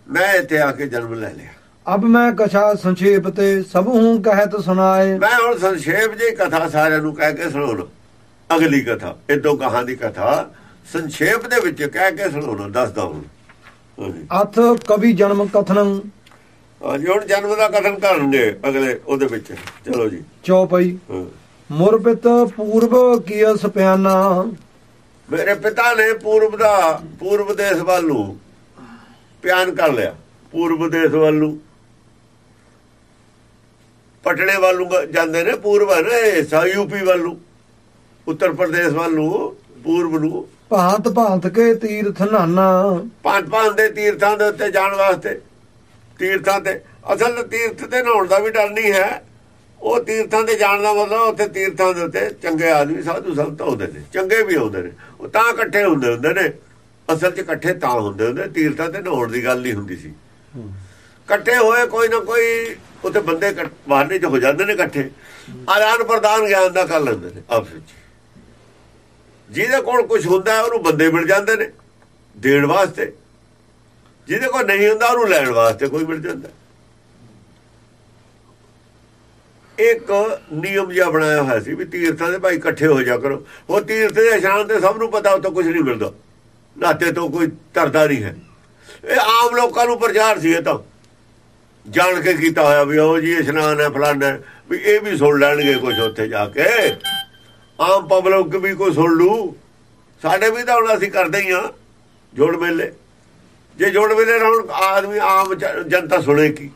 ਮੈਂ ਇੱਥੇ ਆ ਕੇ ਜਨਮ ਲੈ ਲਿਆ। ਅਬ ਮੈਂ ਕਛਾ ਸੰਖੇਪ ਤੇ ਸਭ ਹੂੰ ਕਹਿਤ ਸੁਣਾਏ। ਮੈਂ ਹੁਣ ਸੰਖੇਪ ਜੀ ਕਥਾ ਸਾਰਿਆਂ ਨੂੰ ਕਹਿ ਕੇ ਸੁਣਾਉਣਾ। ਅਗਲੀ ਕਥਾ ਇਦੋਂ ਕਹਾਂ ਦੀ ਕਥਾ ਸੰਖੇਪ ਦੇ ਵਿੱਚ ਕਹਿ ਕੇ ਸੁਣਾਉਣਾ ਦੱਸਦਾ ਹੁਣ। ਅਥ ਕਵੀ ਜਨਮ ਕਥਨੰ। ਹੁਣ ਜਨਮ ਦਾ ਕਥਨ ਕਰਨਗੇ ਅਗਲੇ ਉਹਦੇ ਵਿੱਚ। ਚਲੋ ਜੀ। ਚੌਪਈ। ਹਾਂ। ਮੁਰਪਿਤ ਪੂਰਬ ਕੀਆ ਸਪਿਆਨਾ। ਮੇਰੇ ਪਿਤਾ ਨੇ ਪੂਰਬ ਦਾ ਪੂਰਬ ਦੇਸ਼ ਵੱਲ ਨੂੰ ਪਿਆਨ ਕਰ ਲਿਆ। ਪੂਰਬ ਦੇਸ਼ ਵੱਲ। ਨੂੰ ਵੱਲ ਨੂੰ ਜਾਂਦੇ ਨੇ ਪੂਰਬ ਹੈ ਨਾ ਇਹ ਸਾ ਯੂਪੀ ਵੱਲ। ਨੂੰ ਉੱਤਰ ਪ੍ਰਦੇਸ਼ ਵੱਲ ਨੂੰ ਪੂਰਬ ਨੂੰ। ਭਾਂਤ ਭਾਂਤ ਕੇ ਤੀਰਥ ਨਾਨਾ। ਪੰਜ ਪੰਜ ਦੇ ਤੀਰਥਾਂ ਦੇ ਉੱਤੇ ਜਾਣ ਵਾਸਤੇ। ਤੀਰਥਾਂ ਤੇ ਅਸਲ ਤੀਰਥ ਤੇ ਨਹਾਉਣ ਦਾ ਵੀ ਡਰ ਨਹੀਂ ਹੈ। ਉਹ ਤੀਰਥਾਂ ਤੇ ਜਾਣ ਦਾ ਮਤਲਬ ਉੱਥੇ ਤੀਰਥਾਂ ਦੇ ਉੱਤੇ ਚੰਗੇ ਆਦਮੀ ਸਾਧੂ ਸੰਤ ਆਉਂਦੇ ਨੇ ਚੰਗੇ ਵੀ ਆਉਂਦੇ ਨੇ। ਉਹ ਤਾਂ ਇਕੱਠੇ ਹੁੰਦੇ ਹੁੰਦੇ ਨੇ। ਅਸਲ 'ਚ ਇਕੱਠੇ ਤਾਂ ਹੁੰਦੇ ਹੁੰਦੇ ਤੀਰਥਾਂ ਤੇ ਨਹਾਉਣ ਦੀ ਗੱਲ ਨਹੀਂ ਹੁੰਦੀ ਸੀ। ਇਕੱਠੇ ਹੋਏ ਕੋਈ ਨਾ ਕੋਈ ਉੱਥੇ ਬੰਦੇ ਬਾਹਰਨੇ ਚ ਹੋ ਜਾਂਦੇ ਨੇ ਇਕੱਠੇ। ਆਦਾਨ ਪ੍ਰਦਾਨ ਗਿਆਨ ਦਾ ਕਰ ਲੈਂਦੇ ਨੇ ਆਪਸ ਵਿੱਚ। ਜਿਹਦੇ ਕੋਲ ਕੁਝ ਹੁੰਦਾ, ਉਹਨੂੰ ਬੰਦੇ ਮਿਲ ਜਾਂਦੇ ਨੇ, ਦੇਣ ਵਾਸਤੇ। ਜਿਹਦੇ ਕੋਲ ਨਹੀਂ ਹੁੰਦਾ, ਉਹਨੂੰ ਲੈਣ ਵਾਸਤੇ ਕੋਈ ਮਿਲ ਜਾਂਦਾ। ਇੱਕ ਨਿਯਮ ਜਿਹਾ ਬਣਾਇਆ ਹੋਇਆ ਸੀ ਵੀ ਤੀਰਥਾਂ ਦੇ ਭਾਈ ਇਕੱਠੇ ਹੋ ਜਾ ਕਰੋ। ਉਹ ਤੀਰਥ ਦੇ ਇਸ਼ਨਾਨ ਤੇ ਸਭ ਨੂੰ ਪਤਾ, ਉੱਥੇ ਕੁਝ ਨਹੀਂ ਮਿਲਦਾ। ਨਾਤੇ ਤੋਂ ਕੋਈ ਤਰਦਾ ਨਹੀਂ ਹੈ। ਇਹ ਆਮ ਲੋਕਾਂ ਨੂੰ ਪ੍ਰਚਾਰ ਸੀ ਇਹ ਤਾਂ। ਜਾਣ ਕੇ ਕੀਤਾ ਹੋਇਆ ਵੀ ਉਹ ਜੀ ਇਸ਼ਨਾਨ ਹੈ, ਫਲਾਣਾ ਵੀ ਇਹ ਵੀ ਸੁਣ ਲੈਣਗੇ ਕੁਝ ਉੱਥੇ ਜਾ ਕੇ। ਆਮ ਪਬਲਿਕ ਵੀ ਕੋਈ ਸੁਣ ਲੂ। ਸਾਡੇ ਵੀ ਤਾਂ ਹੁਣ ਅਸੀਂ ਕਰਦੇ ਹੀ ਆ ਜੋੜ ਮੇਲੇ। ਜੇ ਜੋੜ ਮੇਲੇ ਨਾਲ ਹੁਣ ਆਦਮੀ ਆਮ ਜਨਤਾ ਸੁਣੇ ਕੀ?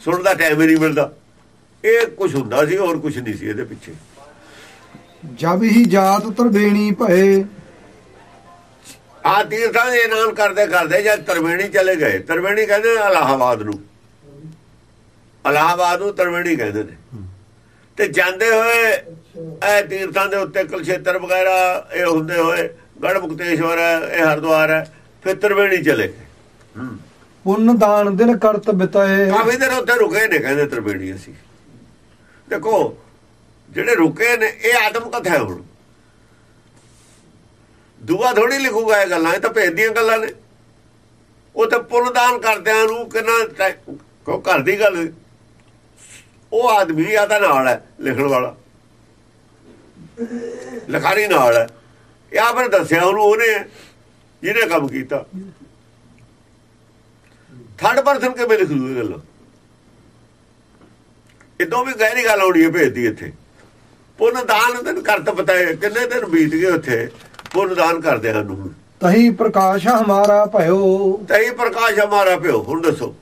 ਸੁਣਨ ਦਾ ਟਾਈਮ ਨਹੀਂ ਮਿਲਦਾ। ਇਹ ਕੁਝ ਹੁੰਦਾ ਸੀ ਹੋਰ ਕੁਝ ਨਹੀਂ ਸੀ ਇਹਦੇ ਪਿੱਛੇ। ਜਬ ਹੀ ਜਾਤ ਤਰਬੇਣੀ ਭਏ। ਆ ਤੀਰਥਾਂ ਦੇ ਇਨਾਨ ਕਰਦੇ ਕਰਦੇ ਜਦ ਤਰਵੇਣੀ ਚਲੇ ਗਏ। ਤਰਵੇਣੀ ਕਹਿੰਦੇ ਨੇ ਇਲਾਹਾਬਾਦ ਨੂੰ। ਇਲਾਹਾਬਾਦ ਨੂੰ ਤਰਵੇਣੀ ਕਹਿੰਦੇ ਨੇ। ਤੇ ਜਾਂਦੇ ਹੋਏ ਇਹ ਤੀਰਥਾਂ ਦੇ ਉੱਤੇ ਕੁਲਛੇਤਰ ਵਗੈਰਾ ਇਹ ਹੁੰਦੇ ਹੋਏ ਗੜ ਮੁਕਤੇਸ਼ਵਰ ਹੈ ਇਹ ਹਰਿਦੁਆਰ ਹੈ ਫਿਰ ਤਰਵੇਣੀ ਚਲੇ ਗਏ। ਹੂੰ। ਪੁੰਨ ਦਾਨ ਦਿਨ ਕਰਤ ਬਿਤਏ। ਕਾਫੀ ਦਿਨ ਉੱਥੇ ਰੁਕੇ ਨੇ ਕਹਿੰਦੇ ਤਰਵੇਣੀ ਅਸੀਂ। ਦੇਖੋ ਜਿਹੜੇ ਰੁਕੇ ਨੇ ਇਹ ਆਦਮ ਕਥਾ ਹੈ ਹੁਣ। ਦੁਆ ਥੋੜੀ ਲਿਖੂਗਾ ਇਹ ਗੱਲਾਂ ਇਹ ਤਾਂ ਭੇਦ ਦੀਆਂ ਗੱਲਾਂ ਨੇ। ਉਹ ਤਾਂ ਪੁੰਨਦਾਨ ਕਰਦਿਆਂ ਨੂੰ ਕਿੰਨਾ ਕੋ ਘਰ ਦੀ ਗੱਲ ਉਹ ਆਦਮੀ ਆ ਤਾਂ ਨਾਲ ਹੈ ਲਿਖਣ ਵਾਲਾ। ਲਿਖਾਰੀ ਨਾਲ ਹੈ। ਇਹ ਆ ਫਿਰ ਦੱਸਿਆ ਉਹਨੂੰ ਉਹਨੇ ਜਿਹਨੇ ਕੰਮ ਕੀਤਾ। ਥਰਡ ਪਰਸਨ ਕਿਵੇਂ ਲਿਖ ਦੂ ਇਹ ਗੱਲ? ਇਦੋਂ ਵੀ ਗਹਿਰੀ ਗੱਲ ਆਉਣੀ ਹੈ ਭੇਜਦੀ ਇੱਥੇ। ਪੁੰਨ ਦਾਨ ਦਿਨ ਕਰਤ ਪਤਾਏ ਕਿੰਨੇ ਦਿਨ ਬੀਤ ਗਏ ਉੱਥੇ? ਪੁੰਨ ਦਾਨ ਕਰਦੇ ਹਨ ਨੂੰ ਤਹੀ ਪ੍ਰਕਾਸ਼ ਹਮਾਰਾ ਭਇਓ। ਤਈ ਪ੍ਰਕਾਸ਼ ਹਮਾਰਾ ਪਿਓ ਹੁਣ ਦੱਸੋ।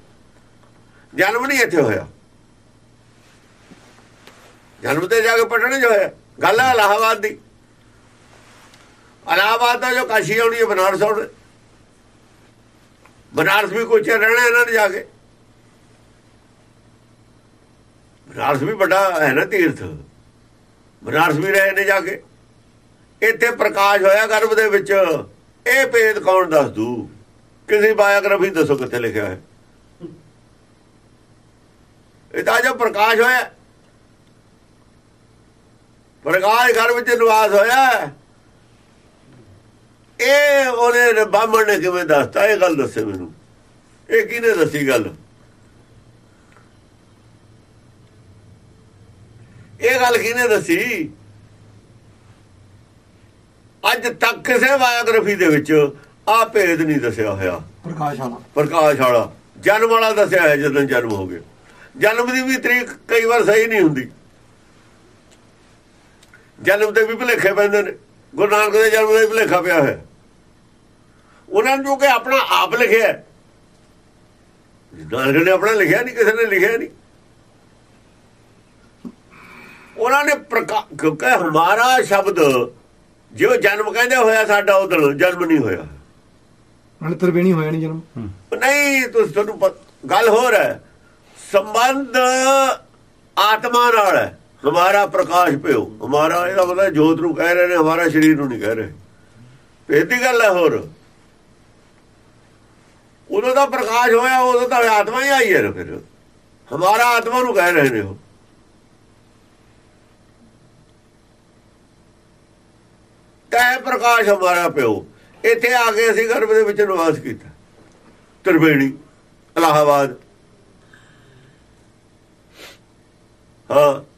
ਜਨਮ ਨਹੀਂ ਇੱਥੇ ਹੋਇਆ। ਜਨਮ ਤੇ ਜਾ ਕੇ ਪਟਣ ਜੋ ਹੋਇਆ ਗੱਲ ਹੈ ਇਲਾਹਾਬਾਦ ਦੀ। ਇਲਾਹਾਬਾਦ ਦਾ ਜੋ ਕਾਸ਼ੀ ਆਉਣੀ ਹੈ, ਬਨਾਰਸ ਆਉਣਾ। ਬਨਾਰਸ ਵੀ ਕੁਛ ਰਹਿਣਾ ਇਹਨਾਂ ਨੇ ਜਾ ਕੇ। ਬਨਾਰਸ ਵੀ ਵੱਡਾ ਹੈ ਨਾ ਤੀਰਥ। ਬਨਾਰਸ ਵੀ ਰਹੇ ਨੇ ਜਾ ਕੇ। ਇੱਥੇ ਪ੍ਰਕਾਸ਼ ਹੋਇਆ ਗਰਭ ਦੇ ਵਿੱਚ। ਇਹ ਭੇਦ ਕੌਣ ਦੱਸ ਦੂ? ਕਿਸੇ ਬਾਇਓਗ੍ਰਾਫੀ ਦੱਸੋ ਕਿੱਥੇ ਲਿਖਿਆ ਹੈ। ਇਹ ਤਾਂ ਜੋ ਪ੍ਰਕਾਸ਼ ਹੋਇਆ। ਪ੍ਰਕਾਸ਼ ਘਰ ਵਿੱਚ ਨਿਵਾਸ ਹੋਇਆ ਇਹ ਉਹਨੇ ਬਾਹਮਣ ਨੇ ਕਿਵੇਂ ਦੱਸਤਾ? ਇਹ ਗੱਲ ਦੱਸੇ ਮੈਨੂੰ। ਇਹ ਕਿਹਨੇ ਦੱਸੀ ਗੱਲ? ਇਹ ਗੱਲ ਕਿਹਨੇ ਦੱਸੀ? ਅੱਜ ਤੱਕ ਕਿਸੇ ਬਾਇਓਗ੍ਰਾਫੀ ਦੇ ਵਿੱਚ ਆ ਭੇਦ ਨਹੀਂ ਦੱਸਿਆ ਹੋਇਆ। ਪ੍ਰਕਾਸ਼ ਵਾਲਾ। ਪ੍ਰਕਾਸ਼ ਵਾਲਾ। ਜਨਮ ਵਾਲਾ ਦੱਸਿਆ ਹੈ ਜਦੋਂ ਜਨਮ ਹੋ ਗਿਆ। ਜਨਮ ਦੀ ਵੀ ਤਰੀਕ ਕਈ ਵਾਰ ਸਹੀ ਨਹੀਂ ਹੁੰਦੀ। ਜਨਮ ਤੇ ਵੀ ਭੁਲੇਖੇ ਪੈਂਦੇ ਨੇ। ਗੁਰੂ ਨਾਨਕ ਦੇ ਜਨਮ ਦੇ ਭੁਲੇਖਾ ਪਿਆ ਹੋਇਆ। ਉਹਨਾਂ ਨੂੰ ਜੋ ਕਿ ਆਪਣਾ ਆਪ ਲਿਖਿਆ ਹੈ। ਨਾਨਕ ਨੇ ਆਪਣਾ ਲਿਖਿਆ ਨਹੀਂ ਕਿਸੇ ਨੇ ਲਿਖਿਆ ਨਹੀਂ। ਉਹਨਾਂ ਨੇ ਕਿਉਂਕਿ ਹਮਾਰਾ ਸ਼ਬਦ ਜੋ ਜਨਮ ਕਹਿੰਦੇ ਹੋਇਆ ਸਾਡਾ ਉਦੋਂ ਜਨਮ ਨਹੀਂ ਹੋਇਆ। ਨਾਲੇ ਤਰਬੇਣੀ ਹੋਇਆ ਨਹੀਂ ਜਨਮ। ਨਹੀਂ ਤੁਸੀਂ ਤੁਹਾਨੂੰ ਗੱਲ ਹੋਰ ਹੈ। ਸੰਬੰਧ ਆਤਮਾ ਨਾਲ ਹੈ। ਹਮਾਰਾ ਪ੍ਰਕਾਸ਼ ਪਿਓ, ਹਮਾਰਾ ਇਹਦਾ ਮਤਲਬ ਜੋਤ ਨੂੰ ਕਹਿ ਰਹੇ ਨੇ, ਹਮਾਰਾ ਸਰੀਰ ਨੂੰ ਨਹੀਂ ਕਹਿ ਰਹੇ। ਇਹ ਗੱਲ ਹੈ ਹੋਰ। ਉਦੋਂ ਦਾ ਪ੍ਰਕਾਸ਼ ਹੋਇਆ, ਉਦੋਂ ਤਾਂ ਆਤਮਾ ਹੀ ਆਈ ਹੈ ਫਿਰ। ਹਮਾਰਾ ਆਤਮਾ ਨੂੰ ਕਹਿ ਰਹੇ ਨੇ ਉਹ। ਤੈ ਪ੍ਰਕਾਸ਼ ਹਮਾਰਾ ਪਿਓ। ਇੱਥੇ ਆ ਕੇ ਅਸੀਂ ਗਰਭ ਦੇ ਵਿੱਚ ਨਿਵਾਸ ਕੀਤਾ। ਤਰਵੇਣੀ ਇਲਾਹਾਬਾਦ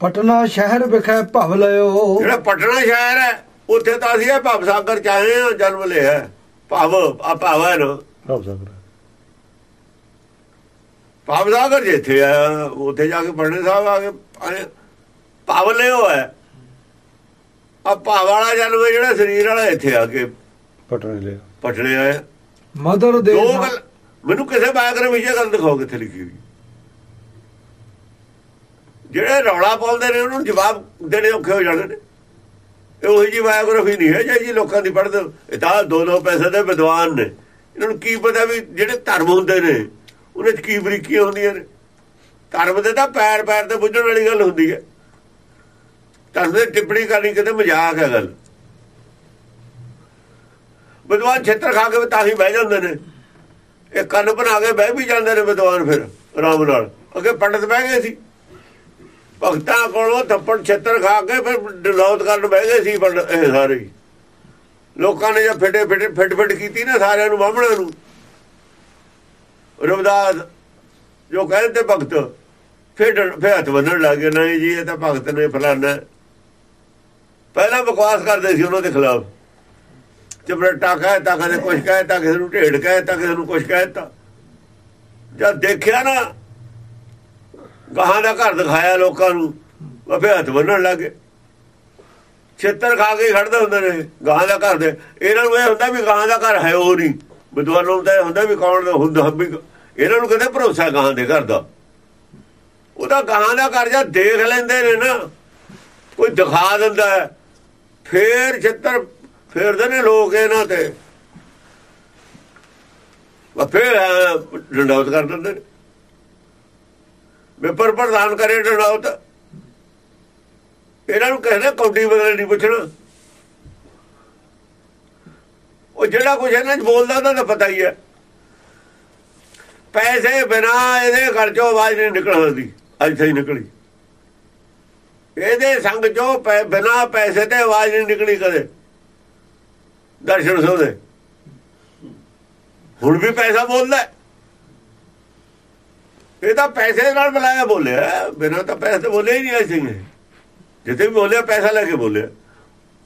ਪਟਨਾ ਸ਼ਹਿਰ ਵਿਖੇ ਭਵ ਲਿਓ ਜਿਹੜਾ ਪਟਨਾ ਸ਼ਹਿਰ ਹੈ ਉੱਥੇ ਤਾਂ ਅਸੀਂ ਇਹ ਭਵ ਸਾਗਰ ਚ ਆਏ ਹਾਂ ਜਨਮ ਲਿਆ ਭਵ ਆ ਭਵ ਹੈ ਨਾ। ਰੱਬ ਸਕਦਾ ਭਵ ਸਾਗਰ ਜਿੱਥੇ ਆ ਉੱਥੇ ਜਾ ਕੇ ਪਟਨੇ ਸਾਹਿਬ ਆ ਕੇ। ਭਵ ਲਿਓ ਹੈ। ਆ ਭਵ ਵਾਲਾ ਜਨਮ ਜਿਹੜਾ ਸਰੀਰ ਵਾਲਾ ਇੱਥੇ ਆ ਕੇ ਪਟਨੇ ਲਿਆ। ਪਟਨੇ ਆਇਆ। ਮਦਰ ਦੇ ਮੈਨੂੰ ਕਿਸੇ ਬਾਇਓਗ੍ਰਾਫੀ ਵਿੱਚ ਗੱਲ ਦਿਖਾਓ ਕਿੱਥੇ ਲਿਖੀ ਹੋਈ। ਜਿਹੜੇ ਰੌਲਾ ਪਾਉਂਦੇ ਨੇ, ਉਹਨੂੰ ਜਵਾਬ ਦੇਣੇ ਔਖੇ ਹੋ ਜਾਂਦੇ ਨੇ। ਇਹ ਉਹੀ ਜੀ ਬਾਇਓਗ੍ਰਾਫੀ ਨਹੀਂ ਹੈ ਜੇ ਲੋਕਾਂ ਦੀ ਪੜ੍ਹਦੇ ਇਹ ਤਾਂ ਦੋ ਦੋ ਪੈਸੇ ਦੇ ਵਿਦਵਾਨ ਨੇ। ਇਹਨਾਂ ਨੂੰ ਕੀ ਪਤਾ ਵੀ ਜਿਹੜੇ ਧਰਮ ਹੁੰਦੇ ਨੇ, ਉਹਦੇ ਚ ਕੀ ਬਰੀਕੀਆਂ ਹੁੰਦੀਆਂ ਨੇ। ਧਰਮ ਦੇ ਤਾਂ ਪੈਰ ਪੈਰ ਤੇ ਬੁੱਝਣ ਵਾਲੀ ਗੱਲ ਹੁੰਦੀ ਹੈ। ਧਰਮ ਦੇ ਟਿੱਪਣੀ ਕਰਨੀ ਕਿਤੇ ਮਜ਼ਾਕ ਹੈ ਗੱਲ। ਵਿਦਵਾਨ ਛੇਤਰ ਖਾ ਕੇ ਤਾਂ ਹੀ ਬਹਿ ਜਾਂਦੇ ਨੇ। ਇਹ ਕੰਨ ਬਣਾ ਕੇ ਬਹਿ ਵੀ ਜਾਂਦੇ ਨੇ ਵਿਦਵਾਨ ਫਿਰ, ਆਰਾਮ ਨਾਲ। ਅੱਗੇ ਪੰਡਤ ਬਹਿ ਗਏ ਸੀ। ਭਗਤਾਂ ਕੋਲੋਂ ਥੱਪੜ ਛੇਤਰ ਖਾ ਕੇ ਫਿਰ ਡਲੌਤ ਕਰਨ ਬਹਿ ਗਏ ਸੀ ਇਹ ਸਾਰੇ। ਲੋਕਾਂ ਨੇ ਜਦ ਫਿੱਟੇ ਫਿੱਟੇ ਫਿੱਟ ਫਿੱਟ ਕੀਤੀ ਨਾ ਸਾਰਿਆਂ ਨੂੰ, ਬਾਹਮਣਾਂ ਨੂੰ। ਰਵਿਦਾਸ ਜੋ ਕਹਿੰਦੇ ਭਗਤ, ਫਿਰ ਫਿਰ ਹੱਥ ਬੰਨਣ ਲੱਗੇ ਨਹੀਂ ਜੀ, ਇਹ ਤਾਂ ਭਗਤ ਨੇ ਫਲਾਣਾ ਪਹਿਲਾਂ ਬਕਵਾਸ ਕਰਦੇ ਸੀ ਉਹਨਾਂ ਦੇ ਖਿਲਾਫ। ਚਪੜਟਾ ਕਹਿਤਾ ਕਦੇ ਕੁਝ ਕਹਿਤਾ, ਕਿਸੇ ਨੂੰ ਢੇੜ ਕਹਿਤਾ, ਕਿਸੇ ਨੂੰ ਕੁਝ ਕਹਿਤਾ। ਜਦ ਦੇਖਿਆ ਨਾ ਗਾਹਾਂ ਦਾ ਘਰ ਦਿਖਾਇਆ ਲੋਕਾਂ ਨੂੰ। ਆਪੇ ਹੱਥ ਬੰਨਣ ਲੱਗੇ ਛੇਤਰ ਖਾ ਕੇ ਖੜਦੇ ਹੁੰਦੇ ਨੇ ਗਾਹਾਂ ਦਾ ਘਰ ਦੇ। ਇਹਨਾਂ ਨੂੰ ਇਹ ਹੁੰਦਾ ਵੀ ਗਾਹਾਂ ਦਾ ਘਰ ਹੈ ਉਹ ਨਹੀਂ। ਵਿਦਵਾਨਾਂ ਨੂੰ ਤਾਂ ਇਹ ਹੁੰਦਾ ਵੀ ਕੌਣ ਦਾ ਹੁੰਦਾ ਵੀ ਇਹਨਾਂ ਨੂੰ ਕਹਿੰਦੇ ਭਰੋਸਾ ਗਾਹਾਂ ਦੇ ਘਰ ਦਾ? ਉਹਦਾ ਗਾਹਾਂ ਦਾ ਘਰ ਜਾਂ ਦੇਖ ਲੈਂਦੇ ਨੇ ਨਾ। ਕੋਈ ਦਿਖਾ ਦਿੰਦਾ ਫੇਰ ਛੇਤਰ ਫੇਰਦੇ ਨੇ ਲੋਕ ਇਹਨਾਂ ਤੇ। ਫੇਰ ਡੰਡੌਤ ਕਰ ਦਿੰਦੇ ਨੇ। ਵਿਪਰ ਪ੍ਰਦਾਨ ਕਰੇ ਡੰਡੌਤ ਇਹਨਾਂ ਨੂੰ ਕਹਿੰਦੇ ਕੌਡੀ ਬਦਲ ਨਹੀਂ ਪੁੱਛਣਾ। ਉਹ ਜਿਹੜਾ ਕੁਝ ਇਹਨਾਂ 'ਚ ਬੋਲਦਾ ਉਹਦਾ ਤਾਂ ਪਤਾ ਹੀ ਹੈ। ਪੈਸੇ ਬਿਨਾ ਇਹਦੇ ਘਰ ਚੋਂ ਆਵਾਜ਼ ਨਹੀਂ ਨਿਕਲ ਸਕਦੀ ਅੱਜ ਸਹੀ ਨਿਕਲੀ। ਇਹਦੇ ਸੰਗ ਚੋਂ ਪੈ- ਬਿਨਾ ਪੈਸੇ ਤੇ ਆਵਾਜ਼ ਨਹੀਂ ਨਿਕਲੀ ਕਦੇ। ਦਰਸ਼ਨ ਸੋਦੇ ਹੁਣ ਵੀ ਪੈਸਾ ਬੋਲਦਾ ਇਹ ਤਾਂ ਪੈਸੇ ਨਾਲ ਬੁਲਾਇਆ ਬੋਲਿਆ। ਬਿਨਾ ਤਾਂ ਪੈਸੇ ਤੇ ਬੋਲੇ ਹੀ ਨਹੀਂ ਆਏ ਹੀ ਜਿੱਥੇ ਵੀ ਬੋਲਿਆ, ਪੈਸਾ ਲੈ ਕੇ ਬੋਲਿਆ।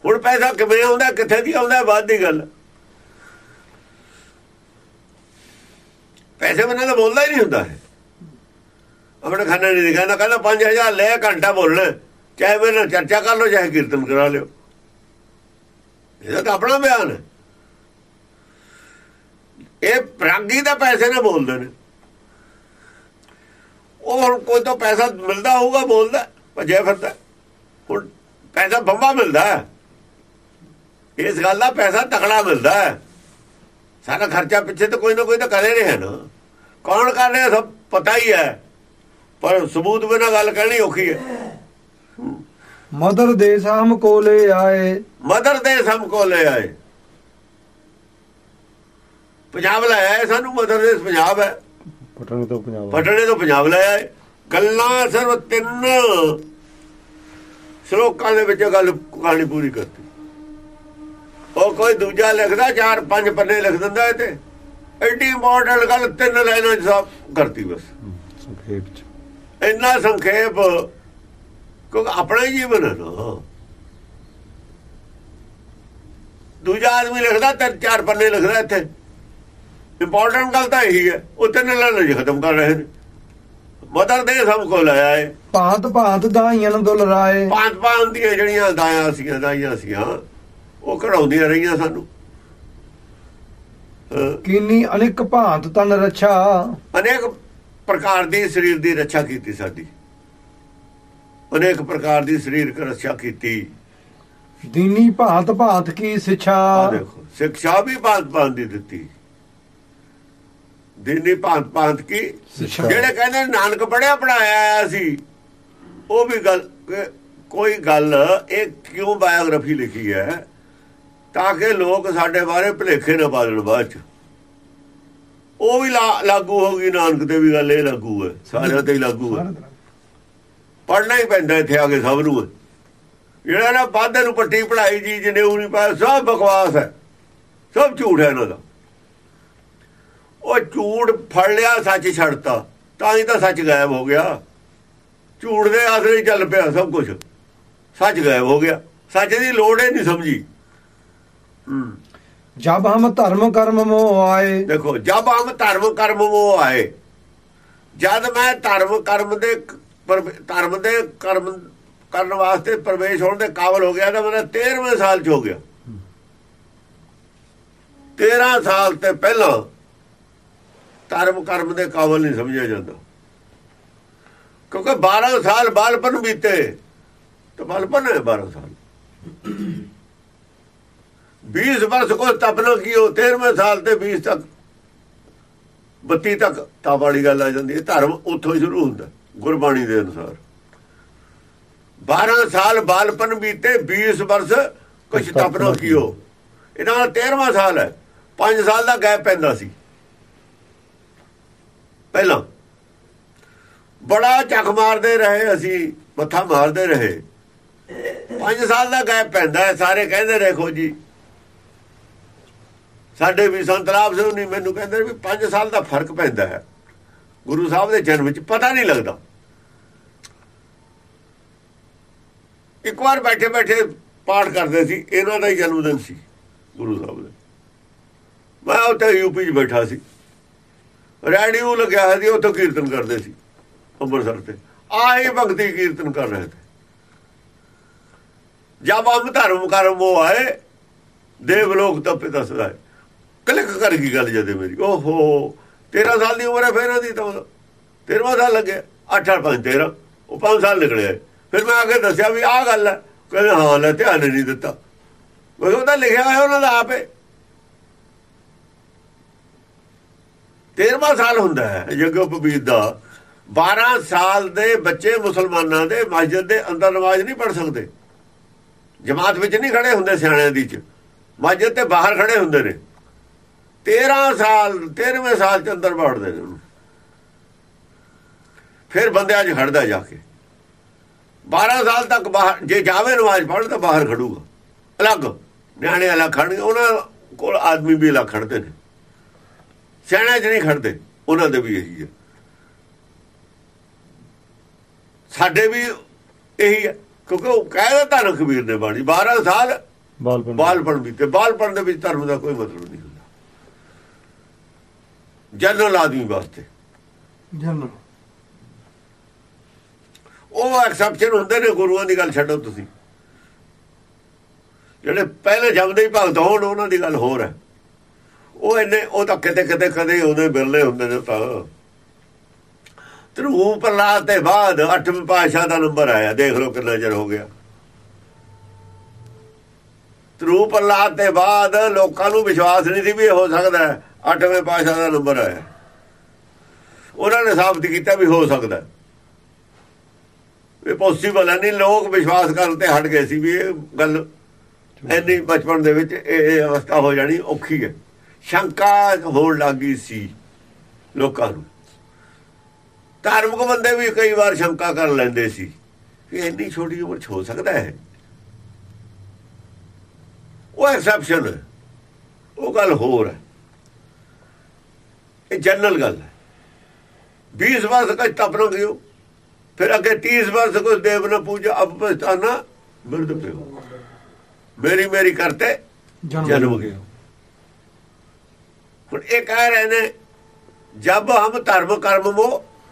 ਹੁਣ ਪੈਸਾ ਕਿਵੇਂ ਆਉਂਦਾ, ਕਿੱਥੇ ਦੀ ਆਉਂਦਾ ਬਾਅਦ ਦੀ ਗੱਲ। ਪੈਸੇ ਬਿਨਾਂ ਤਾਂ ਬੋਲਦਾ ਹੀ ਨਹੀਂ ਹੁੰਦਾ ਹੈ ਆਪਣੇ ਖਾਨੇ ਨਹੀਂ ਕਹਿੰਦਾ ਕਹਿੰਦਾ 5000 ਲੈ, ਘੰਟਾ ਬੋਲਣਾ। ਚਾਹੇ ਮੇਰੇ ਨਾਲ ਚਰਚਾ ਕਰ ਲਓ, ਚਾਹੇ ਕੀਰਤਨ ਕਰਾ ਲਿਓ। ਇਹਦਾ ਤਾਂ ਆਪਣਾ ਬਿਆਨ ਹੈ। ਇਹ ਪ੍ਰਾਗੀ ਦਾ ਪੈਸੇ ਨਾਲ ਬੋਲਦੇ ਨੇ। ਉਹ ਹੁਣ ਕੋਈ ਤਾਂ ਪੈਸਾ ਮਿਲਦਾ ਹੋਊਗਾ ਬੋਲਦਾ ਭੱਜਿਆ ਫਿਰਦਾ। ਹੁਣ ਪੈਸਾ ਬੰਬਾ ਮਿਲਦਾ। ਇਸ ਗੱਲ ਦਾ ਪੈਸਾ ਤਕੜਾ ਮਿਲਦਾ। ਸਾਰਾ ਖਰਚਾ ਪਿੱਛੇ ਤਾਂ ਕੋਈ ਨਾ ਕੋਈ ਤਾਂ ਕਰੇ ਰਿਹਾ ਨਾ ਕੌਣ ਕਰ ਰਿਹਾ ਸਭ ਪਤਾ ਹੀ ਹੈ। ਪਰ ਸਬੂਤ ਬਿਨਾਂ ਗੱਲ ਕਹਿਣੀ ਔਖੀ ਹੈ। ਮਦਰ ਦੇਸ ਹਮ ਕੋਲੇ ਆਏ। ਮਦਰ ਦੇ ਸਮ ਕੋ ਲੈ ਆਏ। ਪੰਜਾਬ ਲੈ ਆਏ ਸਾਨੂੰ ਮਦਰ ਦੇ ਪੰਜਾਬ ਹੈ। ਪਟਨੇ ਤੋਂ ਪੰਜਾਬ ਪਟਨੇ ਤੋਂ ਪੰਜਾਬ ਲੈ ਆਏ ਗੱਲਾਂ ਸਿਰਫ ਤਿੰਨ ਸ਼ਲੋਕਾਂ ਦੇ ਵਿੱਚ ਗੱਲ ਕਹਾਣੀ ਪੂਰੀ ਕਰਤੀ। ਉਹ ਕੋਈ ਦੂਜਾ ਲਿਖਦਾ ਚਾਰ ਪੰਜ ਪੰਨੇ ਲਿਖ ਦਿੰਦਾ ਇਹ ਤੇ। ਐਡੀ ਇੰਪੋਰਟੈਂਟ ਗੱਲ ਤਿੰਨ ਲਾਈਨਾਂ 'ਚ ਸਭ ਕਰਤੀ ਬਸ। ਸੰਖੇਪ ਚ। ਇੰਨਾ ਸੰਖੇਪ ਕਿਉਂਕਿ ਆਪਣਾ ਹੀ ਜੀਵਨ ਹੈ ਨਾ। ਦੂਜਾ ਆਦਮੀ ਲਿਖਦਾ ਤੇ ਚਾਰ ਪੰਨੇ ਲਿਖਦਾ ਇੱਥੇ। ਇੰਪੋਰਟੈਂਟ ਗੱਲ ਤਾਂ ਇਹੀ ਹੈ ਉਹ ਤਿੰਨ ਲਾਈਨਾਂ 'ਚ ਖਤਮ ਕਰ ਰਹੇ ਨੇ। ਮਦਰ ਦੇ ਸਭ ਕੋ ਲਾਇਆ ਹੈ ਭਾਂਤ ਭਾਂਤ ਦਾਈਆਂ ਦੁਲ ਰਾਏ। ਪੰਜ ਪੰਜ ਦੀਆਂ ਜਿਹੜੀਆਂ ਦਾਇਆ ਸੀਆਂ ਦਾਈਆਂ ਸੀਆਂ ਉਹ ਕਢਾਉਂਦੀਆਂ ਰਹੀਆਂ ਸਾਨੂੰ। ਕੀਨੀ ਅਨੇਕ ਭਾਂਤ ਤਨ ਰੱਛਾ। ਅਨੇਕ ਪ੍ਰਕਾਰ ਦੀ ਸਰੀਰ ਦੀ ਰੱਖਿਆ ਕੀਤੀ ਸਾਡੀ। ਅਨੇਕ ਪ੍ਰਕਾਰ ਦੀ ਸਰੀਰਕ ਰੱਖਿਆ ਕੀਤੀ। ਦੀਨੀ ਭਾਂਤ ਭਾਂਤ ਕੀ ਆ ਸਿੱਛਾ ਦੇਖੋ ਸਿੱਖਿਆ ਵੀ ਭਾਂਤ ਭਾਂਤ ਦੀ ਦਿੱਤੀ। ਦਿਨੀ ਭਾਂਤ ਭਾਂਤ ਕੀ। ਜਿਹੜੇ ਕਹਿੰਦੇ ਨਾਨਕ ਪੜਿਆ ਪੜਾਇਆ ਆਇਆ ਸੀ ਉਹ ਵੀ ਗੱਲ ਕੋਈ ਗੱਲ ਇਹ ਕਿਉਂ ਬਾਇਓਗ੍ਰਾਫੀ ਲਿਖੀ ਹੈ? ਤਾਂ ਕਿ ਲੋਕ ਸਾਡੇ ਬਾਰੇ ਭੁਲੇਖੇ ਨਾ ਪਾਲਣ ਬਾਅਦ ਚ। ਉਹ ਵੀ ਲਾਗੂ ਹੋ ਗਈ ਨਾਨਕ ਤੇ ਵੀ ਗੱਲ ਇਹ ਲਾਗੂ ਹੈ ਸਾਰਿਆਂ ਤੇ ਹੀ ਲਾਗੂ ਹੈ। ਪੜਨਾ ਹੀ ਪੈਂਦਾ ਇੱਥੇ ਆ ਕੇ ਸਭ ਨੂੰ। ਜਿਹੜਾ ਨਾ ਬਾਧੇ ਨੂੰ ਪੱਟੀ ਪੜਾਈ ਜੀ ਜਿਹਨੇ ਉਹ ਨਹੀਂ ਪਾਇਆ ਸਭ ਬਕਵਾਸ ਹੈ। ਸਭ ਝੂਠ ਹੈ ਇਹਨਾਂ ਦਾ। ਉਹ ਝੂਠ ਫੜ ਲਿਆ ਸੱਚ ਛੱਡਤਾ। ਤਾਂ ਹੀ ਤਾਂ ਸੱਚ ਗਾਇਬ ਹੋ ਗਿਆ। ਝੂਠ ਦੇ ਆਸਰੇ ਚੱਲ ਪਿਆ ਸਭ ਕੁਝ ਸੱਚ ਗਾਇਬ ਹੋ ਗਿਆ। ਸੱਚ ਦੀ ਲੋੜ ਹੀ ਨਹੀਂ ਸਮਝੀ। ਜਬ ਹਮ ਧਰਮ ਕਰਮ ਮੋਹ ਆਏ। ਦੇਖੋ ਜਦ ਹਮ ਧਰਮ ਕਰਮ ਉਹ ਆਏ ਜਦ ਮੈਂ ਧਰਮ ਕਰਮ ਦੇ ਧਰਮ ਦੇ ਕਰਮ ਕਰਨ ਵਾਸਤੇ ਪ੍ਰਵੇਸ਼ ਹੋਣ ਦੇ ਕਾਬਲ ਹੋ ਗਿਆ ਤਾਂ ਮੇਰਾ 13ਵੇਂ ਸਾਲ ਚ ਹੋ ਗਿਆ। 13 ਸਾਲ ਤੇ ਪਹਿਲਾਂ ਧਰਮ ਕਰਮ ਦੇ ਕਾਬਲ ਨਹੀਂ ਸਮਝਿਆ ਜਾਂਦਾ। ਕਿਉਂਕਿ 12 ਸਾਲ ਬਾਲਪਨ ਬੀਤੇ ਤਾਂ ਬਾਲਪਨ ਹੈ 12 ਸਾਲ। 20 ਵਰਸ ਕੋ ਤਪਨਾ ਕੀਓ 13ਵੇਂ ਸਾਲ ਤੇ 20 ਤੱਕ 32 ਤੱਕ ਤਾਂ ਵਾਲੀ ਗੱਲ ਆ ਜਾਂਦੀ ਹੈ। ਧਰਮ ਉੱਥੋਂ ਹੀ ਸ਼ੁਰੂ ਹੁੰਦਾ ਗੁਰਬਾਣੀ ਦੇ ਅਨੁਸਾਰ। 12 ਸਾਲ ਬਾਲਪਨ ਬੀਤੇ 20 ਵਰਸ ਕੁਛ ਤਪਨਾ ਕੀਓ। ਇਹਨਾਂ ਦਾ 13ਵਾਂ ਸਾਲ ਹੈ। 5 ਸਾਲ ਦਾ ਗੈਪ ਪੈਂਦਾ ਸੀ। ਪਹਿਲਾਂ। ਬੜਾ ਚੱਕ ਮਾਰਦੇ ਰਹੇ ਅਸੀਂ, ਮੱਥਾ ਮਾਰਦੇ ਰਹੇ। 5 ਸਾਲ ਦਾ ਗੈਪ ਪੈਂਦਾ ਹੈ, ਸਾਰੇ ਕਹਿੰਦੇ ਦੇਖੋ ਜੀ। ਸਾਡੇ ਵੀ ਸੰਤਰਾਪ ਸਿੰਘ ਨਹੀਂ ਮੈਨੂੰ ਕਹਿੰਦੇ ਵੀ 5 ਸਾਲ ਦਾ ਫ਼ਰਕ ਪੈਂਦਾ ਹੈ। ਗੁਰੂ ਸਾਹਿਬ ਦੇ ਜਨਮ ਵਿੱਚ ਪਤਾ ਨਹੀਂ ਲੱਗਦਾ। ਇੱਕ ਵਾਰ ਬੈਠੇ ਬੈਠੇ ਪਾਠ ਕਰਦੇ ਸੀ, ਇਹਨਾਂ ਦਾ ਹੀ ਜਨਮ ਦਿਨ ਸੀ ਗੁਰੂ ਸਾਹਿਬ ਦਾ। ਮੈਂ ਉੱਥੇ ਯੂਪੀ 'ਚ ਬੈਠਾ ਸੀ। ਰੇਡੀਓ ਲੱਗਿਆ ਹੋਇਆ ਸੀ, ਉੱਥੇ ਕੀਰਤਨ ਕਰਦੇ ਸੀ, ਅੰਮ੍ਰਿਤਸਰ ਤੇ। ਆਹੀ ਭਗਤੀ ਕੀਰਤਨ ਕਰ ਰਹੇ ਥੇ ਜਬ ਹਮ ਧਰਮ ਕਰਮ ਉਹ ਆਏ, ਦੇਵ ਲੋਕ ਤਪੇ ਦੱਸਦਾ ਹੈ ਕਲਿੱਕ ਕਰ ਗਈ ਗੱਲ ਜਦੇ ਮੇਰੀ। ਓਹੋ 13 ਸਾਲ ਦੀ ਉਮਰ ਹੈ ਫੇਰ ਦੀ ਤਾਂ 13ਵਾਂ ਸਾਲ ਲੱਗਿਆ 8 8 5 13 ਉਹ 5 ਸਾਲ ਨਿਕਲਿਆ ਫਿਰ ਮੈਂ ਆ ਕੇ ਦੱਸਿਆ ਵੀ ਆਹ ਗੱਲ ਹੈ। ਕਹਿੰਦੇ ਹਾਂ, ਲੈ ਧਿਆਨ ਨਹੀਂ ਦਿੱਤਾ। ਮੈਂ ਕਿਹਾ ਲਿਖਿਆ ਹੋਇਆ ਉਹਨਾਂ ਦਾ ਆਪੇ। 13ਵਾਂ ਸਾਲ ਹੁੰਦਾ ਹੈ ਯਗੋਪਵੀਤ ਦਾ। 12 ਸਾਲ ਦੇ ਬੱਚੇ ਮੁਸਲਮਾਨਾਂ ਦੇ ਮਸਜਿਦ ਦੇ ਅੰਦਰ ਨਮਾਜ਼ ਨਹੀਂ ਪੜ੍ਹ ਸਕਦੇ। ਜਮਾਤ ਵਿੱਚ ਨਹੀਂ ਖੜੇ ਹੁੰਦੇ ਸਿਆਣਿਆਂ ਦੀ ਚ। ਮਸਜਿਦ ਤੇ ਬਾਹਰ ਖੜੇ ਹੁੰਦੇ ਨੇ। 13 ਸਾਲ 13ਵੇਂ ਸਾਲ ਚ ਅੰਦਰ ਵੜਦੇ ਨੇ। ਉਹਨੂੰ ਫਿਰ ਬੰਦਿਆਂ 'ਚ ਖੜਦਾ ਜਾ ਕੇ। 12 ਸਾਲ ਤੱਕ ਬਾਹਰ, ਜੇ ਜਾਵੇ ਨਮਾਜ਼ ਪੜ੍ਹ ਤਾਂ ਬਾਹਰ ਖੜੂਗਾ। ਅਲੱਗ। ਨਿਆਣੇ ਅਲੱਗ ਖੜਨਗੇ, ਉਹਨਾਂ ਕੋਲ ਆਦਮੀ ਵੀ ਅਲੱਗ ਖੜਦੇ ਨੇ। ਸਿਆਣਿਆਂ 'ਚ ਨਹੀਂ ਖੜਦੇ ਉਹਨਾਂ ਦੇ ਵੀ ਇਹੀ ਹੈ ਸਾਡੇ ਵੀ ਇਹੀ ਹੈ ਕਿਉਂਕਿ ਉਹ ਕਹਿਦਾ ਧੰਨ ਕਬੀਰ ਨੇ ਬਾਣੀ 12 ਸਾਲ ਬਾਲਪਨ ਬਾਲਪਣ ਵੀ ਤੇ ਬਾਲਪਣ ਦੇ ਵਿੱਚ ਧਰਮ ਦਾ ਕੋਈ ਮਤਲਬ ਨਹੀਂ ਹੁੰਦਾ। ਜਨਰਲ ਆਦਮੀ ਵਾਸਤੇ। ਜਨਰਲ। ਉਹ ਐਕਸੈਪਸ਼ਨ ਹੁੰਦੇ ਨੇ ਗੁਰੂਆਂ ਦੀ ਗੱਲ ਛੱਡੋ ਤੁਸੀਂ। ਜਿਹੜੇ ਪਹਿਲੇ ਜਮਦੇ ਹੀ ਭਗਤ ਹੋਣ ਉਹਨਾਂ ਦੀ ਗੱਲ ਹੋਰ ਹੈ। ਉਹ ਇੰਨੇ, ਉਹ ਤਾਂ ਕਿਤੇ ਕਿਤੇ ਕਦੇ ਉਹਦੇ ਬਿਰਲੇ ਹੁੰਦੇ ਨੇ ਤਾਂ। ਤਰੂ ਪ੍ਰਲਾਦ ਤੇ ਬਾਅਦ ਅੱਠਵੇਂ ਪਾਸ਼ਾ ਦਾ ਨੰਬਰ ਆਇਆ, ਦੇਖ ਲਓ ਕਿੰਨਾ ਚਿਰ ਹੋ ਗਿਆ। ਤਰੂ ਪ੍ਰਲਾਦ ਤੇ ਬਾਅਦ ਲੋਕਾਂ ਨੂੰ ਵਿਸ਼ਵਾਸ ਨਹੀਂ ਸੀ ਵੀ ਹੋ ਸਕਦਾ ਹੈ। ਅੱਠਵੇਂ ਪਾਸ਼ਾ ਦਾ ਨੰਬਰ ਆਇਆ। ਉਹਨਾਂ ਨੇ ਸਾਬਤ ਕੀਤਾ ਵੀ ਹੋ ਸਕਦਾ। ਇਹ ਪੋਸੀਬਲ ਹੈ ਨਹੀਂ, ਲੋਕ ਵਿਸ਼ਵਾਸ ਕਰਨ ਤੇ ਹਟ ਗਏ ਸੀ ਵੀ ਇਹ ਗੱਲ ਇੰਨੀ ਬਚਪਨ ਦੇ ਵਿੱਚ ਇਹ ਅਵਸਥਾ ਹੋ ਜਾਣੀ ਔਖੀ ਹੈ। ਸ਼ੰਕਾ ਹੋਣ ਲੱਗੀ ਸੀ ਲੋਕਾਂ ਨੂੰ। ਧਾਰਮਿਕ ਬੰਦੇ ਵੀ ਕਈ ਵਾਰ ਸ਼ੰਕਾ ਕਰ ਲੈਂਦੇ ਸੀ ਕਿ ਇੰਨੀ ਛੋਟੀ ਉਮਰ 'ਚ ਹੋ ਸਕਦਾ ਹੈ। ਉਹ ਐਕਸੈਪਸ਼ਨ ਉਹ ਗੱਲ ਹੋਰ ਹੈ। ਇਹ ਜਨਰਲ ਗੱਲ ਹੈ। 20 ਵਰਸ ਕਾ ਤਪਨਾ ਗਿਓ ਫਿਰ ਅੱਗੇ 30 ਵਰਸ ਕੋ ਦੇਵ ਨ ਪੂਜਾ ਅਬ ਪਛਤਾਨਾ ਬਿਰਦ ਪਿਓ ਮੇਰੀ ਮੇਰੀ ਕਰਤੇ ਜਨਮ ਗਏ ਹੁਣ ਇਹ ਕਹਿ ਰਹੇ ਨੇ ਜਬ ਹਮ ਧਰਮ ਕਰਮ ਮੋ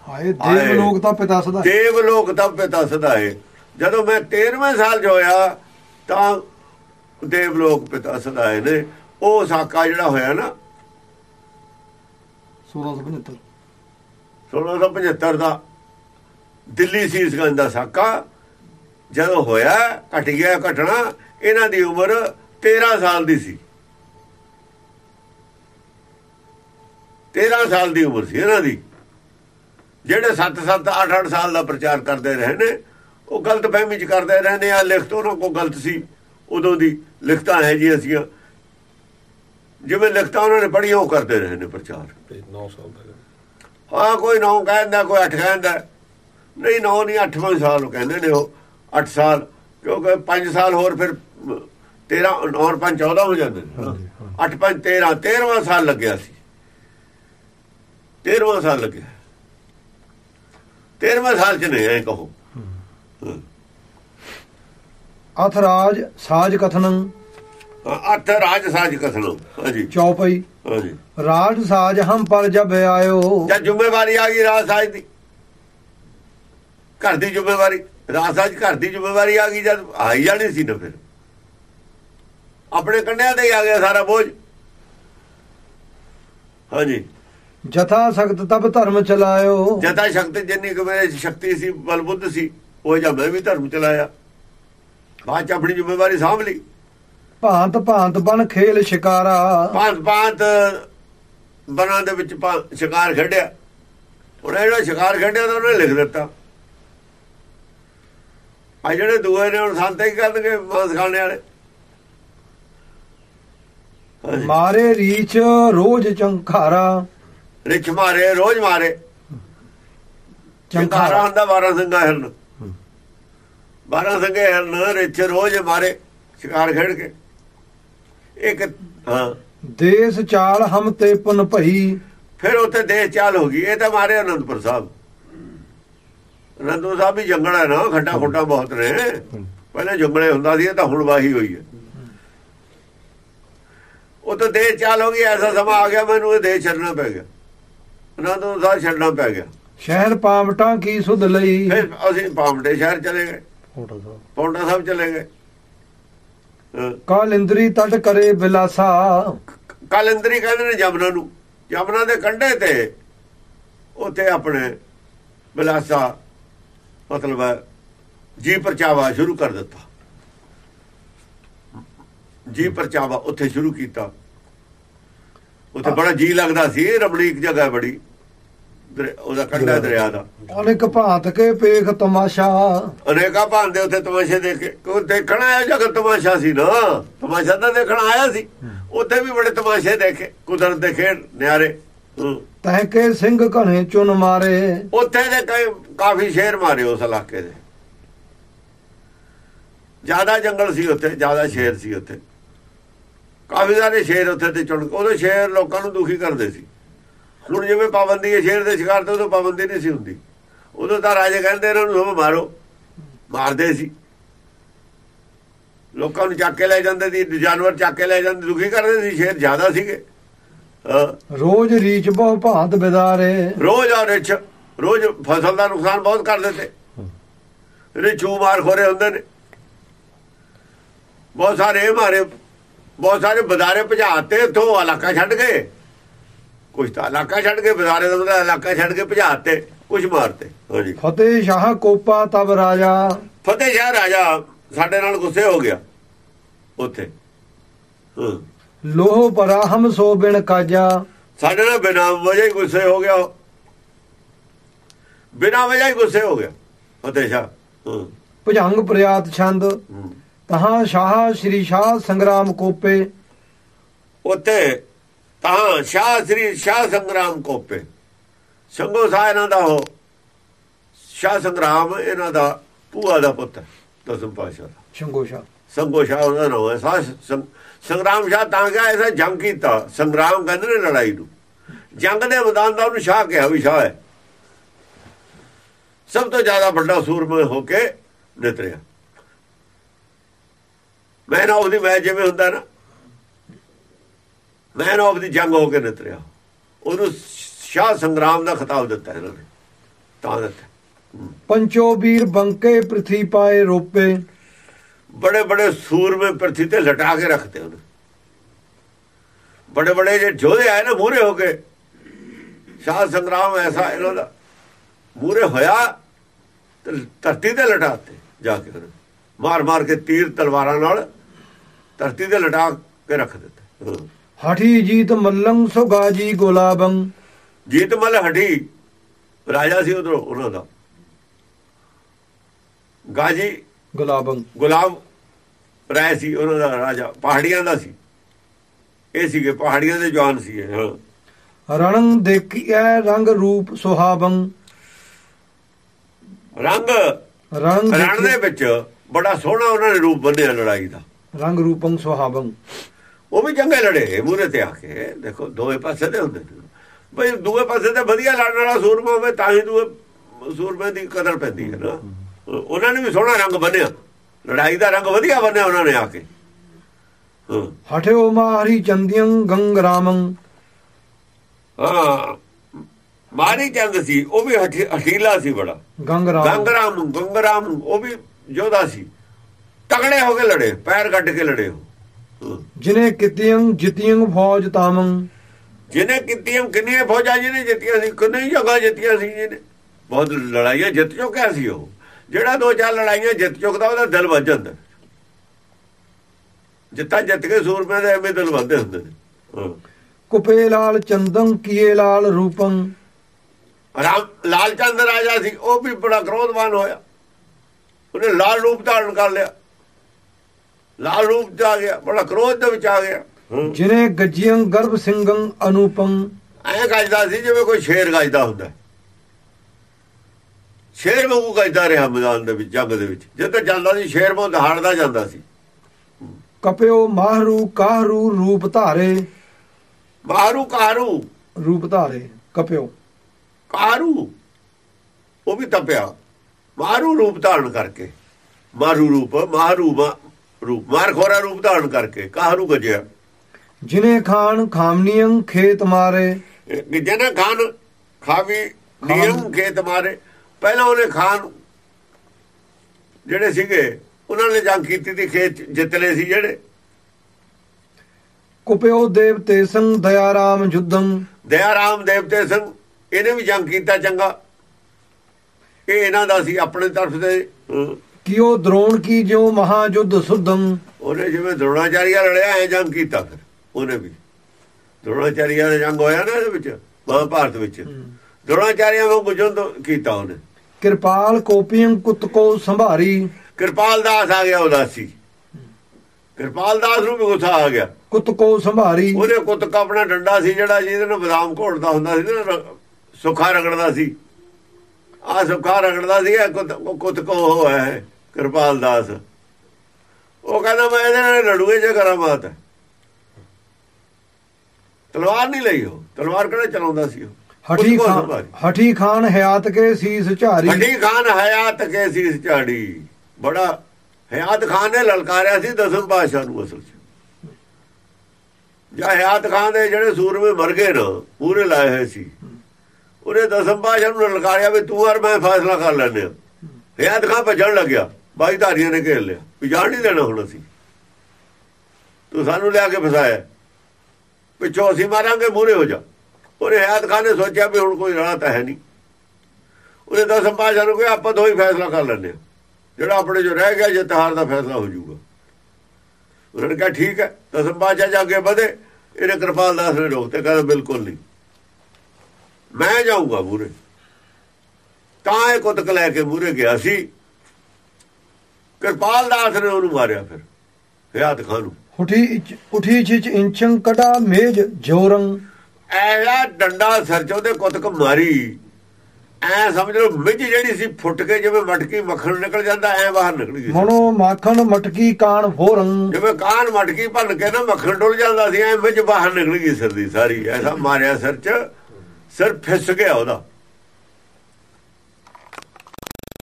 ਆਏ। ਦੇਵ ਲੋਕ ਤਾਂ ਪਿਤਾ ਸਦਾ ਦੇਵ ਲੋਕ ਤਾਂ ਪਿਤਾ ਸਦਾਏ ਜਦੋਂ ਮੈਂ 13ਵੇਂ ਸਾਲ 'ਚ ਹੋਇਆ ਤਾਂ ਦੇਵ ਲੋਕ ਪਿਤਾ ਸਦਾਏ ਨੇ। ਉਹ ਸਾਕਾ ਜਿਹੜਾ ਹੋਇਆ ਨਾ 1675 1675 ਦਾ ਦਿੱਲੀ ਸੀਸਗੰਜ ਦਾ ਸਾਕਾ ਜਦੋਂ ਹੋਇਆ ਘਟ ਗਿਆ ਘਟਣਾ ਇਹਨਾਂ ਦੀ ਉਮਰ 13 ਸਾਲ ਦੀ ਸੀ। 13 ਸਾਲ ਦੀ ਉਮਰ ਸੀ ਇਹਨਾਂ ਦੀ। ਜਿਹੜੇ 7-7 8-8 ਸਾਲ ਦਾ ਪ੍ਰਚਾਰ ਕਰਦੇ ਰਹੇ ਨੇ ਉਹ ਗਲਤ ਫਹਿਮੀ ਚ ਕਰਦੇ ਰਹੇ ਨੇ। ਆ ਲਿਖਤ ਉਹਨਾਂ ਕੋ ਗਲਤ ਸੀ। ਉਦੋਂ ਦੀ ਲਿਖਤਾਂ ਹੈ ਜੀ ਅਸੀਂ ਜਿਵੇਂ ਲਿਖਤਾਂ ਉਹਨਾਂ ਨੇ ਪੜ੍ਹੀਆਂ ਉਹ ਕਰਦੇ ਰਹੇ ਨੇ ਪ੍ਰਚਾਰ। 9 ਸਾਲ ਦਾ ਹਾਂ ਕੋਈ ਨੌ ਕਹਿੰਦਾ ਕੋਈ 8 ਕਹਿੰਦਾ ਨਹੀਂ ਨੌ ਨਹੀਂ 8ਵਾਂ ਸਾਲ ਕਹਿੰਦੇ ਨੇ ਉਹ। 8 ਸਾਲ ਕਿਉਂਕਿ 5 ਸਾਲ ਹੋਰ ਫਿਰ 13 ਔਰ 5 14 ਹੋ ਜਾਂਦੇ ਨੇ। 8 5 13 13ਵਾਂ ਸਾਲ ਲੱਗਿਆ ਸੀ। 13ਵਾਂ ਸਾਲ ਲੱਗਿਆ 13ਵੇਂ ਸਾਲ ਚ ਨੇ ਐ ਕਹੋ। ਅਥ ਰਾਜ ਸਾਜ ਕਥਨੰ। ਅੱਠ ਰਾਜ ਸਾਜ ਕਥਨੋ। ਹਾਂਜੀ। ਚੌਪਈ। ਹਾਂਜੀ। ਰਾਜ ਸਾਜ ਹਮ ਪਰ ਜਬ ਆਇਓ। ਜਦ ਜ਼ਿੰਮੇਵਾਰੀ ਆ ਗਈ ਰਾਜ ਸਾਜ ਦੀ। ਘਰ ਦੀ ਜ਼ਿੰਮੇਵਾਰੀ। ਰਾਜ ਸਾਜ ਘਰ ਦੀ ਜ਼ਿੰਮੇਵਾਰੀ ਆ ਗਈ ਜਦ ਆਈ ਜਾਣੀ ਸੀ ਨਾ ਫਿਰ। ਆਪਣੇ ਕੰਡਿਆਂ ਤੇ ਆ ਗਿਆ ਸਾਰਾ ਬੋਝ। ਹਾਂਜੀ। ਜਥਾ ਸਖਤ ਤਬ ਧਰਮ ਚਲਾਇਓ। ਜਦਾ ਸ਼ਕਤੀ ਜਿੰਨੀ ਕੁ ਮੇਰੇ ਸ਼ਕਤੀ ਸੀ ਬਲਬੁੱਧ ਸੀ ਉਹ ਜਾਂ ਮੈਂ ਵੀ ਧਰਮ ਚਲਾਇਆ। ਬਾਅਦ ਚ ਆਪਣੀ ਜ਼ਿੰਮੇਵਾਰੀ ਸਾਂਭ ਲਈ। ਭਾਂਤ ਭਾਂਤ ਬਨ ਖੇਲ ਸ਼ਿਕਾਰਾ। ਭਾਂਤ ਭਾਂਤ ਬਨਾਂ ਦੇ ਵਿੱਚ ਸ਼ਿਕਾਰ ਖੇਡਿਆ। ਉਹਨੇ ਜਿਹੜਾ ਸ਼ਿਕਾਰ ਖੇਡਿਆ ਤਾਂ ਉਹਨੇ ਲਿਖ ਦਿੱਤਾ। ਆ ਜਿਹੜੇ ਦੂਏ ਨੇ ਹੁਣ ਸੰਤੇ ਕੀ ਕਰਨਗੇ ਮਾਂਸ ਖਾਣੇ ਵਾਲੇ। ਮਾਰੇ ਰੀਚ ਰੋਜ ਚੰਖਾਰਾ। ਰਿਛ ਮਾਰੇ ਰੋਜ਼ ਮਾਰੇ। ਚੰਕਾਰਾ ਹੁੰਦਾ 12 ਸਿੰਘਾ ਹਿਰਨ। 12 ਸਿੰਘੇ ਹਿਰਨ ਰਿਛ ਰੋਜ਼ ਮਾਰੇ ਸ਼ਿਕਾਰ ਖੇਡ ਕੇ। ਇੱਕ ਹਾਂ। ਦੇਸ ਚਾਲ ਹਮ ਤੇ ਪੁਨ ਭਈ। ਫਿਰ ਉੱਥੇ ਦੇਸ਼ ਚਾਲ ਹੋ ਗਈ। ਇਹ ਤਾਂ ਮਾਰੇ ਅਨੰਦਪੁਰ ਸਾਹਿਬ। ਅਨੰਦਪੁਰ ਸਾਹਿਬ ਵੀ ਜੰਗਲ ਹੈ ਨਾ ਖੱਡਾ ਖੁੱਡਾ ਬਹੁਤ ਨੇ। ਪਹਿਲੇ ਜੰਗਲੇ ਹੁੰਦਾ ਸੀ ਇਹ ਤਾਂ ਹੁਣ ਵਾਹੀ ਹੋਈ ਹੈ। ਉਹ ਤਾਂ ਦੇਸ਼ ਚਾਲ ਹੋ ਗਈ ਐਸਾ ਸਮਾਂ ਆ ਗਿਆ ਮੈਨੂੰ ਇਹ ਦੇਸ਼ ਛੱਡਣਾ ਪੈ ਗਿਆ। ਅਨੰਦਪੁਰ ਸਾਹਿਬ ਛੱਡਣਾ ਪੈ ਗਿਆ। ਸ਼ਹਿਰ ਪਾਵਟਾਂ ਕੀ ਸੁਧ ਲਈ? ਫਿਰ ਅਸੀਂ ਪਾਮਟੇ ਸ਼ਹਿਰ ਚਲੇ ਗਏ। ਪੌਂਡਾ ਸਾਹਿਬ। ਚਲੇ ਗਏ। ਹਾਂ। ਕਾਲ ਇੰਦਰੀ ਤਟ ਕਰੇ ਬਿਲਾਸਾ। ਕਾਲੰਦਰੀ ਕਹਿੰਦੇ ਨੇ ਜਮਨਾ ਨੂੰ। ਜਮਨਾ ਦੇ ਕੰਢੇ ਤੇ ਉੱਥੇ ਆਪਣੇ ਬਿਲਾਸਾ ਮਤਲਬ ਜੀ ਪਰਚਾਵਾ ਸ਼ੁਰੂ ਕਰ ਦਿੱਤਾ। ਜੀ ਪਰਚਾਵਾ ਉੱਥੇ ਸ਼ੁਰੂ ਕੀਤਾ। ਉੱਥੇ ਬੜਾ ਜੀ ਲੱਗਦਾ ਸੀ ਰਮਣੀਕ ਜਗ੍ਹਾ ਬੜੀ। ਉਹਦਾ ਕੰਢਾ ਦਰਿਆ ਦਾ। ਅਨੇਕ ਭਾਂਤ ਕੇ ਪੇਖ ਤਮਾਸ਼ਾ। ਅਨੇਕਾਂ ਭਾਂਦੇ ਉੱਥੇ ਤਮਾਸ਼ੇ ਦੇਖੇ। ਕੋਈ ਦੇਖਣ ਆਇਆ ਜਗਤ ਤਮਾਸ਼ਾ ਸੀ ਨਾ? ਤਮਾਸ਼ਾ ਤਾਂ ਦੇਖਣ ਆਇਆ ਸੀ। ਉੱਥੇ ਵੀ ਬੜੇ ਤਮਾਸ਼ੇ ਦੇਖੇ। ਕੁਦਰਤ ਦੇ ਖੇਡ ਨਿਆਰੇ। ਤਹਿ ਕੇ ਸਿੰਘ ਘਣੇ ਚੁਨ ਮਾਰੇ। ਉੱਥੇ ਦੇ ਕਈ ਕਾਫੀ ਸ਼ੇਰ ਮਾਰੇ ਉਸ ਇਲਾਕੇ ਦੇ। ਜ਼ਿਆਦਾ ਜੰਗਲ ਸੀ ਉੱਥੇ ਜ਼ਿਆਦਾ ਸ਼ੇਰ ਸੀ ਉੱਥੇ। ਕਾਫੀ ਸਾਰੇ ਸ਼ੇਰ ਉੱਥੇ ਤੇ ਚੁਣ ਉਹਦੇ ਸ਼ੇਰ ਲੋਕਾਂ ਨੂੰ ਦੁਖੀ ਕਰਦੇ ਸੀ। ਹੁਣ ਜਿਵੇਂ ਪਾਬੰਦੀ ਹੈ ਸ਼ੇਰ ਦੇ ਸ਼ਿਕਾਰ ਤੇ ਉਦੋਂ ਪਾਬੰਦੀ ਨਹੀਂ ਸੀ ਹੁੰਦੀ। ਉਦੋਂ ਤਾਂ ਰਾਜੇ ਕਹਿੰਦੇ ਇਹਨਾਂ ਨੂੰ ਸਭ ਮਾਰੋ। ਮਾਰਦੇ ਸੀ। ਲੋਕਾਂ ਨੂੰ ਚੱਕ ਕੇ ਲੈ ਜਾਂਦੇ ਸੀ ਜਾਨਵਰ ਚੱਕ ਕੇ ਲੈ ਜਾਂਦੇ ਦੁਖੀ ਕਰਦੇ ਸੀ ਸ਼ੇਰ ਜ਼ਿਆਦਾ ਸੀਗੇ। ਰੋਜ ਰੀਚ ਬਹੁ ਭਾਂਤ ਬਿਦਾਰੇ। ਰੋਜ਼ ਆ ਰਿਛ ਰੋਜ਼ ਫਸਲ ਦਾ ਨੁਕਸਾਨ ਬਹੁਤ ਕਰ ਦਿੰਦੇ। ਰਿਛੂ ਮਾਰ ਖੋਰੇ ਹੁੰਦੇ ਨੇ। ਬਹੁਤ ਸਾਰੇ ਮਾਰੇ ਬਹੁਤ ਸਾਰੇ ਬਦਾਰੇ ਭਜਾਤੇ ਇੱਥੋਂ ਇਲਾਕਾ ਛੱਡ ਗਏ ਕੁਝ ਤਾਂ ਇਲਾਕਾ ਛੱਡ ਕੇ ਬਦਾਰੇ ਦਾ ਮਤਲਬ ਇਲਾਕਾ ਛੱਡ ਕੇ ਭਜਾਤੇ ਕੁਝ ਮਾਰਤੇ। ਹਾਂਜੀ। ਫਤਿਹ ਸ਼ਾਹ ਕੋਪਾ ਤਬ ਰਾਜਾ। ਫਤਿਹ ਸ਼ਾਹ ਰਾਜਾ ਸਾਡੇ ਨਾਲ ਗੁੱਸੇ ਹੋ ਗਿਆ ਉੱਥੇ। ਲੋਹ ਪਰਾ ਹਮ ਸੋ ਬਿਨ ਕਾਜਾ। ਸਾਡੇ ਨਾਲ ਬਿਨਾਂ ਵਜ੍ਹਾ ਹੀ ਗੁੱਸੇ ਹੋ ਗਿਆ। ਬਿਨਾਂ ਵਜ੍ਹਾ ਹੀ ਗੁੱਸੇ ਹੋ ਗਿਆ ਫਤਿਹ ਸ਼ਾਹ। ਭੁਜੰਗ ਪ੍ਰਿਆਤ ਛੰਦ। ਤਹਾਂ ਸ਼ਾਹ ਸ਼੍ਰੀ ਸ਼ਾਹ ਸੰਗਰਾਮ ਕੋਪੇ। ਉੱਥੇ ਤਾਂ ਸ਼ਾਹ ਸ੍ਰੀ ਸ਼ਾਹ ਸੰਗਰਾਮ ਕੋਪੇ। ਸੰਗੋ ਸਾਹਿਬ ਇਹਨਾਂ ਦਾ ਉਹ। ਸ਼ਾਹ ਸੰਗਰਾਮ ਇਹਨਾਂ ਦਾ ਭੂਆ ਦਾ ਪੁੱਤ ਹੈ, ਦਸਮ ਪਾਸ਼ਾ ਦਾ। ਸ਼ੰਗੋ ਸ਼ਾਹ। ਸੰਗੋ ਸ਼ਾਹ ਉਹਦਾ ਨਾਮ ਹੈ ਸਾਹ ਸੰਗ- ਸੰਗਰਾਮ ਸ਼ਾਹ ਤਾਂ ਗਿਆ ਐਸਾ ਜੰਗ ਕੀਤਾ। ਸੰਗਰਾਮ ਕਹਿੰਦੇ ਨੇ ਲੜਾਈ ਨੂੰ। ਜੰਗ ਦੇ ਮੈਦਾਨ ਦਾ ਉਹਨੂੰ ਸ਼ਾਹ ਕਿਹਾ ਵੀ ਸ਼ਾਹ ਹੈ। ਸਭ ਤੋਂ ਜ਼ਿਆਦਾ ਵੱਡਾ ਸੂਰਮਾ ਹੋ ਕੇ ਨਿਤਰਿਆ। ਮੈਨ ਆਫ ਦੀ ਮੈਚ ਜਿਵੇਂ ਹੁੰਦਾ ਨਾ ਮੈਨ ਆਫ ਦੀ ਜੰਗ ਹੋ ਕੇ ਨਿਤਰਿਆ ਉਹਨੂੰ ਸ਼ਾਹ ਸੰਗਰਾਮ ਦਾ ਖਿਤਾਬ ਦਿੱਤਾ ਇਹਨਾਂ ਨੇ। ਤਾਂ ਦਿੱਤਾ। ਪੰਚੋ ਵੀਰ ਬੰਕੇ ਪ੍ਰਿਥੀ ਪਾਏ ਰੋਪੇ। ਬੜੇ ਬੜੇ ਸੂਰਮੇ ਪ੍ਰਥੀ ਤੇ ਲਟਾ ਕੇ ਰੱਖਦੇ ਉਹਨੇ। ਬੜੇ ਬੜੇ ਜੇ ਜੋਧੇ ਆਏ ਨਾ ਮੂਰੇ ਹੋ ਕੇ। ਸ਼ਾਹ ਸੰਗਰਾਮ ਐਸਾ ਇਹਨਾਂ ਦਾ ਮੂਰੇ ਹੋਇਆ ਤੇ ਧਰਤੀ ਤੇ ਲਟਾਤੇ ਜਾ ਕੇ ਉਹਨੇ। ਮਾਰ ਮਾਰ ਕੇ ਤੀਰ ਤਲਵਾਰਾਂ ਨਾਲ ਧਰਤੀ ਤੇ ਲਟਾ ਕੇ ਰੱਖ ਦਿੱਤੇ। ਹਠੀ ਜੀਤ ਮੱਲੰ ਸੁਗਾਜੀ ਗੁਲਾਬੰ। ਜੀਤਮਲ ਹੱਡੀ ਰਾਜਾ ਸੀ ਉਧਰੋਂ ਉਹਨਾਂ ਦਾ। ਗਾਜੀ ਗੁਲਾਬੰ। ਗੁਲਾਮ ਰਾਏ ਸੀ ਉਹਨਾਂ ਦਾ ਰਾਜਾ ਪਹਾੜੀਆਂ ਦਾ ਸੀ। ਇਹ ਸੀਗੇ ਪਹਾੜੀਆਂ ਦੇ ਜਵਾਨ ਸੀ ਰਣੰ ਦੇਖਿਐ ਰੰਗ ਰੂਪ ਸੁਹਾਵੰ। ਰੰਗ ਰੰਗ ਰਣ ਦੇ ਵਿੱਚ ਬੜਾ ਸੋਹਣਾ ਉਹਨਾਂ ਨੇ ਰੂਪ ਬੰਨਿਆ ਲੜਾਈ ਦਾ। ਰੰਗ ਰੂਪੰ ਸੁਹਾਵੰ। ਉਹ ਵੀ ਜੰਗੇ ਲੜੇ ਮੂਰੇ ਤੇ ਆ ਕੇ। ਦੇਖੋ ਦੋਵੇਂ ਪਾਸੇ ਦੇ ਹੁੰਦੇ ਨੇ ਬਈ ਦੂਏ ਪਾਸੇ ਤੇ ਵਧੀਆ ਲੜਨ ਵਾਲਾ ਸੂਰਮਾ ਹੋਵੇ ਤਾਂ ਹੀ ਦੂਏ ਸੂਰਮੇ ਦੀ ਕਦਰ ਪੈਂਦੀ ਹੈ ਨਾ। ਉਹਨਾਂ ਨੇ ਵੀ ਸੋਹਣਾ ਰੰਗ ਬੰਨਿਆ। ਲੜਾਈ ਦਾ ਰੰਗ ਵਧੀਆ ਬੰਨਿਆ ਉਹਨਾਂ ਨੇ ਆ ਕੇ। ਹਾਂ। ਹਠਿਓ ਮਾਹਰੀ ਚੰਦਿਯੰ ਗੰਗ ਰਾਮੰ ਹਾਂ। ਮਾਰੀ ਚੰਦ ਸੀ ਉਹ ਵੀ ਹਠੀਲਾ ਸੀ ਬੜਾ। ਗੰਗ ਰਾਮ ਗੰਗਰਾਮ ਗੰਗਰਾਮ ਉਹ ਵੀ ਯੋਧਾ ਸੀ। ਤਗੜੇ ਹੋ ਕੇ ਲੜੇ ਪੈਰ ਕੱਢ ਕੇ ਲੜੇ। ਜਿਨੇ ਕਿਤਿਯੰ ਜਿਤਿਯੰ ਫੌਜ ਤਾਮੰ ਜਿਹਨੇ ਕੀਤੀਆਂ ਕਿੰਨੀਆਂ ਫੌਜਾਂ ਜਿਹਨੇ ਜਿੱਤੀਆਂ ਸੀ ਕਿੰਨੀ ਜਗ੍ਹਾ ਜਿੱਤੀਆਂ ਸੀ ਜਿਹਨੇ। ਬਹੁਤ ਲੜਾਈਆਂ ਜਿੱਤ ਚੁੱਕਿਆ ਸੀ ਉਹ। ਜਿਹੜਾ ਦੋ ਚਾਰ ਲੜਾਈਆਂ ਜਿੱਤ ਚੁੱਕਦਾ ਉਹਦਾ ਦਿਲ ਵੱਜ ਜਾਂਦਾ। ਜਿੱਤਾਂ ਜਿੱਤ ਕੇ ਸੂਰਮੇ ਦੇ ਐਵੇਂ ਦਿਲ ਵੱਧਦੇ ਹੁੰਦੇ ਨੇ। ਕੁਪੇ ਲਾਲ ਚੰਦੰ ਕੀਏ ਲਾਲ ਰੂਪੰ ਲਾਲ ਚੰਦ ਰਾਜਾ ਸੀ ਉਹ ਵੀ ਬੜਾ ਕ੍ਰੋਧਵਾਨ ਹੋਇਆ। ਉਹਨੇ ਲਾਲ ਰੂਪ ਧਾਰਨ ਕਰ ਲਿਆ। ਲਾਲ ਰੂਪ ਚ ਆ ਗਿਆ ਬੜਾ ਕ੍ਰੋਧ ਦੇ ਵਿੱਚ ਆ ਗਿਆ। ਜਿਨੇ ਗੱਜਿਯੰ ਗਰਭ ਸਿੰਘੰ ਅਨੂਪੰ ਐਂ ਗੱਜਦਾ ਸੀ ਜਿਵੇਂ ਕੋਈ ਸ਼ੇਰ ਗੱਜਦਾ ਹੁੰਦਾ। ਸ਼ੇਰ ਵਾਂਗੂ ਗੱਜਦਾ ਰਿਹਾ ਮੈਦਾਨ ਦੇ ਵਿੱਚ ਜੰਗ ਦੇ ਵਿੱਚ। ਜਦੋਂ ਜਾਂਦਾ ਸੀ ਸ਼ੇਰ ਵਾਂਗ ਦਹਾੜਦਾ ਜਾਂਦਾ ਸੀ। ਕਪਿਓ ਮਾਹਰੂ ਕਾਹਰੂ ਰੂਪ ਧਾਰੇ। ਮਾਰੂ ਕਾਰੂ ਰੂਪ ਧਾਰੇ ਕਪਿਓ। ਕਾਰੂ ਉਹ ਵੀ ਤਪਿਆ। ਮਾਰੂ ਰੂਪ ਧਾਰਨ ਕਰਕੇ। ਮਾਰੂ ਰੂਪ ਮਾਰੂ ਮਾ- ਰੂਪ ਮਾਰ ਖੋਰਾ ਰੂਪ ਧਾਰਨ ਕਰਕੇ ਕਾਰੂ ਗਜਿਆ? ਜਿਨੇ ਖਾਨ ਖਾਮਨੀਯੰ ਖੇਤ ਮਾਰੇ। ਜਿਹਨੇ ਖਾਨ ਖਾਵੀ ਨਿਯਮ ਖੇਤ ਮਾਰੇ। ਪਹਿਲਾਂ ਉਹਨੇ ਖਾਨ ਜਿਹੜੇ ਸੀਗੇ ਉਹਨਾਂ ਨੇ ਜੰਗ ਕੀਤੀ ਤੇ ਖੇਤ ਜਿੱਤ ਲਏ ਸੀ ਜਿਹੜੇ। ਕੁਪਿਓ ਦੇਵ ਤੇਸੰ ਦਇਆ ਰਾਮ ਜੁਦੰ ਦਇਆ ਰਾਮ ਦੇਵਤੇ ਸਿੰਘ ਇਹਨੇ ਵੀ ਜੰਗ ਕੀਤਾ ਚੰਗਾ। ਇਹ ਇਹਨਾਂ ਦਾ ਸੀ ਆਪਣੇ ਤਰਫ ਦੇ ਅਹ, ਕਿਉ ਦ੍ਰੋਣ ਕੀ ਜਿਉ ਮਹਾਜੁਧ ਸੁਦੰ ਉਹਨੇ ਜਿਵੇਂ ਦ੍ਰੋਣਾਚਾਰੀਆ ਲੜਿਆ ਐ ਜੰਗ ਕੀਤਾ ਫਿਰ ਉਹਨੇ ਵੀ। ਦ੍ਰੋਣਾਚਾਰੀਆ ਦਾ ਜੰਗ ਹੋਇਆ ਨਾ ਇਹਦੇ ਵਿੱਚ ਮਹਾਭਾਰਤ ਵਿੱਚ। ਦ੍ਰੋਣਾਚਾਰੀਆ ਵਾਂਗੂ ਜੰਗ ਕੀਤਾ ਉਹਨੇ। ਕਿਰਪਾਲ ਕੋਪੀਯੰ ਕੁਤਕੋ ਸੰਭਾਰੀ। ਕਿਰਪਾਲ ਦਾਸ ਆ ਗਿਆ ਉਦਾਸੀ। ਕਿਰਪਾਲ ਦਾਸ ਨੂੰ ਵੀ ਗੁੱਸਾ ਆ ਗਿਆ। ਕੁਤਕੋ ਸੰਭਾਰੀ। ਉਹਦੇ ਕੁੱਤਕ ਆਪਣਾ ਡੰਡਾ ਸੀ ਜਿਹੜਾ ਜਿਹਦੇ ਨਾਲ ਬਦਾਮ ਘੋਟਦਾ ਹੁੰਦਾ ਸੀ ਨਾ ਸੁੱਖਾ ਰਗੜਦਾ ਸੀ। ਆ ਸੁੱਖਾ ਰਗੜਦਾ ਸੀ ਕੁੱਤ- ਉਹ ਕੁੱਤਕ ਉਹ ਹੈ ਕਿਰਪਾਲ ਦਾਸ। ਉਹ ਕਹਿੰਦਾ ਮੈਂ ਇਹਦੇ ਨਾਲ ਲੜੂਏ ਜੇ ਕਰਾਂ ਬਾਤ। ਤਲਵਾਰ ਨਹੀਂ ਲਈ ਉਹ। ਤਲਵਾਰ ਕਿਹੜਾ ਚਲਾਉਂਦਾ ਸੀ ਉਹ? ਹਠੀ ਖਾਨ। ਹਠੀ ਖਾਨ ਹਯਾਤ ਕੇ ਸੀਸ ਝਾਰੀ ਹੱਡੀ ਖਾਨ ਹਯਾਤ ਕੇ ਸੀ ਝਾੜੀ। ਬੜਾ ਹਯਾਤ ਖਾਨ ਨੇ ਲਲਕਾਰਿਆ ਸੀ ਦਸਮ ਪਾਸ਼ਾ ਨੂੰ ਅਸਲ 'ਚ। ਜਾਂ ਹਯਾਤ ਖਾਨ ਦੇ ਜਿਹੜੇ ਸੂਰਮੇ ਮਰ ਗਏ ਨਾ ਪੂਰੇ ਲਾਏ ਹੋਏ ਸੀ। ਉਹਨੇ ਦਸਮ ਪਾਸ਼ਾ ਨੂੰ ਲਲਕਾਰਿਆ ਵੀ ਤੂੰ ਔਰ ਮੈਂ ਫੈਸਲਾ ਕਰ ਲੈਨੇ ਆ ਹਯਾਤ ਖਾਨ ਭੱਜਣ ਲੱਗਿਆ। ਬਾਈ ਧਾਰੀਆਂ ਨੇ ਘੇਰ ਲਿਆ, ਵੀ ਜਾਣ ਨਹੀਂ ਦੇਣਾ ਹੁਣ ਅਸੀਂ। ਤੂੰ ਸਾਨੂੰ ਲਿਆ ਕੇ ਫਸਾਇਆ। ਪਿੱਛੋਂ ਅਸੀਂ ਮਾਰਾਂਗੇ ਮੂਰੇ ਹੋ ਜਾ। ਉਹਨੇ ਹਯਾਤ ਖਾਨ ਨੇ ਸੋਚਿਆ ਵੀ ਹੁਣ ਕੋਈ ਰਾਹ ਤਾਂ ਹੈ ਨਹੀਂ। ਉਹਨੇ ਦਸਮ ਪਾਸ਼ਾ ਨੂੰ ਕਿਹਾ, ਆਪਾਂ ਦੋ ਹੀ ਫੈਸਲਾ ਕਰ ਲੈਂਦੇ ਹਾਂ। ਜਿਹੜਾ ਆਪਣੇ ਜੋ ਰਹਿ ਗਿਆ, ਜੇ ਹਾਰ ਦਾ ਫੈਸਲਾ ਹੋ ਜਾਊਗਾ। ਉਹਨਾਂ ਨੇ ਕਿਹਾ, ਠੀਕ ਹੈ ਦਸਮ ਪਾਸ਼ਾ ਜਾ ਕੇ ਵਧੇ। ਇਹਨੇ ਕਿਰਪਾਲ ਦਾਸ ਨੇ ਰੋਕ ਤੇ ਕਹਿੰਦਾ, ਬਿਲਕੁਲ ਨਹੀਂ। ਮੈਂ ਜਾਊਂਗਾ ਮੂਰੇ ਤਾਂ ਇਹ ਕੁੱਤਕ ਲੈ ਕੇ ਮੂਰੇ ਗਿਆ ਸੀ। ਕਿਰਪਾਲ ਦਾਸ ਨੇ ਉਹਨੂੰ ਮਾਰਿਆ ਫਿਰ। ਹਿਆਤ ਖਾਨ ਨੂੰ ਉਠੀ ਉਠੀ ਛਿਚ ਇੰਚੰ ਕਟਾ ਮੇਜ ਜੋਰੰ ਐਲਾ ਡੰਡਾ ਸਿਰ ਚ ਉਹਦੇ ਕੁੱਤਕ ਮਾਰੀ। ਐ ਸਮਝ ਲਓ ਮਿੱਝ ਜਿਹੜੀ ਸੀ ਫੁੱਟ ਕੇ ਜਿਵੇਂ ਮਟਕੀ ਮੱਖਣ ਨਿਕਲ ਜਾਂਦਾ ਐ ਬਾਹਰ ਨਿਕਲ ਗਈ ਮਨੋ ਮਾਖਣ ਮਟਕੀ ਕਾਣ ਫੋਰੰ ਜਿਵੇਂ ਕਾਨ ਮਟਕੀ ਭੰਨ ਕੇ ਨਾ ਮੱਖਣ ਡੁੱਲ ਜਾਂਦਾ ਸੀ ਐ ਮਿੱਝ ਬਾਹਰ ਨਿਕਲ ਗਈ ਸਿਰ ਦੀ ਸਾਰੀ। ਐਸਾ ਮਾਰਿਆ ਸਿਰ ਚ ਸਿਰ ਫਿਸ ਗਿਆ ਉਹਦਾ।